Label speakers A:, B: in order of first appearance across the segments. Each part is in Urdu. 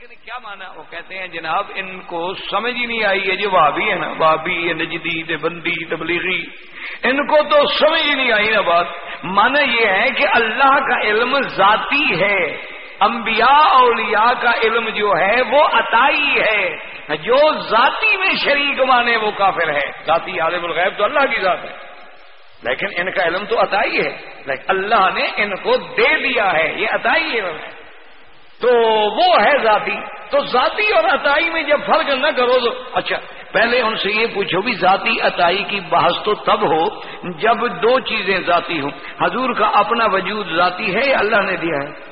A: لیکن کیا مانا؟ وہ کہتے ہیں جناب، ان کو سمجھ ہی نہیں آئی ہے جو وابی ہے نا، وابی نجدی بندی تبلیغی۔ ان کو تو سمجھ ہی نہیں آئی نا بات۔ مانا یہ ہے کہ اللہ کا علم ذاتی ہے۔ انبیاء، اولیاء کا علم جو ہے، وہ عطائی ہے۔ جو ذاتی میں شریک مانے، وہ کافر ہے۔ ذاتی عالم الغیب تو اللہ کی ذات ہے۔ لیکن ان کا علم تو عطائی ہے۔ لیکن اللہ نے ان کو دے دیا ہے۔ یہ عطائی علم ہے۔ تو وہ ہے ذاتی، تو ذاتی اور عطائی میں جب فرق نہ کرو تو اچھا پہلے ان سے یہ پوچھو بھی ذاتی عطائی کی بحث تو تب ہو جب دو چیزیں ذاتی ہوں۔ حضور کا اپنا وجود ذاتی ہے یا اللہ نے دیا ہے؟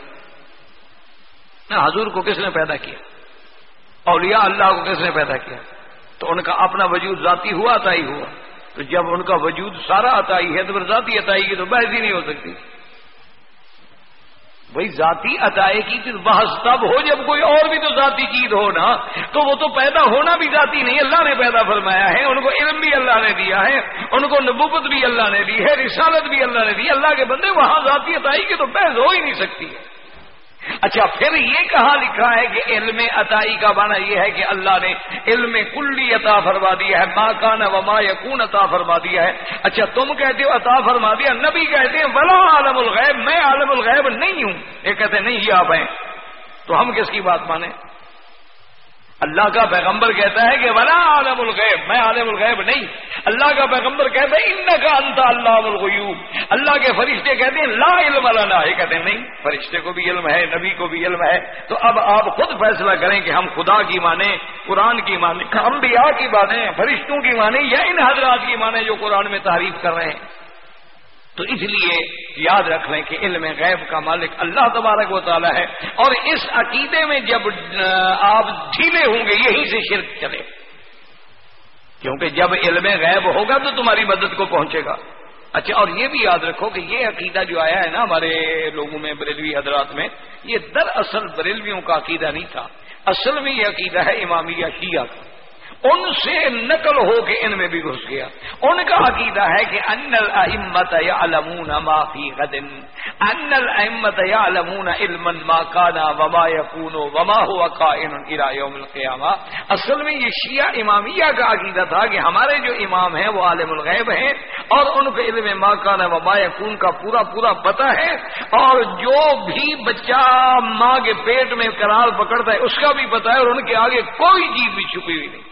A: نہ، حضور کو کس نے پیدا کیا؟ اولیاء اللہ کو کس نے پیدا کیا؟ تو ان کا اپنا وجود ذاتی ہوا، عطائی ہوا۔ تو جب ان کا وجود سارا عطائی ہے تو پھر ذاتی عطائی کی تو بحث ہی نہیں ہو سکتی۔ بھائی ذاتی ادائیگی کی بحث تب ہو جب کوئی اور بھی تو ذاتی چیز ہو نا، تو وہ تو پیدا ہونا بھی ذاتی نہیں، اللہ نے پیدا فرمایا ہے، ان کو علم بھی اللہ نے دیا ہے، ان کو نبوت بھی اللہ نے دی ہے، رسالت بھی اللہ نے دی اللہ کے بندے وہاں ذاتی ادائیگی کی تو بحث ہو ہی نہیں سکتی ہے۔ اچھا پھر یہ کہاں لکھا ہے کہ علم عطائی کا مانا یہ ہے کہ اللہ نے علم کلی عطا فرما دیا ہے ماں کان و ما یقون عطا فرما دیا ہے۔ اچھا تم کہتے ہو عطا فرما دیا، نبی کہتے ہیں، ولا عالم الغیب، میں عالم الغیب نہیں ہوں۔ یہ کہتے ہیں، نہیں، یہ آپ ہیں۔ تو ہم کس کی بات مانیں؟ اللہ کا پیغمبر کہتا ہے کہ ولا عالم الغیب میں عالم الغیب نہیں۔ اللہ کا پیغمبر کہتا ہے ان کا انتا اللہ الغیوب اللہ کے فرشتے کہتے ہیں، لا علم اللہ یہ کہتے ہیں، نہیں، فرشتے کو بھی علم ہے، نبی کو بھی علم ہے۔ تو اب آپ خود فیصلہ کریں کہ ہم خدا کی مانیں، قرآن کی مانیں ہم کی مانیں، فرشتوں کی مانیں یا ان حضرات کی مانیں جو قرآن میں تعریف کر رہے ہیں۔ تو اس لیے یاد رکھ لیں کہ علم غیب کا مالک اللہ تبارک و تعالیٰ ہے اور اس عقیدے میں جب آپ ڈھیلے ہوں گے یہیں سے شرک چلے کیونکہ جب علم غیب ہوگا تو تمہاری مدد کو پہنچے گا۔ اچھا اور یہ بھی یاد رکھو کہ یہ عقیدہ جو آیا ہے نا ہمارے لوگوں میں، بریلوی حضرات میں، یہ دراصل بریلویوں کا عقیدہ نہیں تھا۔ اصل میں یہ عقیدہ ہے امامیہ شیعہ کا۔ ان سے نقل ہو کے ان میں بھی گھس گیا۔ ان کا عقیدہ ہے کہ ان الامت یعلمون ما فی غد۔ ان الامت یعلمون علما ما کانا وما یکون وما هو کائن الى یوم القیامہ۔ اصل میں یہ شیعہ امامیہ کا عقیدہ تھا کہ ہمارے جو امام ہیں وہ عالم الغیب ہیں اور ان کو علم ما کانا وما یکون کا پورا پورا پتہ ہے اور جو بھی بچہ ماں کے پیٹ میں قرار پکڑتا ہے اس کا بھی پتہ ہے اور ان کے آگے کوئی چیز بھی چھپی ہوئی نہیں۔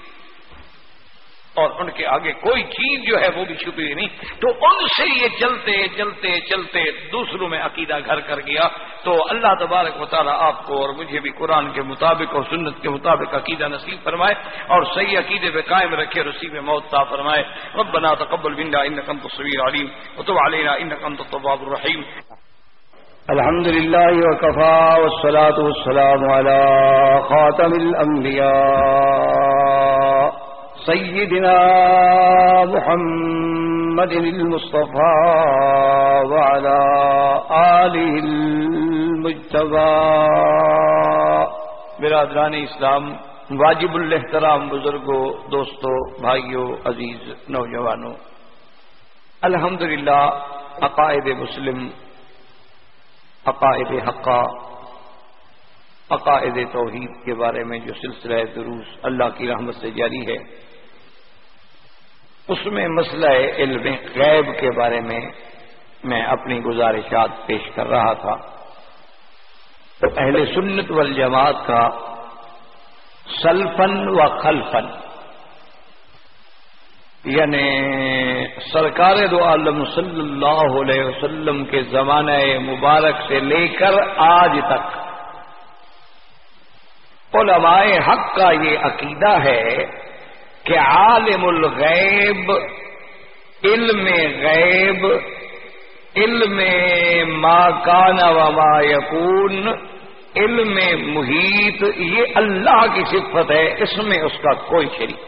A: اور ان کے آگے کوئی چیز جو ہے وہ بھی چھپی ہوئی نہیں۔ تو ان سے یہ چلتے چلتے چلتے دوسروں میں عقیدہ گھر کر گیا۔ تو اللہ تبارک و تعالیٰ آپ کو اور مجھے بھی قرآن کے مطابق اور سنت کے مطابق عقیدہ نصیب فرمائے اور صحیح عقیدے پہ قائم رکھے رسی میں موت تا فرمائے۔ ربنا تقبل بندا ان کم تصویر علیم وتب علینا ان کم التواب الرحیم۔
B: الحمد لله وكفى والصلاة والسلام على خاتم الأنبياء سيدنا محمد المصطفى وعلى آله المجتبى.
A: برادران اسلام، واجب الاحترام بزرگوں دوستوں بھائیوں عزیز نوجوانوں الحمد للہ عقائد مسلم، عقائد حقہ، عقائد توحید کے بارے میں جو سلسلہ دروس اللہ کی رحمت سے جاری ہے اس میں مسئلہ علم غیب کے بارے میں میں اپنی گزارشات پیش کر رہا تھا۔ تو اہل سنت والجماعت کا سلفن و خلفن یعنی سرکار دو عالم صلی اللہ علیہ وسلم کے زمانہ مبارک سے لے کر آج تک علماء حق کا یہ عقیدہ ہے کہ عالم الغیب، علم غیب، علم ما کان و ما یقون علم محیط، یہ اللہ کی صفت ہے، اس میں اس کا کوئی شریک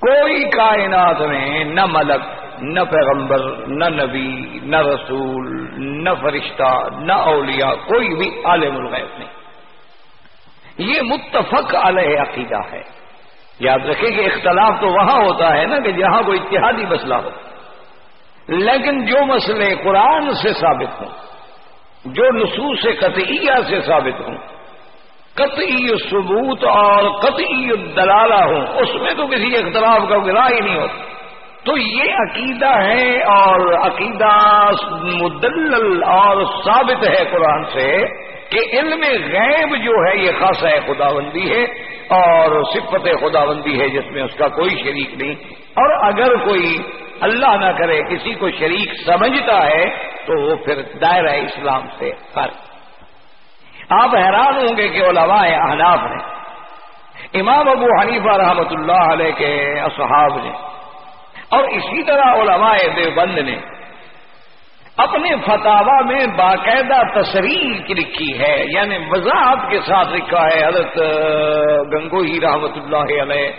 A: کوئی کائنات میں نہ ملک، نہ پیغمبر، نہ نبی، نہ رسول، نہ فرشتہ، نہ اولیاء، کوئی بھی عالم الغیب نہیں۔ یہ متفق علیہ عقیدہ ہے۔ یاد رکھیں کہ اختلاف تو وہاں ہوتا ہے نا کہ جہاں کوئی اتحادی مسئلہ ہو۔ لیکن جو مسئلے قرآن سے ثابت ہوں، جو نصوص قطعیہ سے ثابت ہوں، قطعی ثبوت اور قطعی دلالہ ہوں، اس میں تو کسی اختلاف کا گرا ہی نہیں ہوتا۔ تو یہ عقیدہ ہے اور عقیدہ مدلل اور ثابت ہے قرآن سے کہ علم غیب جو ہے یہ خاصا خدا بندی ہے اور صفت خدا بندی ہے جس میں اس کا کوئی شریک نہیں۔ اور اگر کوئی اللہ نہ کرے، کسی کو شریک سمجھتا ہے، تو وہ پھر دائرہ اسلام سے فرق آپ حیران ہوں گے کہ علماء احناف نے امام ابو حنیفہ رحمت اللہ علیہ کے اصحاب نے اور اسی طرح علماء دیوبند نے اپنے فتوا میں باقاعدہ تصریح لکھی ہے یعنی وضاحت کے ساتھ لکھا ہے حضرت گنگوہی رحمت اللہ علیہ،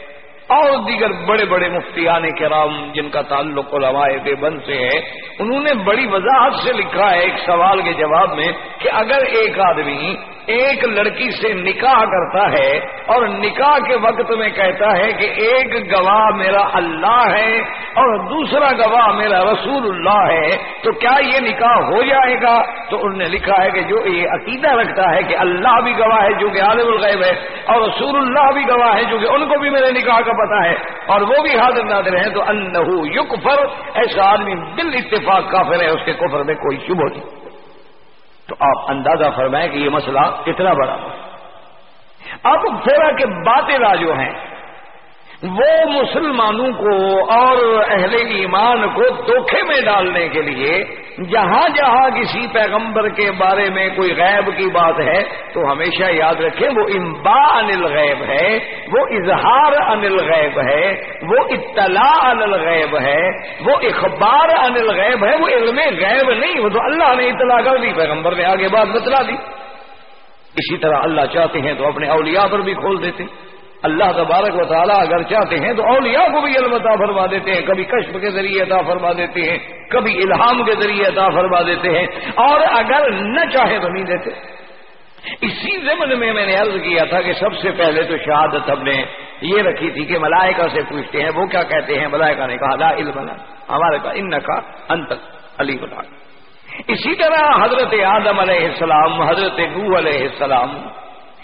A: اور دیگر بڑے بڑے مفتیان کرام جن کا تعلق علماء دیوبند سے ہے، انہوں نے بڑی وضاحت سے لکھا ہے ایک سوال کے جواب میں کہ اگر ایک آدمی ایک لڑکی سے نکاح کرتا ہے اور نکاح کے وقت میں کہتا ہے کہ ایک گواہ میرا اللہ ہے اور دوسرا گواہ میرا رسول اللہ ہے، تو کیا یہ نکاح ہو جائے گا؟ تو انہوں نے لکھا ہے کہ جو یہ عقیدہ رکھتا ہے کہ اللہ بھی گواہ ہے جو کہ عالم الغیب ہے اور رسول اللہ بھی گواہ ہے جو کہ ان کو بھی میرے نکاح کا پتا ہے اور وہ بھی حاضر نادر ہیں، تو انہو یکفر، ایسا آدمی بال اتفاق کافر ہے، اس کے کفر میں کوئی شبہ نہیں۔ تو آپ اندازہ فرمائیں کہ یہ مسئلہ کتنا بڑا اب فیرا کے باطلا جو ہیں۔ وہ مسلمانوں کو اور اہل ایمان کو دھوکھے میں ڈالنے کے لیے جہاں جہاں کسی پیغمبر کے بارے میں کوئی غیب کی بات ہے، تو ہمیشہ یاد رکھیں وہ امبا انل غیب ہے، وہ اظہار انل غیب ہے، وہ اطلاع انل غیب ہے، وہ اخبار انل غیب ہے، وہ علم غیب نہیں، وہ تو اللہ نے اطلاع کر دی، پیغمبر نے آگے بات بتلا دی۔ اسی طرح اللہ چاہتے ہیں تو اپنے اولیاء پر بھی کھول دیتے۔ اللہ تبارک و تعالیٰ اگر چاہتے ہیں تو اولیاء کو بھی علم عطا فرما دیتے ہیں، کبھی کشف کے ذریعے عطا فرما دیتے ہیں، کبھی الہام کے ذریعے عطا فرما دیتے ہیں۔ اور اگر نہ چاہے تو نہیں دیتے۔ اسی زمن میں میں نے عرض کیا تھا کہ سب سے پہلے تو شہادت ہم نے یہ رکھی تھی کہ ملائکہ سے پوچھتے ہیں، وہ کیا کہتے ہیں؟ ملائکہ نے کہا، لا علم ہمارے کا ان کا انت علی بلا اسی طرح حضرت آدم علیہ السلام، حضرت نو علیہ السلام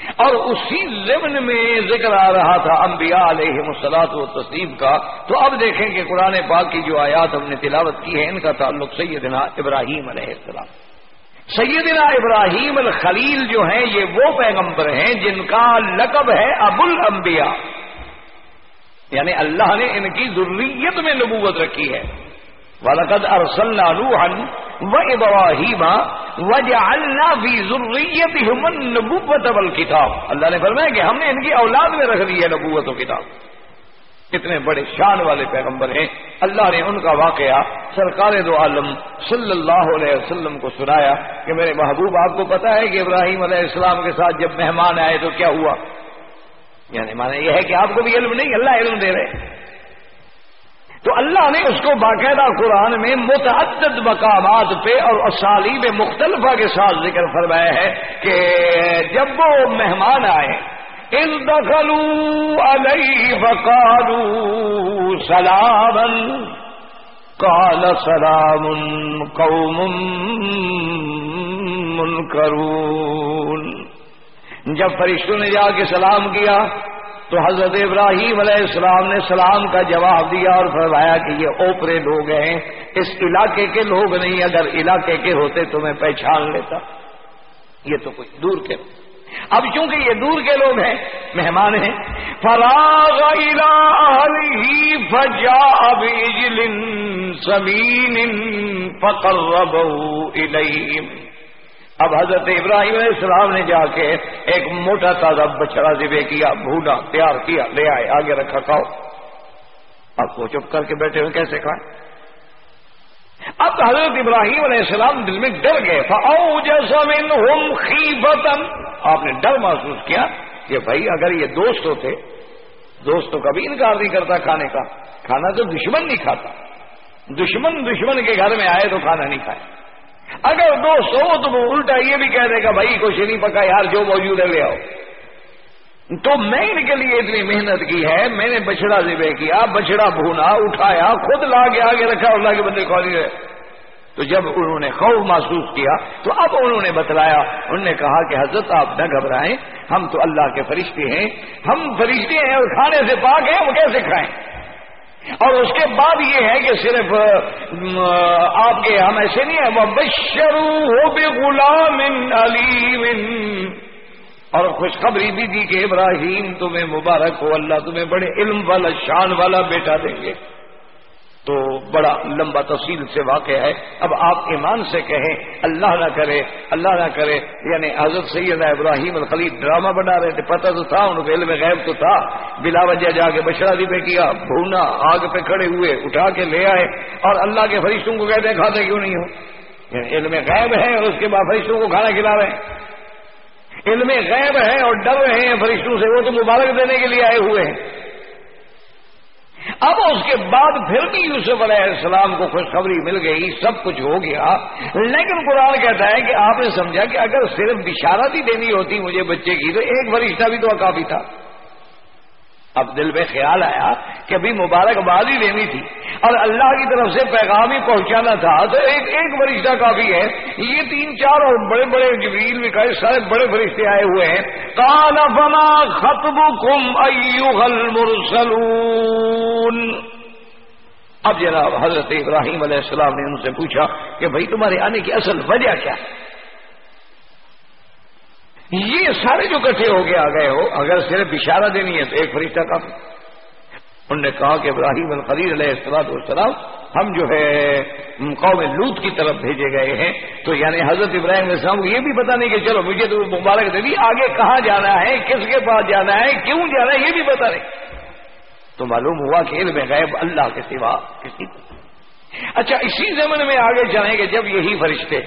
A: اور اسی ضمن میں ذکر آ رہا تھا انبیاء علیہ مسلاط و تسلیم کا، تو اب دیکھیں کہ قرآن پاک کی جو آیات ہم نے تلاوت کی ہے ان کا تعلق سیدنا ابراہیم علیہ السلام۔ سیدنا ابراہیم الخلیل جو ہیں، یہ وہ پیغمبر ہیں جن کا لقب ہے ابو الانبیاء۔ یعنی اللہ نے ان کی ضروریت میں نبوت رکھی ہے۔ ولقد ارسلنا نوحا و ابراہیم وجعلنا فی ذریتہم النبوۃ والکتاب۔ اللہ نے فرمایا کہ ہم نے ان کی اولاد میں رکھ دی ہے نبوت و کتاب۔ اتنے بڑے شان والے پیغمبر ہیں۔ اللہ نے ان کا واقعہ سرکار دو عالم صلی اللہ علیہ وسلم کو سنایا کہ میرے محبوب، آپ کو پتا ہے کہ ابراہیم علیہ السلام کے ساتھ جب مہمان آئے تو کیا ہوا؟ یعنی مانا یہ ہے کہ آپ کو بھی علم نہیں، اللہ علم دے رہے تو اللہ نے اس کو باقاعدہ قرآن میں متعدد مقامات پہ اور اسالیب مختلفہ کے ساتھ ذکر فرمایا ہے کہ جب وہ مہمان آئے ان دخلوا علی فقالوا سلاما، قال سلام قوم منکرون جب فرشتوں نے جا کے سلام کیا تو حضرت ابراہیم علیہ السلام نے سلام کا جواب دیا اور فرمایا کہ یہ اوپرے لوگ ہیں، اس علاقے کے لوگ نہیں، اگر علاقے کے ہوتے تو میں پہچان لیتا۔ یہ تو کچھ دور کے۔ اب چونکہ یہ دور کے لوگ ہیں، مہمان ہیں۔ فراغ فجا اب سمین اب حضرت ابراہیم علیہ السلام نے جا کے ایک موٹا تازہ بچڑا ذبے کیا بھوڈا تیار کیا، لے آئے، آگے رکھا، کھاؤ۔ اب وہ چپ کر کے بیٹھے ہوئے کیسے کھائے؟ اب حضرت ابراہیم علیہ السلام دل میں ڈر گئے آپ نے ڈر محسوس کیا کہ بھائی اگر یہ دوست ہوتے، دوست تو کبھی انکار نہیں کرتا کھانے کا۔ کھانا تو دشمن نہیں کھاتا۔ دشمن دشمن کے گھر میں آئے تو کھانا نہیں کھائے۔ اگر دوست ہو تو وہ الٹا یہ بھی کہہ دے گا، بھائی کچھ نہیں پکا یار، جو موجود ہے لے آؤ۔ تو میں ان کے لیے اتنی محنت کی ہے، میں نے بچڑا ذبح کیا بچڑا بھونا، اٹھایا، خود لا کے آگے رکھا، اللہ کے بندے کھولی ہے تو جب انہوں نے خوف محسوس کیا، تو اب انہوں نے بتلایا، انہوں نے کہا کہ حضرت، آپ نہ گھبرائیں، ہم تو اللہ کے فرشتے ہیں۔ ہم فرشتے ہیں اور کھانے سے پاک ہیں ہم کیسے کھائیں؟ اور اس کے بعد یہ ہے کہ صرف آپ کے ہم ایسے نہیں ہیں وہ بشرو ہو بے غلام علیم اور خوشخبری بھی دی کہ ابراہیم تمہیں مبارک ہو، اللہ تمہیں بڑے علم والا، شان والا بیٹا دیں گے۔ تو بڑا لمبا تفصیل سے واقع ہے۔ اب آپ ایمان سے کہیں، اللہ نہ کرے، اللہ نہ کرے یعنی حضرت سیدنا ابراہیم الخلی ڈرامہ بنا رہے تھے، پتہ تو تھا، ان کو علم غیب تو تھا۔ بلا وجہ جا کے بشرادی پہ کیا بھونا آگ پہ کھڑے ہوئے، اٹھا کے لے آئے۔ اور اللہ کے فرشتوں کو کہتے ہیں، کھاتے کیوں نہیں ہو؟ یعنی علم غیب ہے اور اس کے بعد فرشتوں کو کھانا کھلا رہے ہیں۔ علم غیب ہے اور ڈر رہے ہیں فرشتوں سے، وہ تو مبارک دینے کے لیے آئے ہوئے ہیں۔ اب اس کے بعد پھر بھی یوسف علیہ السلام کو خوشخبری مل گئی، سب کچھ ہو گیا۔ لیکن قرآن کہتا ہے کہ آپ نے سمجھا کہ اگر صرف بشارت ہی دینی ہوتی مجھے بچے کی، تو ایک فرشتہ بھی تو کافی تھا۔ اب دل میں خیال آیا کہ ابھی مبارکباد ہی دینی تھی۔ اور اللہ کی طرف سے پیغام ہی پہنچانا تھا، تو ایک ایک فرشتہ کافی ہے۔ یہ تین چار اور بڑے بڑے جبریل بھی کہے سارے بڑے فرشتے آئے ہوئے ہیں۔ کالا فما ختم کم مرسلون اب جناب حضرت ابراہیم علیہ السلام نے ان سے پوچھا کہ بھائی تمہارے آنے کی اصل وجہ کیا؟ ہے یہ سارے جو کٹھے ہو کے آ گئے ہو، اگر صرف اشارہ دینی ہے تو ایک فرشتہ کافی انہوں نے کہا کہ ابراہیم الخلیل علیہ السلام والسلام ہم جو ہے قوم لوت کی طرف بھیجے گئے ہیں۔ تو یعنی حضرت ابراہیم علیہ السلام کو یہ بھی پتا نہیں کہ چلو مجھے تو مبارک دے دی، آگے کہاں جانا ہے، کس کے پاس جانا ہے، کیوں جانا ہے، یہ بھی پتا نہیں۔ تو معلوم ہوا کہ علم غیب اللہ کے سوا کسی اچھا اسی زمن میں آگے جائیں گے جب یہی فرشتے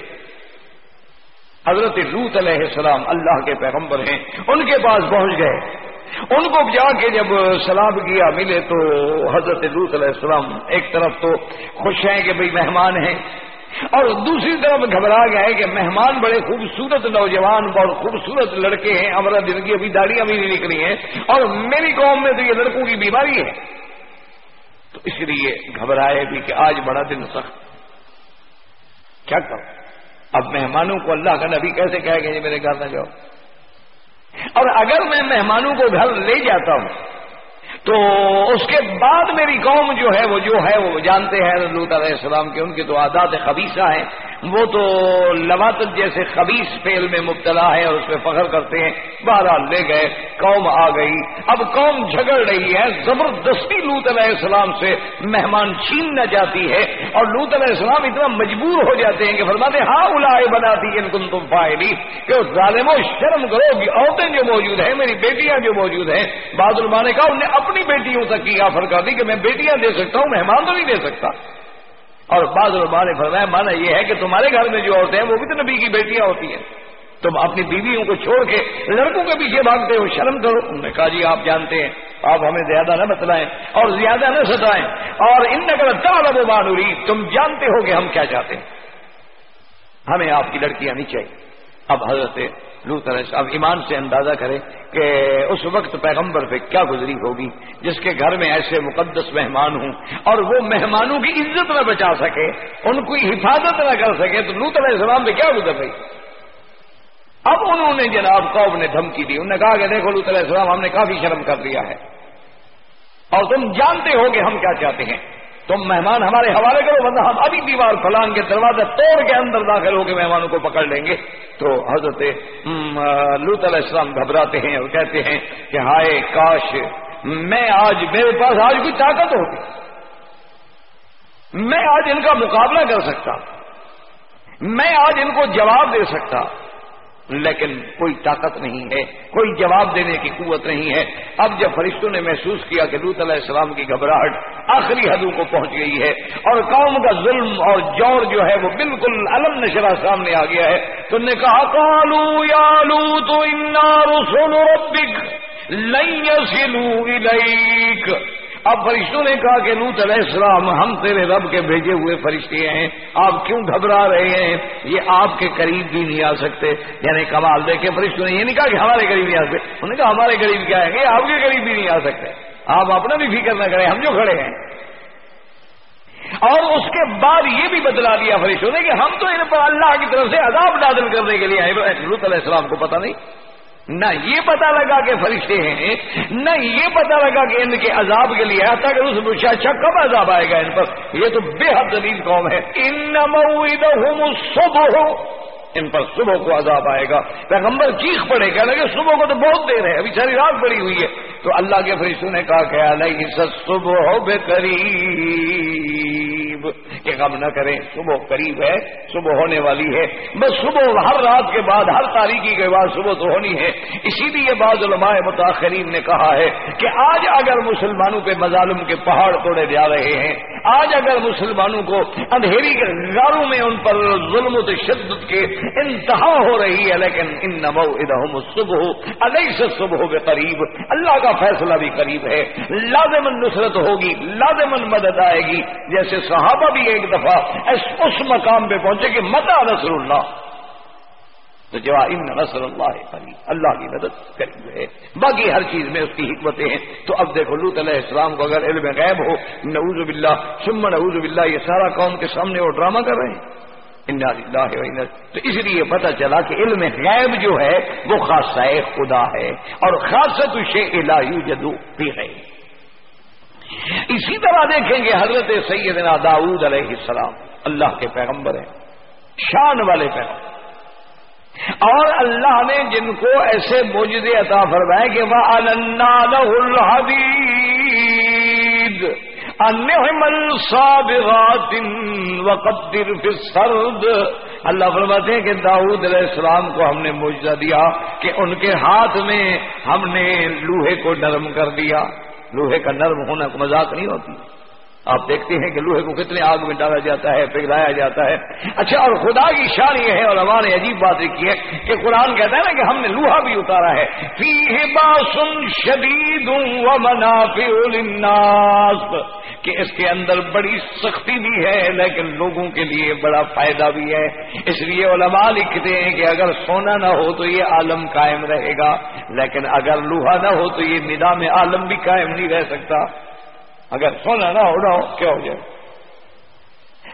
A: حضرت لوت علیہ السلام اللہ کے پیغمبر ہیں، ان کے پاس پہنچ گئے۔ ان کو جا کے جب سلام کیا، ملے تو حضرت لوت علیہ السلام ایک طرف تو خوش ہیں کہ بھئی مہمان ہیں اور دوسری طرف گھبرا گئے کہ مہمان بڑے خوبصورت نوجوان اور خوبصورت لڑکے ہیں ہمارا دن کی ابھی داڑیاں بھی نہیں نکلی ہیں اور میری قوم میں تو یہ لڑکوں کی بیماری ہے۔ تو اس لیے گھبرائے بھی کہ آج بڑا دن سخت۔ کیا کروں؟ اب مہمانوں کو اللہ کا نبی کیسے کہے گا؟ یہ میرے گھر نہ جاؤ اور اگر میں مہمانوں کو گھر لے جاتا ہوں، تو اس کے بعد میری قوم جو ہے، وہ جو ہے، وہ جانتے ہیں رضوط علیہ السلام کے، ان کے تو عادات خبیصہ ہیں۔ وہ تو لواتت جیسے خبیص فیل میں مبتلا ہے اور اس میں فخر کرتے ہیں، بہرحال لے گئے، قوم آ گئی۔ اب قوم جھگڑ رہی ہے، زبردستی لوت علیہ السلام سے مہمان چھیننا چاہتی ہے اور لوت علیہ السلام اتنا مجبور ہو جاتے ہیں کہ فرماتے ہاں الاائے بناتی ان کن تم فائلی کہ ظالم و شرم کرو گی عورتیں جو موجود ہیں، میری بیٹیاں جو موجود ہیں۔ باد نے کہا، انہوں نے اپنی بیٹیوں تک کی آفر کر دی کہ میں بیٹیاں دے سکتا ہوں، مہمان تو نہیں دے سکتا۔ اور بعض علماء نے فرمایا، مانا یہ ہے کہ تمہارے گھر میں جو عورتیں ہیں، وہ بھی تو نبی کی بیٹیاں ہوتی ہیں۔ تم اپنی بیویوں کو چھوڑ کے لڑکوں کے پیچھے بھاگتے ہو، شرم کرو۔ انہوں نے کہا جی آپ جانتے ہیں، آپ ہمیں زیادہ نہ بتلائیں اور زیادہ نہ ستائیں۔ اور ان نگر طالب بانوری تم جانتے ہو کہ ہم کیا چاہتے ہیں۔ ہمیں آپ کی لڑکیاں نہیں چاہیے۔ اب حضرت لوت علیہ اب ایمان سے اندازہ کریں کہ اس وقت پیغمبر پہ کیا گزری ہوگی، جس کے گھر میں ایسے مقدس مہمان ہوں اور وہ مہمانوں کی عزت نہ بچا سکے، ان کی حفاظت نہ کر سکے، تو لوت علیہ السلام پہ کیا گزر رہی؟ اب انہوں نے جناب قوم نے دھمکی دی، انہوں نے کہا کہ دیکھو لوت علیہ السلام ہم نے کافی شرم کر دیا ہے۔ اور تم جانتے ہو کہ ہم کیا چاہتے ہیں۔ تم مہمان ہمارے حوالے کرو، ورنہ ہم ابھی دیوار پھلان کے دروازے توڑ کے اندر داخل ہو کے مہمانوں کو پکڑ لیں گے۔ تو حضرت لوت علیہ السلام گھبراتے ہیں اور کہتے ہیں کہ ہائے کاش میں آج میرے پاس آج کوئی طاقت ہوتی۔ میں آج ان کا مقابلہ کر سکتا۔ میں آج ان کو جواب دے سکتا۔ لیکن کوئی طاقت نہیں ہے، کوئی جواب دینے کی قوت نہیں ہے۔ اب جب فرشتوں نے محسوس کیا کہ لوت علیہ السلام کی گھبراہٹ آخری حدوں کو پہنچ گئی ہے اور قوم کا ظلم اور جور جو ہے وہ بالکل علم نشرہ سامنے آ گیا ہے، تو نے کہا کالو یا لو تو اب فرشتوں نے کہا کہ نوت علیہ السلام، ہم تیرے رب کے بھیجے ہوئے فرشتے ہیں۔ آپ کیوں گھبرا رہے ہیں؟ یہ آپ کے قریب بھی نہیں آ سکتے۔ یعنی کمال دے کے فرشتوں نے یہ نہیں کہا کہ ہمارے قریب نہیں آ سکتے۔ انہوں نے کہا ہمارے قریب کیا ہے؟ آپ کے قریب بھی نہیں آ سکتے۔ آپ اپنا بھی فکر نہ کریں، ہم جو کھڑے ہیں۔ اور اس کے بعد یہ بھی بدلا دیا فرشتوں نے کہ ہم تو ان پر اللہ کی طرف سے عذاب نازل کرنے کے لیے آئے لط علیہ السلام کو پتا نہیں۔ نہ یہ پتا لگا کہ فرشتے ہیں، نہ یہ پتا لگا کہ ان کے عذاب کے لیے آتا کہ اس میں اچھا کب عذاب آئے گا ان پر؟ یہ تو بے حد دلیل قوم ہے۔ ان صبح ان پر صبح کو عذاب آئے گا۔ پیغمبر چیخ پڑے گا، لگے صبح کو تو بہت دیر ہے، ابھی ساری رات پڑی ہوئی ہے۔ تو اللہ کے فرشتوں نے کہا کہ علیہ صبح ہو بے قریب کہ غم نہ کریں۔ صبح قریب ہے، صبح ہونے والی ہے۔ بس صبح ہر رات کے بعد، ہر تاریخی کے بعد صبح تو ہونی ہے۔ اسی لیے بعض علماء متاثرین نے کہا ہے کہ آج اگر مسلمانوں پہ مظالم کے پہاڑ توڑے جا رہے ہیں، آج اگر مسلمانوں کو اندھیری کے غاروں میں ان پر ظلم و تشدد کے انتہا ہو رہی ہے، لیکن ان نمو ادہم صبح علیہ سے صبح بے قریب اللہ کا فیصلہ بھی قریب ہے۔ لازمن نصرت ہوگی لازمن مدد آئے گی، جیسے صحابہ بھی ایک دفعہ اس مقام پہ پہنچے کہ متا رسول اللہ؟ تو جواب ان نصر اللہ قریب، اللہ کی مدد قریب ہے۔ باقی ہر چیز میں اس کی حکمتیں ہیں۔ تو اب دیکھو لوت علیہ السلام کو اگر علم غیب ہو، نعوذ باللہ سم نعوذ باللہ، یہ سارا قوم کے سامنے وہ ڈرامہ کر رہے ہیں۔ تو اس لیے پتہ چلا کہ علم غیب جو ہے، وہ خاصہ خدا ہے۔ اور خاصت اسے الہی جدو بھی ہے اسی طرح دیکھیں گے حضرت سیدنا داؤد علیہ السلام، اللہ کے پیغمبر ہیں، شان والے پیغمبر۔ اور اللہ نے جن کو ایسے موجود عطا فرمائے کہ وہ وقدر في السرد۔ اللہ فرماتے ہیں کہ داؤد علیہ السلام کو ہم نے موجودہ دیا کہ ان کے ہاتھ میں ہم نے لوہے کو نرم کر دیا۔ لوہے کا نرم ہونا کو مذاق نہیں ہوتی۔ آپ دیکھتے ہیں کہ لوہے کو کتنے آگ میں ڈالا جاتا ہے، پگھلایا جاتا ہے۔ اچھا اور خدا کی شان یہ ہے، اور ہمارے عجیب بات کی ہے کہ قرآن کہتا ہے نا کہ ہم نے لوہا بھی اتارا ہے۔ شدید کہ اس کے اندر بڑی سختی بھی ہے، لیکن لوگوں کے لیے بڑا فائدہ بھی ہے۔ اس لیے علماء لکھتے ہیں کہ اگر سونا نہ ہو تو یہ عالم قائم رہے گا، لیکن اگر لوہا نہ ہو تو یہ نظام عالم بھی قائم نہیں رہ سکتا۔ اگر سونا نہ ہو نہ ہو، کیا ہو جائے؟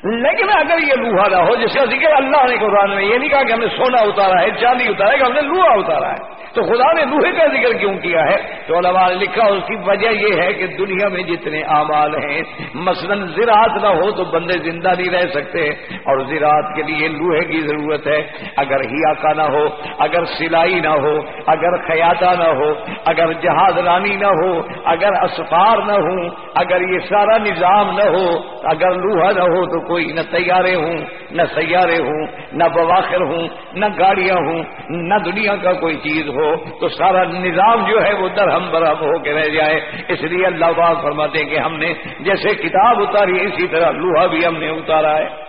A: لیکن اگر یہ لوہا نہ ہو، جیسے ذکر اللہ نے قرآن میں یہ نہیں کہا کہ ہم نے سونا اتارا ہے، چاندی اتارا ہے، کہ ہم نے لوہا اتارا ہے۔ تو خدا نے لوہے کا ذکر کیوں کیا ہے؟ تو علماء نے لکھا، اس کی وجہ یہ ہے کہ دنیا میں جتنے اعمال ہیں، مثلا زراعت نہ ہو تو بندے زندہ نہیں رہ سکتے۔ اور زراعت کے لیے لوہے کی ضرورت ہے۔ اگر ہیا کا نہ ہو، اگر سلائی نہ ہو، اگر خیاطہ نہ ہو، اگر جہاز رانی نہ ہو، اگر اسفار نہ ہو اگر یہ سارا نظام نہ ہو، اگر لوہا نہ ہو تو کوئی نہ تیارے ہوں، نہ سیارے ہوں، نہ بواخر ہوں، نہ گاڑیاں ہوں، نہ دنیا کا کوئی چیز ہو، تو سارا نظام جو ہے وہ درہم برہم ہو کے رہ جائے۔ اس لیے اللہ باغ فرماتے ہیں کہ ہم نے جیسے کتاب اتاری، اسی طرح لوہا بھی ہم نے اتارا ہے۔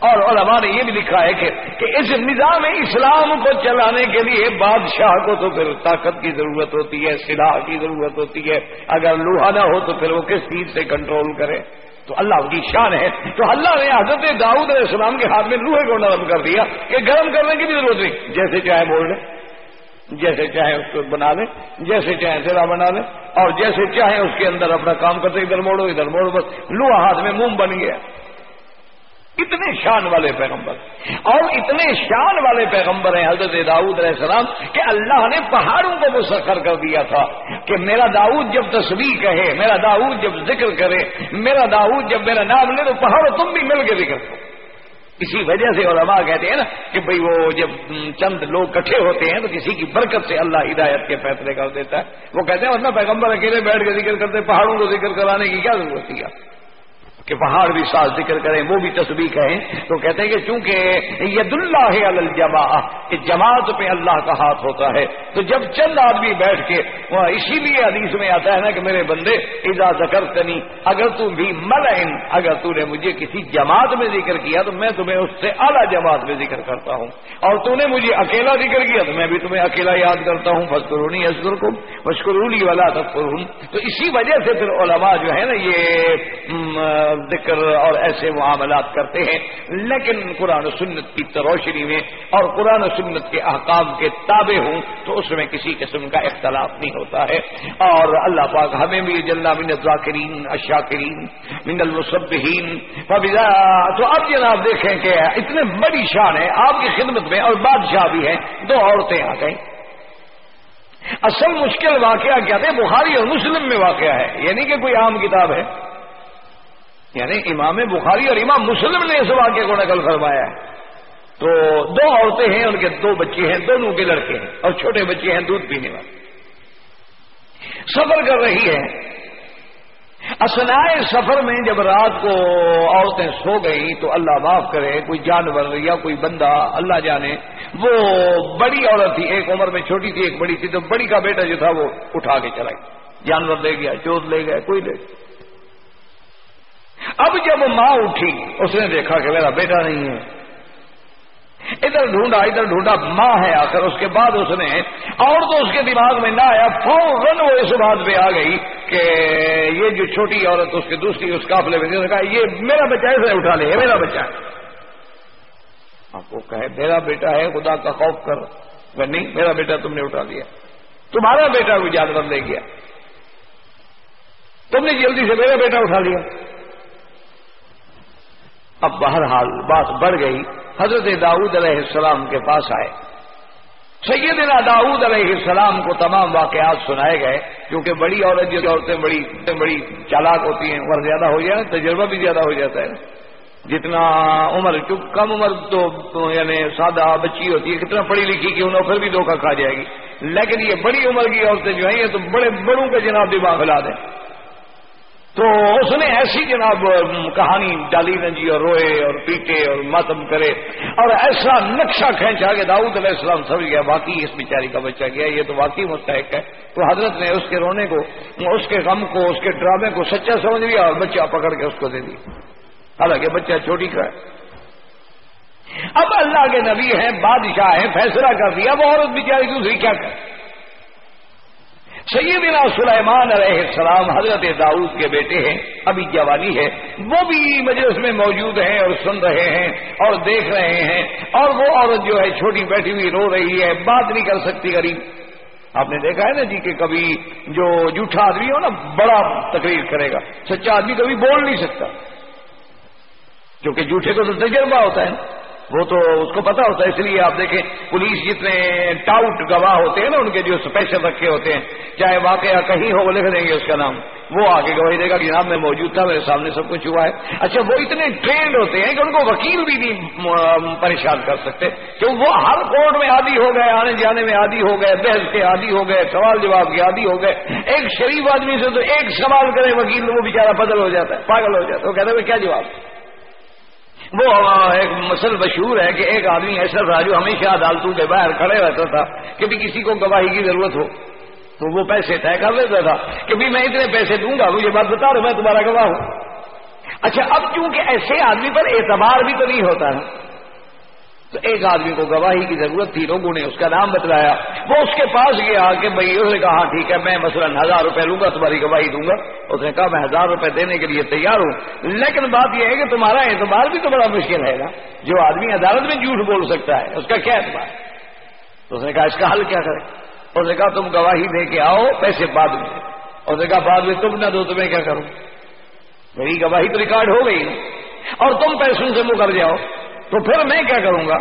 A: اور علماء نے یہ بھی لکھا ہے کہ کہ اس نظام اسلام کو چلانے کے لیے بادشاہ کو تو پھر طاقت کی ضرورت ہوتی ہے، سلاح کی ضرورت ہوتی ہے۔ اگر لوہا نہ ہو تو پھر وہ کس چیز سے کنٹرول کرے؟ تو اللہ کی شان ہے۔ تو اللہ نے حضرت داؤد علیہ السلام کے ہاتھ میں لوہے کو نرم کر دیا کہ گرم کرنے کی بھی ضرورت نہیں۔ جیسے چاہے بول لیں جیسے چاہے اس کو بنا لیں جیسے چاہے سیرا بنا لیں اور جیسے چاہے اس کے اندر اپنا کام کرتے، ادھر موڑو ادھر موڑو، بس لوہا ہاتھ میں موم بن گیا۔ اتنے شان والے پیغمبر اور اتنے شان والے پیغمبر ہیں حضرت داؤد علیہ السلام کہ اللہ نے پہاڑوں کو مسخر کر دیا تھا کہ میرا داؤد جب تصویر کہے، میرا داؤد جب ذکر کرے، میرا داؤد جب میرا نام لے تو پہاڑوں تم بھی مل کے ذکر کرو۔ اسی وجہ سے علماء کہتے ہیں نا کہ بھئی وہ جب چند لوگ کٹھے ہوتے ہیں تو کسی کی برکت سے اللہ ہدایت کے فیصلے کر دیتا ہے۔ وہ کہتے ہیں ورنہ پیغمبر اکیلے بیٹھ کے ذکر کرتے، پہاڑوں کو ذکر کرانے کی کیا ضرورت ہے کہ پہاڑ بھی ساتھ ذکر کریں، وہ بھی تصویر کہیں، تو کہتے ہیں کہ چونکہ ید اللہ الجما کہ جماعت پہ اللہ کا ہاتھ ہوتا ہے، تو جب چند آدمی بیٹھ کے وہ اسی لیے حدیث میں آتا ہے نا کہ میرے بندے ادا ذکر کنی اگر تم بھی ملین اگر تو نے مجھے کسی جماعت میں ذکر کیا، تو میں تمہیں اس سے اعلیٰ جماعت میں ذکر کرتا ہوں۔ اور تو نے مجھے اکیلا ذکر کیا، تو میں بھی تمہیں اکیلا یاد کرتا ہوں۔ فسکرونی ازر کو مشکرولی والا تفرون تو اسی وجہ سے پھر علماء جو ہے نا، یہ ذکر اور ایسے معاملات کرتے ہیں، لیکن قرآن و سنت کی تروشنی میں اور قرآن و سنت کے احکام کے تابع ہوں، تو اس میں کسی قسم کا اختلاف نہیں ہوتا ہے۔ اور اللہ پاک ہمیں بھی جل من الذاکرین، الشاکرین، من المصبحین۔ تو اب جناب دیکھیں کہ اتنے بڑی شان ہے، آپ کی خدمت میں اور بادشاہ بھی ہیں۔ دو عورتیں آ گئیں۔ اصل مشکل واقعہ کیا تھے بخاری اور مسلم میں واقعہ ہے۔ یعنی کہ کوئی عام کتاب ہے۔ یعنی امام بخاری اور امام مسلم نے اس واقعے کو نقل فرمایا ہے۔ تو دو عورتیں ہیں، ان کے دو بچے ہیں، دونوں کے لڑکے ہیں، اور چھوٹے بچے ہیں، دودھ پینے والے۔ سفر کر رہی ہے۔ اسنائے سفر میں جب رات کو عورتیں سو گئی تو اللہ معاف کرے، کوئی جانور یا کوئی بندہ اللہ جانے، وہ بڑی عورت تھی، ایک عمر میں چھوٹی تھی، ایک بڑی تھی، تو بڑی کا بیٹا جو تھا وہ اٹھا کے چلا گیا۔ جانور لے گیا، چوت لے گیا، کوئی لے گیا۔ اب جب ماں اٹھی، اس نے دیکھا کہ میرا بیٹا نہیں ہے۔ ادھر ڈھونڈا ادھر ڈھونڈا، ماں ہے آ کر اس کے بعد اس نے اور تو اس کے دماغ میں نہ آیا، فوراً وہ اس بات پہ آ گئی کہ یہ جو چھوٹی عورت، اس کے دوسری اس قافلے میں کہا، یہ میرا بچہ ہے اٹھا لے میرا بچہ ہے۔ آپ کو کہے، میرا بیٹا ہے، خدا کا خوف کر۔ نہیں، میرا بیٹا تم نے اٹھا لیا۔ تمہارا بیٹا کوئی جانور لے گیا۔ تم نے جلدی سے میرا بیٹا اٹھا لیا۔ اب بہرحال بات بڑھ گئی، حضرت داؤد علیہ السلام کے پاس آئے۔ سیدنا داؤد علیہ السلام کو تمام واقعات سنائے گئے، کیونکہ بڑی عورت جو عورتیں بڑی بڑی چالاک ہوتی ہیں، عمر زیادہ ہو جائے تجربہ بھی زیادہ ہو جاتا ہے۔ جتنا عمر کیونکہ کم عمر تو یعنی سادہ بچی ہوتی ہے، کتنا پڑھی لکھی کہ انہوں پھر بھی دھوکہ کھا جائے گی۔ لیکن یہ بڑی عمر کی عورتیں جو ہیں، یہ تو بڑے بڑوں کے جناب دماغ ہلا دیں تو اس نے ایسی جناب کہانی ڈالی نجی اور روئے اور پیٹے اور ماتم کرے اور ایسا نقشہ کھینچا کہ داؤد علیہ السلام سمجھ گیا باقی اس بیچاری کا بچہ گیا، یہ تو واقعی مستحق ہے۔ تو حضرت نے اس کے رونے کو، اس کے غم کو، اس کے ڈرامے کو سچا سمجھ لیا اور بچہ پکڑ کے اس کو دے دیا۔ حالانکہ بچہ چھوٹی کا ہے۔ اب اللہ کے نبی ہیں، بادشاہ ہیں، فیصلہ کر دیا، وہ عورت بیچاری دوسری کیا کرے؟ سیدنا سلیمان علیہ السلام حضرت داؤد کے بیٹے ہیں، ابھی جوانی ہے، وہ بھی مجلس میں موجود ہیں اور سن رہے ہیں اور دیکھ رہے ہیں اور وہ عورت جو ہے چھوٹی بیٹھی ہوئی رو رہی ہے، بات نہیں کر سکتی غریب۔ آپ نے دیکھا ہے نا جی کہ کبھی جو جھوٹا آدمی ہو نا، بڑا تقریر کرے گا۔ سچا آدمی کبھی بول نہیں سکتا۔ کیونکہ جھوٹے کو تو تجربہ ہوتا ہے۔ وہ تو اس کو پتا ہوتا ہے، اس لیے آپ دیکھیں، پولیس جتنے ٹاؤٹ گواہ ہوتے ہیں نا، ان کے جو اسپیشل رکھے ہوتے ہیں، چاہے واقعہ کہیں ہو، وہ لکھ دیں گے اس کا نام۔ وہ آگے گواہی دے گا کہ جناب میں موجود تھا، میرے سامنے سب کچھ ہوا ہے۔ اچھا وہ اتنے ٹرینڈ ہوتے ہیں کہ ان کو وکیل بھی نہیں پریشان کر سکتے۔ کہ وہ ہر کورٹ میں عادی ہو گئے، آنے جانے میں عادی ہو گئے، بحث کے عادی ہو گئے، سوال جواب کے عادی ہو گئے۔ ایک شریف آدمی سے تو ایک سوال کرے وکیل، وہ بیچارہ بدل ہو جاتا ہے، پاگل ہو جاتا ہے۔ وہ کہتے ہیں کیا جواب؟ وہ ایک مسل مشہور ہے کہ ایک آدمی ایسا تھا جو ہمیشہ عدالتوں کے باہر کھڑے رہتا تھا کہ بھی کسی کو گواہی کی ضرورت ہو۔ تو وہ پیسے طے کر لیتا تھا کہ بھی میں اتنے پیسے دوں گا، مجھے بات بتا رہا میں تمہارا گواہ ہوں۔ اچھا اب چونکہ ایسے آدمی پر اعتبار بھی تو نہیں ہوتا ہے تو ایک آدمی کو گواہی کی ضرورت تھی، لوگوں نے اس کا نام بتلایا۔ وہ اس کے پاس گیا کہ بھائی، اس نے کہا، ٹھیک ہے، میں مثلا ہزار روپے لوں گا، تمہاری گواہی دوں گا۔ اس نے کہا، میں ہزار روپے دینے کے لیے تیار ہوں۔ لیکن بات یہ ہے کہ تمہارا اعتبار بھی تو بڑا مشکل ہے نا۔ جو آدمی عدالت میں جھوٹ بول سکتا ہے، اس کا کیا اعتبار؟ تو اس نے کہا، اس کا حل کیا کرے اس نے کہا، تم گواہی دے کے آؤ، پیسے بعد میں۔ اس نے کہا، بعد میں تم نہ دو، تمہیں کیا کروں؟ میری گواہی تو ریکارڈ ہو گئی۔ اور تم پیسوں سے مکر جاؤ تو پھر میں کیا کروں گا؟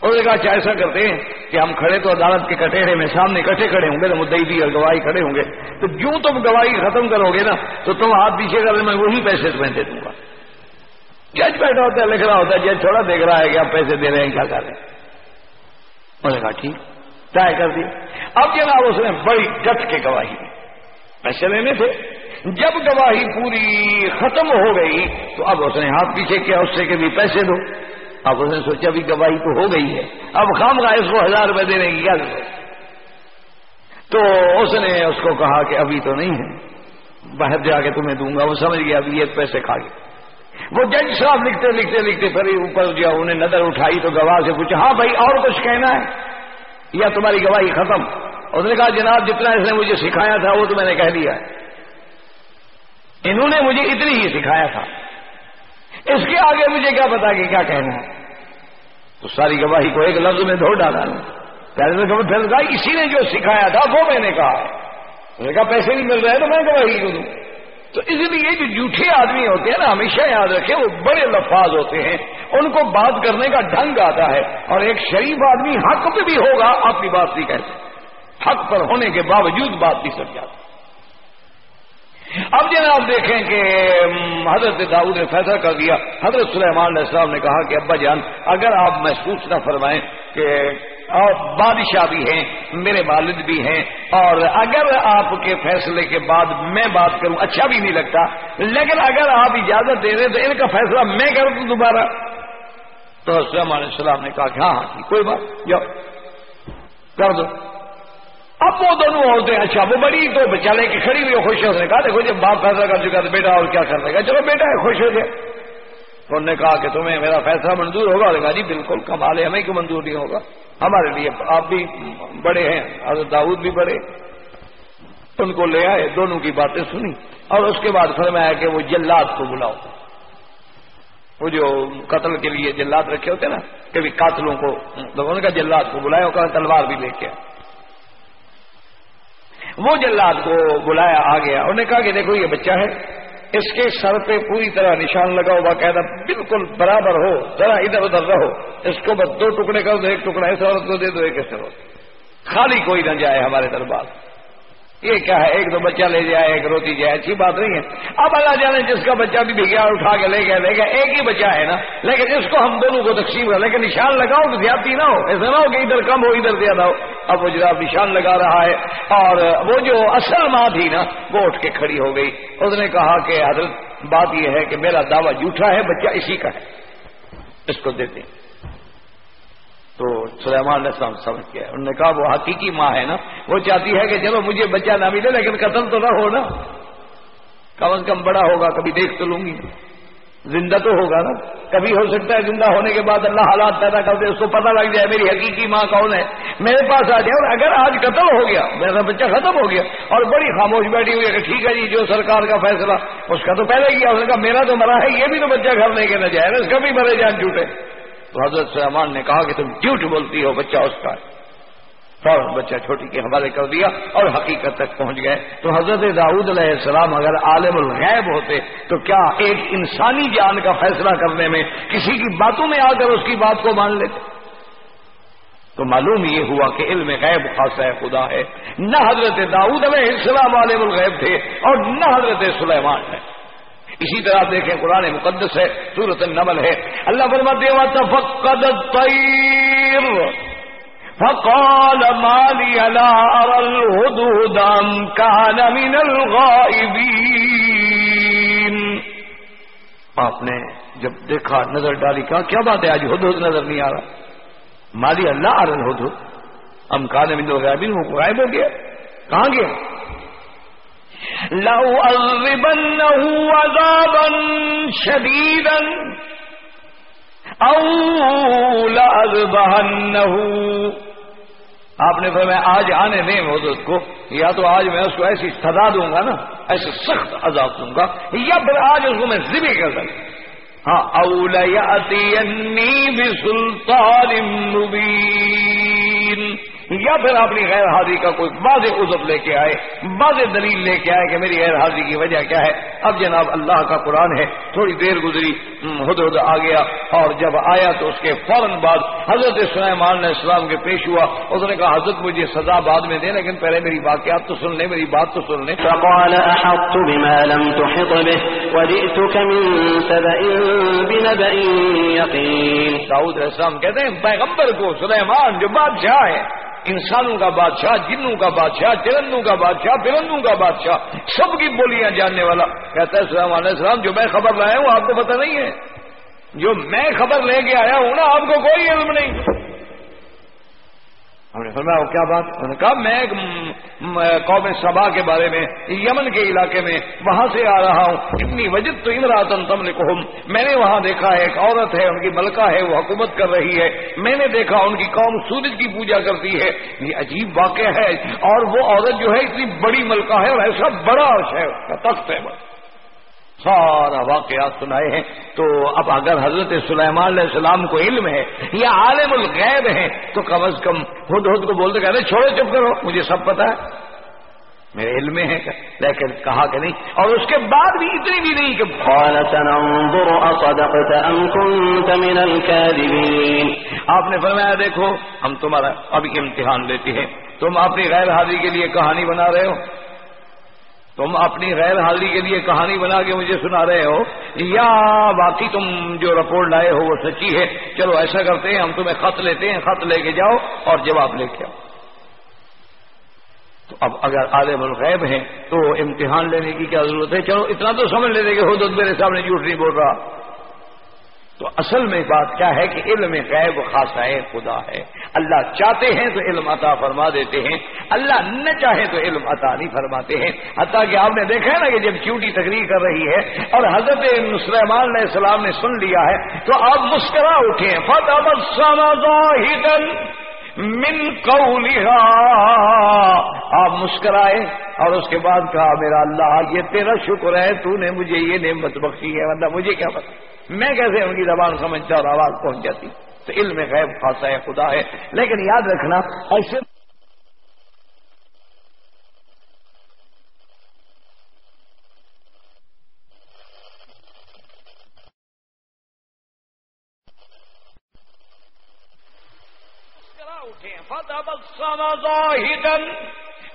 A: اور کہا اچھا ایسا کرتے ہیں کہ ہم کھڑے تو عدالت کے کٹہرے میں سامنے کٹھے کھڑے ہوں گے مدئی بھی اور گواہی کھڑے ہوں گے۔ تو جو تم گواہی ختم کرو گے نا، تو تم ہاتھ پیچھے کر میں وہی پیسے تمہیں دے دوں گا۔ جج بیٹھا ہوتا ہے، لکھ رہا ہوتا ہے، جج تھوڑا دیکھ رہا ہے کہ آپ پیسے دے رہے ہیں، کیا کر رہے ہیں؟ انہوں نے کہا ٹھیک، طے کر دی۔ اب جناب، اس نے بڑی ڈٹ کے گواہی پیسے لینے تھے۔ جب گواہی پوری ختم ہو گئی تو اب اس نے ہاتھ پیچھے کیا، اس سے کہ بھی پیسے دو۔ اب اس نے سوچا بھی گواہی تو ہو گئی ہے۔ اب خام کا اس کو ہزار روپے دینے کی کیا تو اس نے اس کو کہا کہ ابھی تو نہیں ہے۔ باہر جا کے تمہیں دوں گا۔ وہ سمجھ گیا، ابھی یہ پیسے کھا گئے وہ جج صاحب لکھتے لکھتے لکھتے پھر اوپر جو انہیں نظر اٹھائی تو گواہ سے پوچھا ہاں بھائی اور کچھ کہنا ہے؟ یا تمہاری گواہی ختم؟ اس نے کہا، جناب جتنا اس نے مجھے سکھایا تھا وہ تو میں نے کہہ دیا۔ ہے انہوں نے مجھے اتنی ہی سکھایا تھا۔ اس کے آگے مجھے کیا پتا کہ کیا کہنا ہے؟ تو ساری گواہی کو ایک لفظ میں دھو ڈالا۔ پہلے پھر کہا، اسی نے جو سکھایا تھا وہ میں نے کہا۔ ہے کہا، پیسے نہیں مل رہے تو میں گواہی کو دوں؟ تو اس لیے جو جھوٹے آدمی ہوتے ہیں نا، ہمیشہ یاد رکھے وہ بڑے لفاظ ہوتے ہیں۔ ان کو بات کرنے کا ڈھنگ آتا ہے اور ایک شریف آدمی حق پہ بھی ہوگا، آپ کی بات نہیں کہتے۔ حق پر ہونے کے باوجود بات نہیں سب اب جناب دیکھیں کہ حضرت داؤد نے فیصلہ کر دیا۔ حضرت سلیمان علیہ السلام نے کہا کہ، ابا جان، اگر آپ محسوس نہ فرمائیں کہ اور بادشاہ بھی ہیں، میرے والد بھی ہیں، اور اگر آپ کے فیصلے کے بعد میں بات کروں اچھا بھی نہیں لگتا، لیکن اگر آپ اجازت دے رہے تو ان کا فیصلہ میں کروں دوں دوبارہ۔ تو سلیمان علیہ السلام نے کہا کہ ہاں ہاں جی، کوئی بات، جاؤ، کر دو۔ اب وہ دونوں عورتیں اچھا وہ بڑی تو بچہ لے کے کھڑی ہوئی خوش نے کہا، دیکھو جب باپ فیصلہ کر چکا تو بیٹا اور کیا کر دے گا؟ چلو، بیٹا ہے، خوش ہو گیا۔ انہوں نے کہا کہ تمہیں میرا فیصلہ منظور ہوگا؟ کہا جی بالکل، کمال ہے، ہمیں کیوں منظور نہیں ہوگا؟ ہمارے لیے آپ بھی بڑے ہیں، حضرت داؤد بھی بڑے۔ ان کو لے آئے، دونوں کی باتیں سنی اور اس کے بعد فرمایا کہ وہ جلات کو بلاؤ۔ وہ جو قتل کے لیے جلات رکھے ہوتے نا کبھی قاتلوں کو ان کا جلات کو بلایا کہا تلوار بھی لے کے آئے۔ وہ جلاد کو بلایا آ گیا۔ انہوں نے کہا کہ دیکھو، یہ بچہ ہے، اس کے سر پہ پوری طرح نشان لگا ہوا باقاعدہ بالکل برابر ہو، ذرا ادھر ادھر رہو۔ اس کو بس دو ٹکڑے کر دو، ایک ٹکڑا ایسے عورت کو دے دو، ایک ایسے عورت۔ خالی کوئی نہ جائے ہمارے دربار۔ یہ کیا ہے؟ ایک دو بچہ لے جائے، ایک روتی جائے، اچھی بات نہیں ہے۔ اب اللہ جانے جس کا بچہ بھی بھگیا اٹھا کے لے گیا لے گیا ایک ہی بچہ ہے نا۔ لیکن اس کو ہم دونوں کو تقسیم کر، لیکن نشان لگاؤ تو زیادتی نہ ہو، ایسا نہ ہو کہ ادھر کم ہو، ادھر زیادہ ہو۔ اب وہ جناب نشان لگا رہا ہے اور وہ جو اصل ماں تھی نا، وہ اٹھ کے کھڑی ہو گئی۔ اس نے کہا کہ حضرت، بات یہ ہے کہ میرا دعویٰ جھوٹا ہے، بچہ اسی کا ہے۔ اس کو دیتے تو سلیمان نے سمجھ کیا انہوں نے کہا وہ حقیقی ماں ہے نا۔ وہ چاہتی ہے کہ چلو مجھے بچہ نہ ملے، لیکن قتل تو نہ ہو نا۔ کم از کم بڑا ہوگا، کبھی دیکھ تو لوں گی۔ زندہ تو ہوگا نا؟ کبھی ہو سکتا ہے زندہ ہونے کے بعد اللہ حالات پیدا کر دے، اس کو پتہ لگ جائے میری حقیقی ماں کون ہے۔ میرے پاس آ جائے اور اگر آج قتل ہو گیا، میرا بچہ ختم ہو گیا اور بڑی خاموش بیٹھی ہوئی ہے کہ ٹھیک ہے جی جو سرکار کا فیصلہ، اس کا تو پہلے کیا، اس نے کہا میرا تو مرا ہے، یہ بھی تو بچہ گھر لے کے نہ جائے، اس کا بھی مرے جان جھوٹے۔ تو حضرت سلمان نے کہا کہ تم جھوٹ بولتی ہو بچہ اس کا۔ فوراً بچہ چھوٹی کے حوالے کر دیا اور حقیقت تک پہنچ گئے۔ تو حضرت داؤد علیہ السلام اگر عالم الغیب ہوتے تو کیا ایک انسانی جان کا فیصلہ کرنے میں کسی کی باتوں میں آ کر اس کی بات کو مان لیتے؟ تو معلوم یہ ہوا کہ علم غیب خاص ہے خدا ہے۔ نہ حضرت داؤد علیہ السلام عالم الغیب تھے اور نہ حضرت سلیمان ہے۔ اسی طرح دیکھیں قرآن مقدس ہے سورت النمل ہے۔ اللہ فرماتے فقال ما لي لا ارى الهدود ام كان من الغائبين آپ نے جب دیکھا نظر ڈالی کہا کیا بات ہے؟ آج ہدہد نظر نہیں آ رہا۔ مالی اللہ ارى الهدود ام كان من الغائبين؟ وہ غائب ہو گیا۔ کہاں گیا؟ لو أذبنه عذابا شديدا أو لأذبهنه آپ نے فرمایا، آج آنے دیں حضرت کو، یا تو آج میں اس کو ایسی سزا دوں گا نا ایسے سخت عذاب دوں گا، یا پھر آج اس کو میں ذبح کر دوں ہاں اولا سلطان مبین۔ یا پھر اپنی غیر حاضری کا کوئی واضح عزب لے کے آئے واضح دلیل لے کے آئے کہ میری غیر حاضری کی وجہ کیا ہے۔ اب جناب اللہ کا قرآن ہے تھوڑی دیر گزری ہد ہد آ گیا اور جب آیا تو اس کے فوراً بعد حضرت سلیمان علیہ السلام کے پیش ہوا۔ اس نے کہا حضرت مجھے سزا بعد میں دے لیکن پہلے میری واقعات تو سن لیں میری بات تو سن لیں۔
C: فقال احطت بما لم تحط به وجئتك من سبأ بنبأ يقين.
A: داؤد علیہ السلام کہتے ہیں پیغمبر کو سلیمان جو بادشاہ ہے انسانوں کا بادشاہ، جنوں کا بادشاہ چرندوں کا بادشاہ، پرندوں کا بادشاہ، سب کی بولیاں جاننے والا۔ کہتا ہے، السلام علیہ السلام، جو میں خبر لایا ہوں، آپ کو پتہ نہیں ہے۔ جو میں خبر لے کے آیا ہوں نا، آپ کو کوئی علم نہیں۔ ہم نے فرمایا کیا بات؟ انہوں نے کہا، میں قوم سبا کے بارے میں، یمن کے علاقے میں وہاں سے آ رہا ہوں۔ اتنی وجد تو امراطن تم نے میں نے وہاں دیکھا ہے، ایک عورت ہے، ان کی ملکہ ہے، وہ حکومت کر رہی ہے۔ میں نے دیکھا، ان کی قوم سورج کی پوجا کرتی ہے۔ یہ عجیب واقع ہے۔ اور وہ عورت جو ہے، اتنی بڑی ملکہ ہے اور ایسا بڑا ہے کا تخت ہے۔ سارا واقعات سنائے ہیں۔ تو اب اگر حضرت سلیمان علیہ السلام کو علم ہے یا عالم الغیب ہے تو کم از کم خود خود کو بولتے کہتے چھوڑو چپ کرو مجھے سب پتا ہے۔ میرے علم میں ہے لیکن کہا کہ نہیں۔ اور اس کے بعد بھی اتنی بھی نہیں کہ
C: سننظر اصدقت ام كنت من
A: آپ نے فرمایا دیکھو ہم تمہارا ابھی امتحان لیتے ہیں۔ تم اپنی غیر حاضری کے لیے کہانی بنا رہے ہو۔ تم اپنی غیر حاضری کے لیے کہانی بنا کے مجھے سنا رہے ہو۔ یا باقی تم جو رپورٹ لائے ہو وہ سچی ہے۔ چلو ایسا کرتے ہیں، ہم تمہیں خط لیتے ہیں، خط لے کے جاؤ اور جواب لے کے آؤ۔ تو اب اگر عالم الغیب ہیں تو امتحان لینے کی کیا ضرورت ہے؟ چلو اتنا تو سمجھ لیتے کہ حدود میرے سامنے جھوٹ نہیں بول رہا۔ تو اصل میں بات کیا ہے کہ علم غیب خاصا خدا ہے۔ اللہ چاہتے ہیں تو علم عطا فرما دیتے ہیں۔ اللہ نہ چاہے تو علم عطا نہیں فرماتے ہیں۔ حتیٰ کہ آپ نے دیکھا ہے نا کہ جب چوٹی تقریر کر رہی ہے اور حضرت سلیمان علیہ السلام نے سن لیا ہے تو آپ مسکرا اٹھے فتح من قولها آپ مسکرائے اور اس کے بعد کہا، میرا اللہ، یہ تیرا شکر ہے، تو نے مجھے یہ نعمت بخشی ہے مطلب مجھے کیا پتا میں کیسے ان کی زبان سمجھتا اور آواز پہنچ جاتی؟ تو علم غیب خاصا ہے خدا ہے۔ لیکن یاد رکھنا، ایسے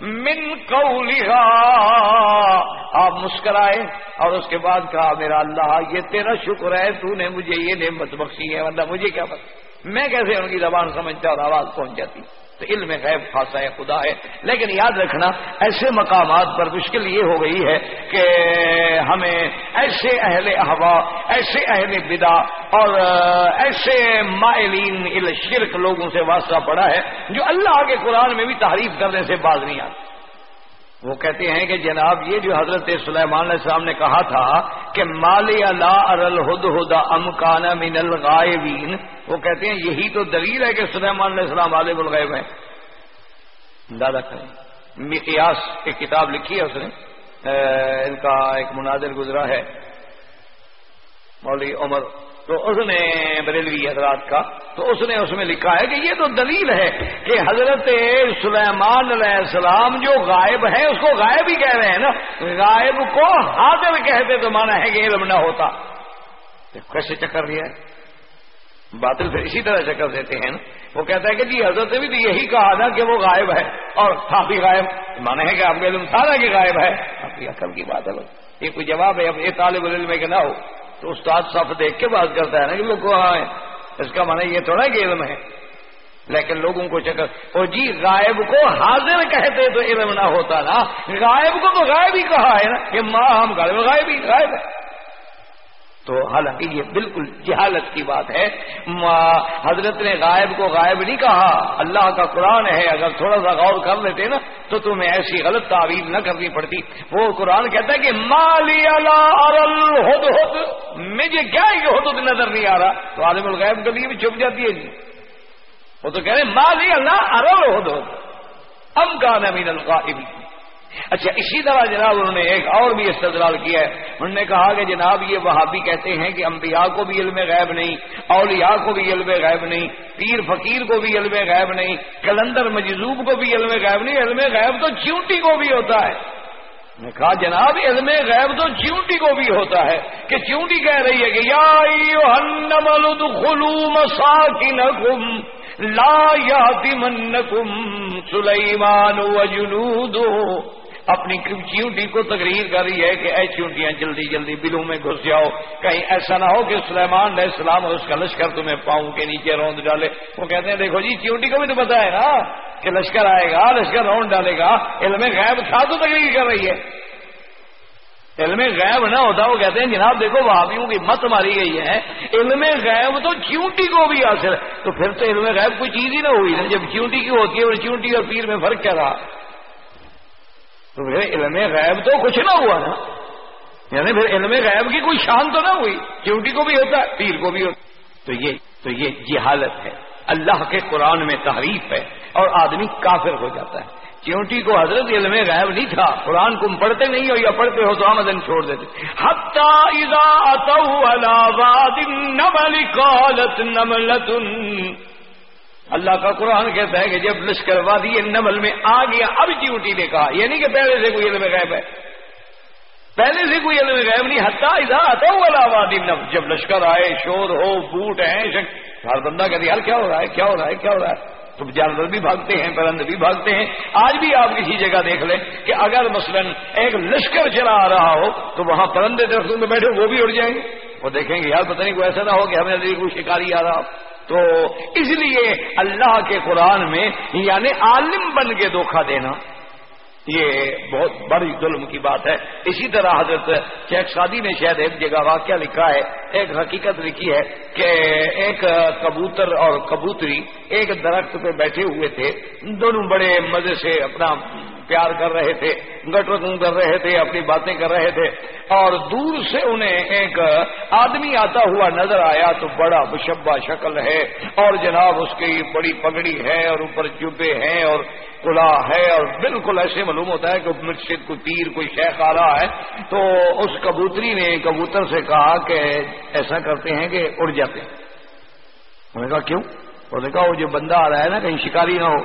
A: من قولها۔ آپ مسکرائے اور اس کے بعد کہا، میرا اللہ، یہ تیرا شکر ہے، تو نے مجھے یہ نعمت بخشی ہے مطلب مجھے کیا پتا میں کیسے ان کی زبان سمجھتا اور آواز پہنچ جاتی؟ تو علم غیب خاصا ہے، خدا ہے۔ لیکن یاد رکھنا، ایسے مقامات پر مشکل یہ ہو گئی ہے کہ ہمیں ایسے اہل ہوا ایسے اہل بدا اور ایسے مائلین شرک لوگوں سے واسطہ پڑا ہے جو اللہ کے قرآن میں بھی تعریف کرنے سے باز نہیں آتی وہ کہتے ہیں کہ جناب یہ جو حضرت سلیمان علیہ السلام نے کہا تھا کہ مالی اللہ ارل ہد ہدا امکان من الغائبین، وہ کہتے ہیں یہی تو دلیل ہے کہ سلیمان علیہ السلام عالم الغیب ہے دادا کریں۔ مقیاس ایک کتاب لکھی ہے اس نے ان کا ایک مناظر گزرا ہے۔ مولوی عمر تو اس نے بریلوی حضرات کا، تو اس نے اس میں لکھا ہے کہ یہ تو دلیل ہے کہ حضرت سلیمان علیہ السلام جو غائب ہے اس کو غائب ہی کہہ رہے ہیں نا۔ غائب کو حاضر کہتے تو مانا ہے کہ علم نہ ہوتا۔ کیسے چکر لیا ہے۔ باطل پھر اسی طرح چکر دیتے ہیں نا۔ وہ کہتا ہے کہ جی حضرت نے بھی تو یہی کہا نا کہ وہ غائب ہے اور تھا بھی غائب۔ مانا ہے کہ آپ کا علم تھا کہ غائب ہے۔ آپ کی عقل کی بات ہے یہ کوئی جواب ہے، اب یہ طالب علم ہے کہ نہ ہو۔ تو استاد صف دیکھ کے بات کرتا ہے نا کہ لوگ کہاں ہے اس کا معنی یہ تھوڑا کہ علم ہے۔ لیکن لوگوں کو چکر، اور جی غائب کو حاضر کہتے تو علم نہ ہوتا نا۔ غائب کو تو غائب ہی کہا ہے نا کہ ماں ہم غائب غائب ہی غائب ہے۔ تو حالانکہ یہ بالکل جہالت کی بات ہے۔ حضرت نے غائب کو غائب نہیں کہا، اللہ کا قرآن ہے، اگر تھوڑا سا غور کر لیتے نا، تو تمہیں ایسی غلط تعویل نہ کرنی پڑتی۔ وہ قرآن کہتا ہے کہ مالی اللہ مجھے کیا ہے کہ حدود نظر نہیں آ رہا؟ تو عالم الغائب کبھی بھی چھپ جاتی ہے جی۔ وہ تو کہہ رہے مالی اللہ ارل ہد ام کا نمین القائبی اچھا اسی طرح جناب انہوں نے ایک اور بھی استدلال کیا ہے۔ انہوں نے کہا کہ جناب، یہ وہابی کہتے ہیں کہ انبیاء کو بھی علم غیب نہیں، اولیاء کو بھی علم غیب نہیں، پیر فقیر کو بھی علم غیب نہیں، کلندر مجذوب کو بھی علم غیب نہیں، علم غیب تو چیونٹی کو بھی ہوتا ہے۔ نے کہا، جناب، علم غیب تو چیونٹی کو بھی ہوتا ہے کہ چیونٹی کہہ رہی ہے کہ یا خلو مساکنکم لا یاتمنکم سلیمان وجنودو اپنی چیونٹی کو تقریر کر رہی ہے کہ اے چیونٹیاں جلدی جلدی بلوں میں گھس جاؤ۔ کہیں ایسا نہ ہو کہ سلیمان علیہ السلام اور اس کا لشکر تمہیں پاؤں کے نیچے روند ڈالے۔ وہ کہتے ہیں، دیکھو جی چیونٹی کو بھی تو پتا ہے نا کہ لشکر آئے گا، لشکر روند ڈالے گا۔ علم غیب تھا تو تقریر کر رہی ہے۔ علم غیب نہ ہوتا، وہ کہتے ہیں، جناب دیکھو، وہابیوں کی مت ماری گئی ہے۔ علم غیب تو چیونٹی کو بھی حاصل ہے۔ تو پھر تو علم غیب کوئی چیز ہی نہ ہوئی۔ نا جب چیونٹی کی ہوتی ہے، اور چیونٹی اور پیر میں فرق کیا رہا؟ تو پھر علم غیب تو کچھ نہ ہوا نا۔ یعنی پھر علم غیب کی کوئی شان تو نہ ہوئی۔ چیونٹی کو بھی ہوتا ہے پیر کو بھی ہوتا۔ تو یہ تو یہ جہالت ہے۔ اللہ کے قرآن میں تحریف ہے اور آدمی کافر ہو جاتا ہے۔ چونٹی کو حضرت علم غائب نہیں تھا۔ قرآن کو پڑھتے نہیں ہو یا پڑھتے ہو تو آمدن چھوڑ دیتے۔ اللہ کا قرآن کہتا ہے کہ جب لشکر وادی نمل میں آ گیا، اب جی چیونٹی نے کہا یہ نہیں کہ پہلے سے کوئی علم غائب ہے۔ پہلے سے کوئی علم غائب نہیں ہتھا ادا آتا والا وادی نم جب لشکر آئے، شور ہو، بوٹ ہیں ہر بندہ کہتے یار کیا ہو رہا ہے، کیا ہو رہا ہے، کیا ہو رہا ہے؟ تو جانور بھی بھاگتے ہیں، پرند بھی بھاگتے ہیں۔ آج بھی آپ کسی جگہ دیکھ لیں کہ اگر مثلا ایک لشکر چلا آ رہا ہو، تو وہاں پرندے درختوں میں بیٹھے، وہ بھی اڑ جائیں گے۔ وہ دیکھیں گے، یار پتہ نہیں کوئی ایسا نہ ہو کہ ہمیں کوئی شکاری آ رہا ہو۔ تو اس لیے اللہ کے قرآن میں یعنی عالم بن کے دھوکھا دینا، یہ بہت بڑی ظلم کی بات ہے۔ اسی طرح حضرت شیخ سادی نے شاید ایک جگہ واقعہ لکھا ہے، ایک حقیقت لکھی ہے کہ ایک کبوتر اور کبوتری ایک درخت پہ بیٹھے ہوئے تھے۔ دونوں بڑے مزے سے اپنا پیار کر رہے تھے۔ گٹرگوں کر رہے تھے، اپنی باتیں کر رہے تھے، اور دور سے انہیں ایک آدمی آتا ہوا نظر آیا تو بڑا مشبہ شکل ہے، اور جناب اس کی بڑی پگڑی ہے اور اوپر جبے ہیں اور کلا ہے، اور بالکل ایسے معلوم ہوتا ہے کہ مرشد، کوئی پیر، کوئی شیخ آ رہا ہے۔ تو اس کبوتری نے کبوتر سے کہا کہ ایسا کرتے ہیں کہ اڑ جاتے ہیں۔ انہوں نے کہا، کیوں؟ انہوں نے کہا، وہ جو بندہ آ رہا ہے نا، کہیں شکاری نہ ہو۔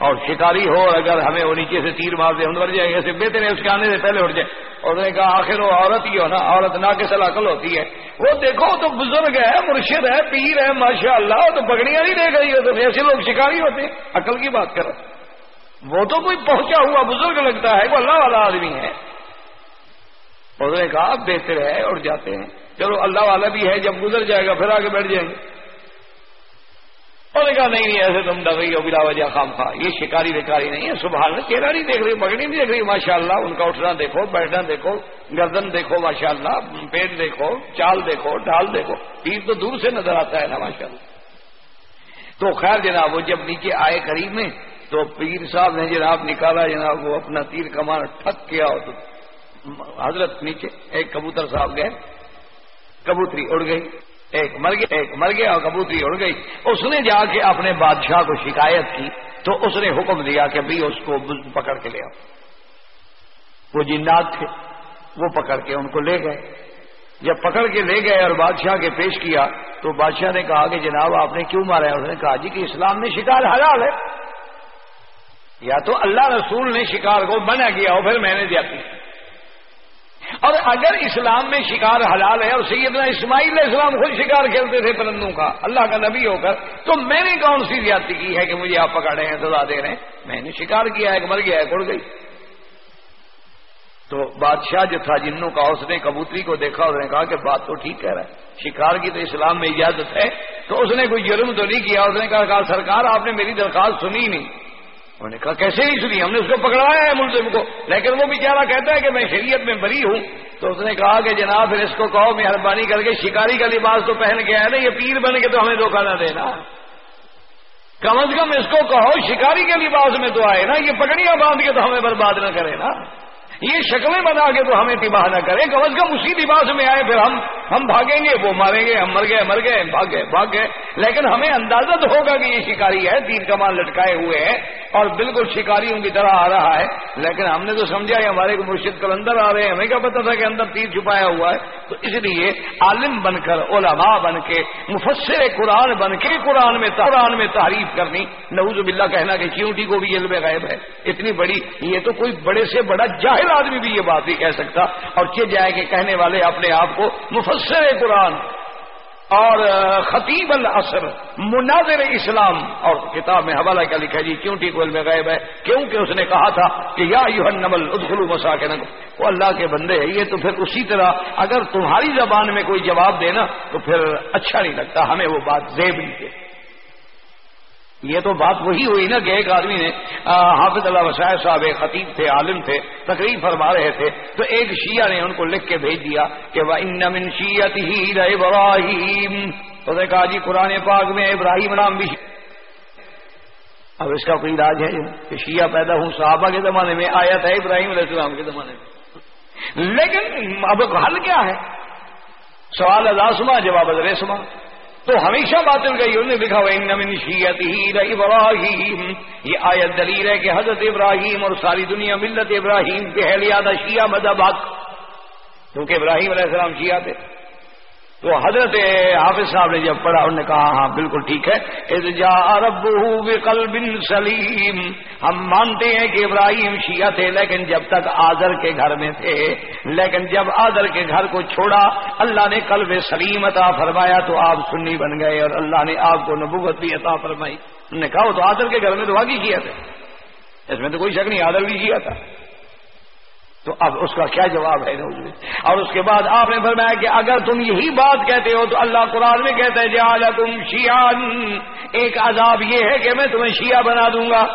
A: اور شکاری ہو، اگر ہمیں وہ نیچے سے تیر مار دے، ہم بڑھ جائیں گے، ایسے بہتر ہے اس کے آنے سے پہلے اٹھ جائے اور نے کہا، آخر وہ عورت ہی ہو نا، عورت نہ کے سلاقل ہوتی ہے۔ وہ دیکھو تو بزرگ ہے، مرشد ہے، پیر ہے ماشاء اللہ تو پگڑیاں نہیں دیکھ رہی ہو ایسے لوگ شکاری ہوتے ہیں۔ عقل کی بات کرو۔ وہ تو کوئی پہنچا ہوا بزرگ لگتا ہے، وہ اللہ والا آدمی ہے۔ اور نے کہا بہتر ہے اٹھ جاتے ہیں۔ چلو، اللہ والا بھی ہے، جب گزر جائے گا، پھر آگے بیٹھ جائیں گے۔ نے کہا، نہیں نہیں، ایسے تم ڈر رہی ہو، بلا وجہ خام خواہ۔ یہ شکاری وکاری نہیں ہے صبح میں چہرہ نہیں دیکھ رہی پگڑی نہیں دیکھ رہی ماشاء اللہ ان کا اٹھنا دیکھو، بیٹھنا دیکھو، گردن دیکھو ماشاء اللہ پیٹ دیکھو، چال دیکھو، ڈھال دیکھو تیر تو دور سے نظر آتا ہے نا ماشاء اللہ تو خیر جناب، وہ جب نیچے آئے قریب میں، تو پیر صاحب نے جناب نکالا، جناب، وہ اپنا تیر کمان ٹھک کیا تو حضرت نیچے ایک کبوتر صاحب گئے، کبوتری اڑ گئی۔ ایک مر گیا، ایک مر گیا اور کبوتری اڑ گئی۔ اس نے جا کے اپنے بادشاہ کو شکایت کی، تو اس نے حکم دیا کہ بھی اس کو پکڑ کے لے آؤ۔ وہ جنات تھے، وہ پکڑ کے ان کو لے گئے۔ جب پکڑ کے لے گئے اور بادشاہ کے پیش کیا، تو بادشاہ نے کہا کہ جناب آپ نے کیوں مارا ہے؟ اس نے کہا جی کہ اسلام میں شکار حلال ہے۔ یا تو اللہ رسول نے شکار کو منع کیا ہو پھر میں نے جاتی اور اگر اسلام میں شکار حلال ہے اور سیدنا اسماعیل علیہ السلام خود شکار کھیلتے تھے پرندوں کا، اللہ کا نبی ہو کر، تو میں نے کون سی زیادتی کی ہے کہ مجھے آپ پکڑ رہے ہیں، سزا دے رہے ہیں؟ میں نے شکار کیا ہے کہ مر گیا ہے کڑ گئی۔ تو بادشاہ جو تھا، جنوں کا، اس نے کبوتری کو دیکھا، اس نے کہا کہ بات تو ٹھیک کہہ رہا ہے۔ شکار کی تو اسلام میں اجازت ہے، تو اس نے کوئی جرم تو نہیں کیا، اس نے کہا سرکار، آپ نے میری درخواست سنی نہیں۔ انہوں نے کہا، کیسے اس سنی؟ ہم نے اس کو پکڑایا ہے ملزم کو. لیکن وہ بیچارہ کہتا ہے کہ میں شریعت میں بری ہوں۔ تو اس نے کہا کہ جناب پھر اس کو کہو مہربانی کر کے شکاری کا لباس تو پہن کے آئے نا، یہ پیر بن کے تو ہمیں دھوکہ نہ دینا۔ کم از کم اس کو کہو، شکاری کے لباس میں تو آئے نا، یہ پکڑیاں باندھ کے تو ہمیں برباد نہ کرے نا۔ یہ شکلیں بنا کے تو ہمیں تباہ نہ کرے کم از کم اسی لباس میں آئے، پھر ہم ہم بھاگیں گے، وہ ماریں گے، ہم مر گئے مر گئے بھاگ گئے بھاگ گئے لیکن ہمیں اندازہ تو ہوگا کہ یہ شکاری ہے، تین کمان لٹکائے ہوئے ہیں اور بالکل شکاریوں کی طرح آ رہا ہے۔ لیکن ہم نے تو سمجھا کہ ہمارے مرشد کل اندر آ رہے ہیں۔ ہمیں کیا پتا تھا کہ اندر تیر چھپایا ہوا ہے۔ تو اس لیے عالم بن کر، علماء بن کے، مفسر قرآن بن کے قرآن میں قرآن میں تعریف کرنی۔ نعوذ باللہ کہنا کہ چیونٹی کو بھی علم غائب ہے۔ اتنی بڑی، یہ تو کوئی بڑے سے بڑا جاہل آدمی بھی یہ بات نہیں کہہ سکتا۔ اور چل جائے کہ کہنے والے اپنے آپ کو مفسر قرآن اور خطیب العصر، مناظر اسلام، اور کتاب میں حوالہ کیا لکھا جی کیوں ٹھیک میں غائب ہے؟ کیونکہ اس نے کہا تھا کہ یا یو نمل ادخلو مسا کے وہ اللہ کے بندے ہیں، یہ تو پھر اسی طرح اگر تمہاری زبان میں کوئی جواب دے نا، تو پھر اچھا نہیں لگتا، ہمیں وہ بات زیب نہیں دے یہ تو بات وہی ہوئی نا کہ ایک آدمی نے حافظ اللہ وسائے صاحب ایک خطیب تھے، عالم تھے تقریب فرما رہے تھے، تو ایک شیعہ نے ان کو لکھ کے بھیج دیا کہ وہ ان شیت ہی ابراہیم تو نے کہا جی قرآن پاک میں ابراہیم نام بھی اب اس کا کوئی علاج ہے کہ شیعہ پیدا ہوں صحابہ کے زمانے میں، آیا تھا ابراہیم علیہ السلام کے زمانے میں۔ لیکن اب حل کیا ہے؟ سوال ازاسما جواب ازرسما تو ہمیشہ باطل گئی انہوں نے لکھا ہوا نمن شیت ہی ابراہیم. یہ آیت دلیل ہے کہ حضرت ابراہیم اور ساری دنیا ملت ابراہیم کے اہلیادہ شیعہ مذہب کیونکہ ابراہیم علیہ السلام شیعہ تھے۔ تو حضرت حافظ صاحب نے جب پڑھا، انہوں نے کہا ہاں بالکل ٹھیک ہے۔ ارب بن سلیم۔ ہم مانتے ہیں کہ ابراہیم شیعہ تھے، لیکن جب تک آدر کے گھر میں تھے، لیکن جب آدر کے گھر کو چھوڑا، اللہ نے قلب سلیم عطا فرمایا تو آپ سنی بن گئے اور اللہ نے آپ کو نبوت بھی عطا فرمائی۔ انہوں نے کہا، وہ تو آدر کے گھر میں تو واقعی کیا تھا اس میں تو کوئی شک نہیں آدر بھی کیا تھا۔ تو اب اس کا کیا جواب ہے اور اس کے بعد آپ نے فرمایا کہ اگر تم یہی بات کہتے ہو تو اللہ قرآن میں کہتا ہے جا تم شیان ایک عذاب یہ ہے کہ میں تمہیں شیعہ بنا دوں گا۔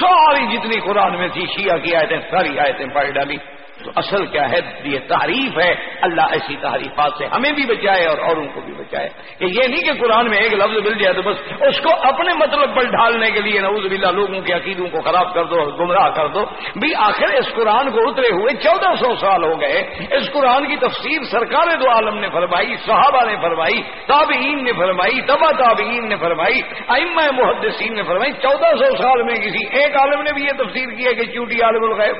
A: ساری جتنی قرآن میں تھی شیعہ کی آیتیں، ساری آیتیں پڑھ ڈالی۔ تو اصل کیا ہے؟ یہ تعریف ہے۔ اللہ ایسی تعریفات سے ہمیں بھی بچائے اور اوروں کو بھی بچائے۔ کہ یہ نہیں کہ قرآن میں ایک لفظ مل جائے تو بس اس کو اپنے مطلب پر ڈھالنے کے لیے نعوذ باللہ لوگوں کے عقیدوں کو خراب کر دو، گمراہ کر دو۔ بھی آخر اس قرآن کو اترے ہوئے چودہ سو سال ہو گئے۔ اس قرآن کی تفسیر سرکار دو عالم نے فرمائی، صحابہ نے فرمائی، تابعین نے فرمائی، تبا تابعین نے فرمائی، ائمہ محدثین نے فرمائی۔ چودہ سو سال میں کسی ایک عالم نے بھی یہ تفسیر کی ہے کہ چوٹی عالم الغیب۔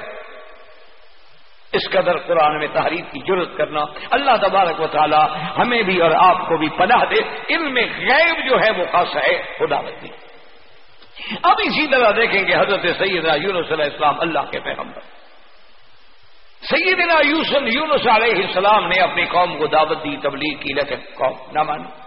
A: اس قدر قرآن میں تحریف کی ضرورت کرنا اللہ تبارک و تعالی ہمیں بھی اور آپ کو بھی پناہ دے۔ علم غیب جو ہے وہ خاص ہے، خدا بتی اب اسی طرح دیکھیں گے حضرت سیدنا یونس علیہ السلام، اللہ کے پیغمبر۔ سیدنا یوسف، یونس علیہ السلام نے اپنی قوم کو دعوت دی، تبلیغ کی، لیکن قوم نہ مانی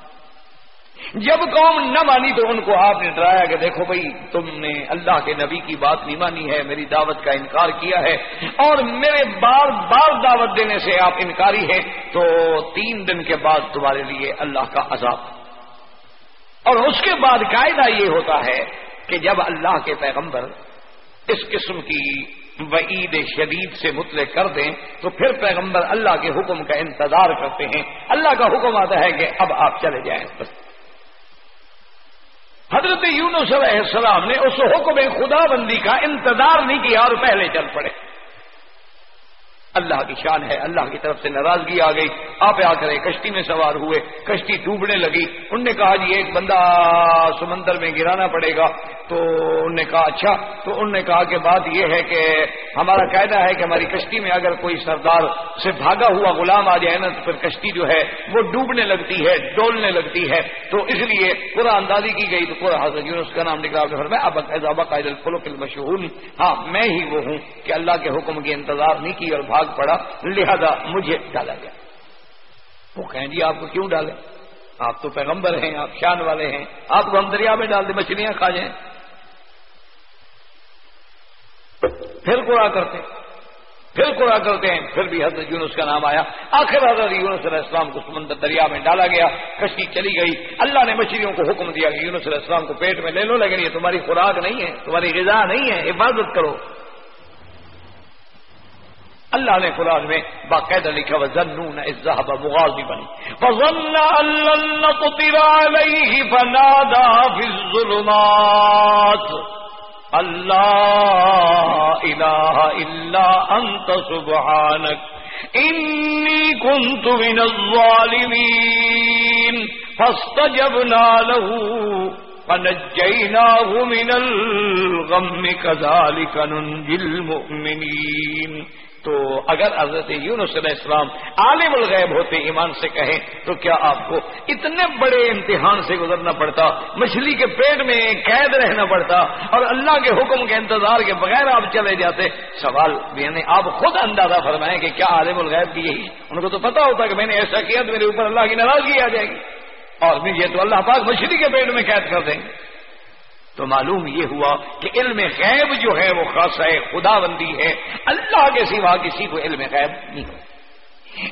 A: جب قوم نہ مانی تو ان کو آپ نے ڈرایا کہ دیکھو بھائی، تم نے اللہ کے نبی کی بات نہیں مانی ہے، میری دعوت کا انکار کیا ہے اور میرے بار بار دعوت دینے سے آپ انکاری ہیں، تو تین دن کے بعد تمہارے لیے اللہ کا عذاب۔ اور اس کے بعد قاعدہ یہ ہوتا ہے کہ جب اللہ کے پیغمبر اس قسم کی وعید شدید سے مطلع کر دیں، تو پھر پیغمبر اللہ کے حکم کا انتظار کرتے ہیں۔ اللہ کا حکم آتا ہے کہ اب آپ چلے جائیں۔ بس حضرت یونس علیہ السلام نے اس حکم خدا بندی کا انتظار نہیں کیا اور پہلے چل پڑے۔ اللہ کی شان ہے، اللہ کی طرف سے ناراضگی آ گئی۔ آپ آ کر کشتی میں سوار ہوئے، کشتی ڈوبنے لگی۔ ان نے کہا جی ایک بندہ سمندر میں گرانا پڑے گا۔ تو ان نے کہا اچھا۔ تو ان نے کہا کہ بات یہ ہے کہ ہمارا قاعدہ ہے کہ ہماری کشتی میں اگر کوئی سردار سے بھاگا ہوا غلام آ جائے نا، تو پھر کشتی جو ہے وہ ڈوبنے لگتی ہے، ڈولنے لگتی ہے۔ تو اس لیے پورا اندازی کی گئی۔ تو پورا حضرت یونس کا نام نکلا پھر میں اب قائد الفلوک المشہور. ہاں میں ہی وہ ہوں کہ اللہ کے حکم کی انتظار نہیں کی اور بھاگ بھاگ پڑا، لہذا مجھے ڈالا گیا۔ وہ کہیں جی آپ کو کیوں ڈالیں آپ تو پیغمبر ہیں، آپ شان والے ہیں، آپ کو ہم دریا میں ڈال دیں، مچھلیاں کھا جائیں۔ پھر کوڑا کرتے پھر کوڑا کرتے ہیں، پھر بھی حضرت یونس کا نام آیا۔ آخر حضرت یونس علیہ السلام کو سمندر دریا میں ڈالا گیا، کشتی چلی گئی۔ اللہ نے مچھلیوں کو حکم دیا کہ یونس علیہ السلام کو پیٹ میں لے لو، لیکن یہ تمہاری خوراک نہیں ہے، تمہاری غذا نہیں ہے، حفاظت کرو۔ اللہ نے قرآن میں باقاعدہ لکھا وہ زنون اظہب مغازی بنی فظن اللہ قطر علیہ فنادا فی الظلمات. اللہ الہ الا انت سبحانک انی کنت من الظالمین فاستجبنا له فنجيناه من الغم، كذلك ننجي المؤمنين. تو اگر حضرت یونس علیہ السلام عالم الغیب ہوتے ایمان سے کہیں، تو کیا آپ کو اتنے بڑے امتحان سے گزرنا پڑتا؟ مچھلی کے پیٹ میں قید رہنا پڑتا اور اللہ کے حکم کے انتظار کے بغیر آپ چلے جاتے؟ سوال یعنی آپ خود اندازہ فرمائیں کہ کیا عالم الغیب کی یہی ان کو تو پتا ہوتا کہ میں نے ایسا کیا تو میرے اوپر اللہ کی ناراضگی آ جائے گی۔ اور مجھے تو اللہ پاک مچھلی کے پیٹ میں قید کر دیں گے۔ تو معلوم یہ ہوا کہ علم غیب جو ہے وہ خاص ہے خدا بندی ہے۔ اللہ کے سوا کسی کو علم غیب نہیں ہو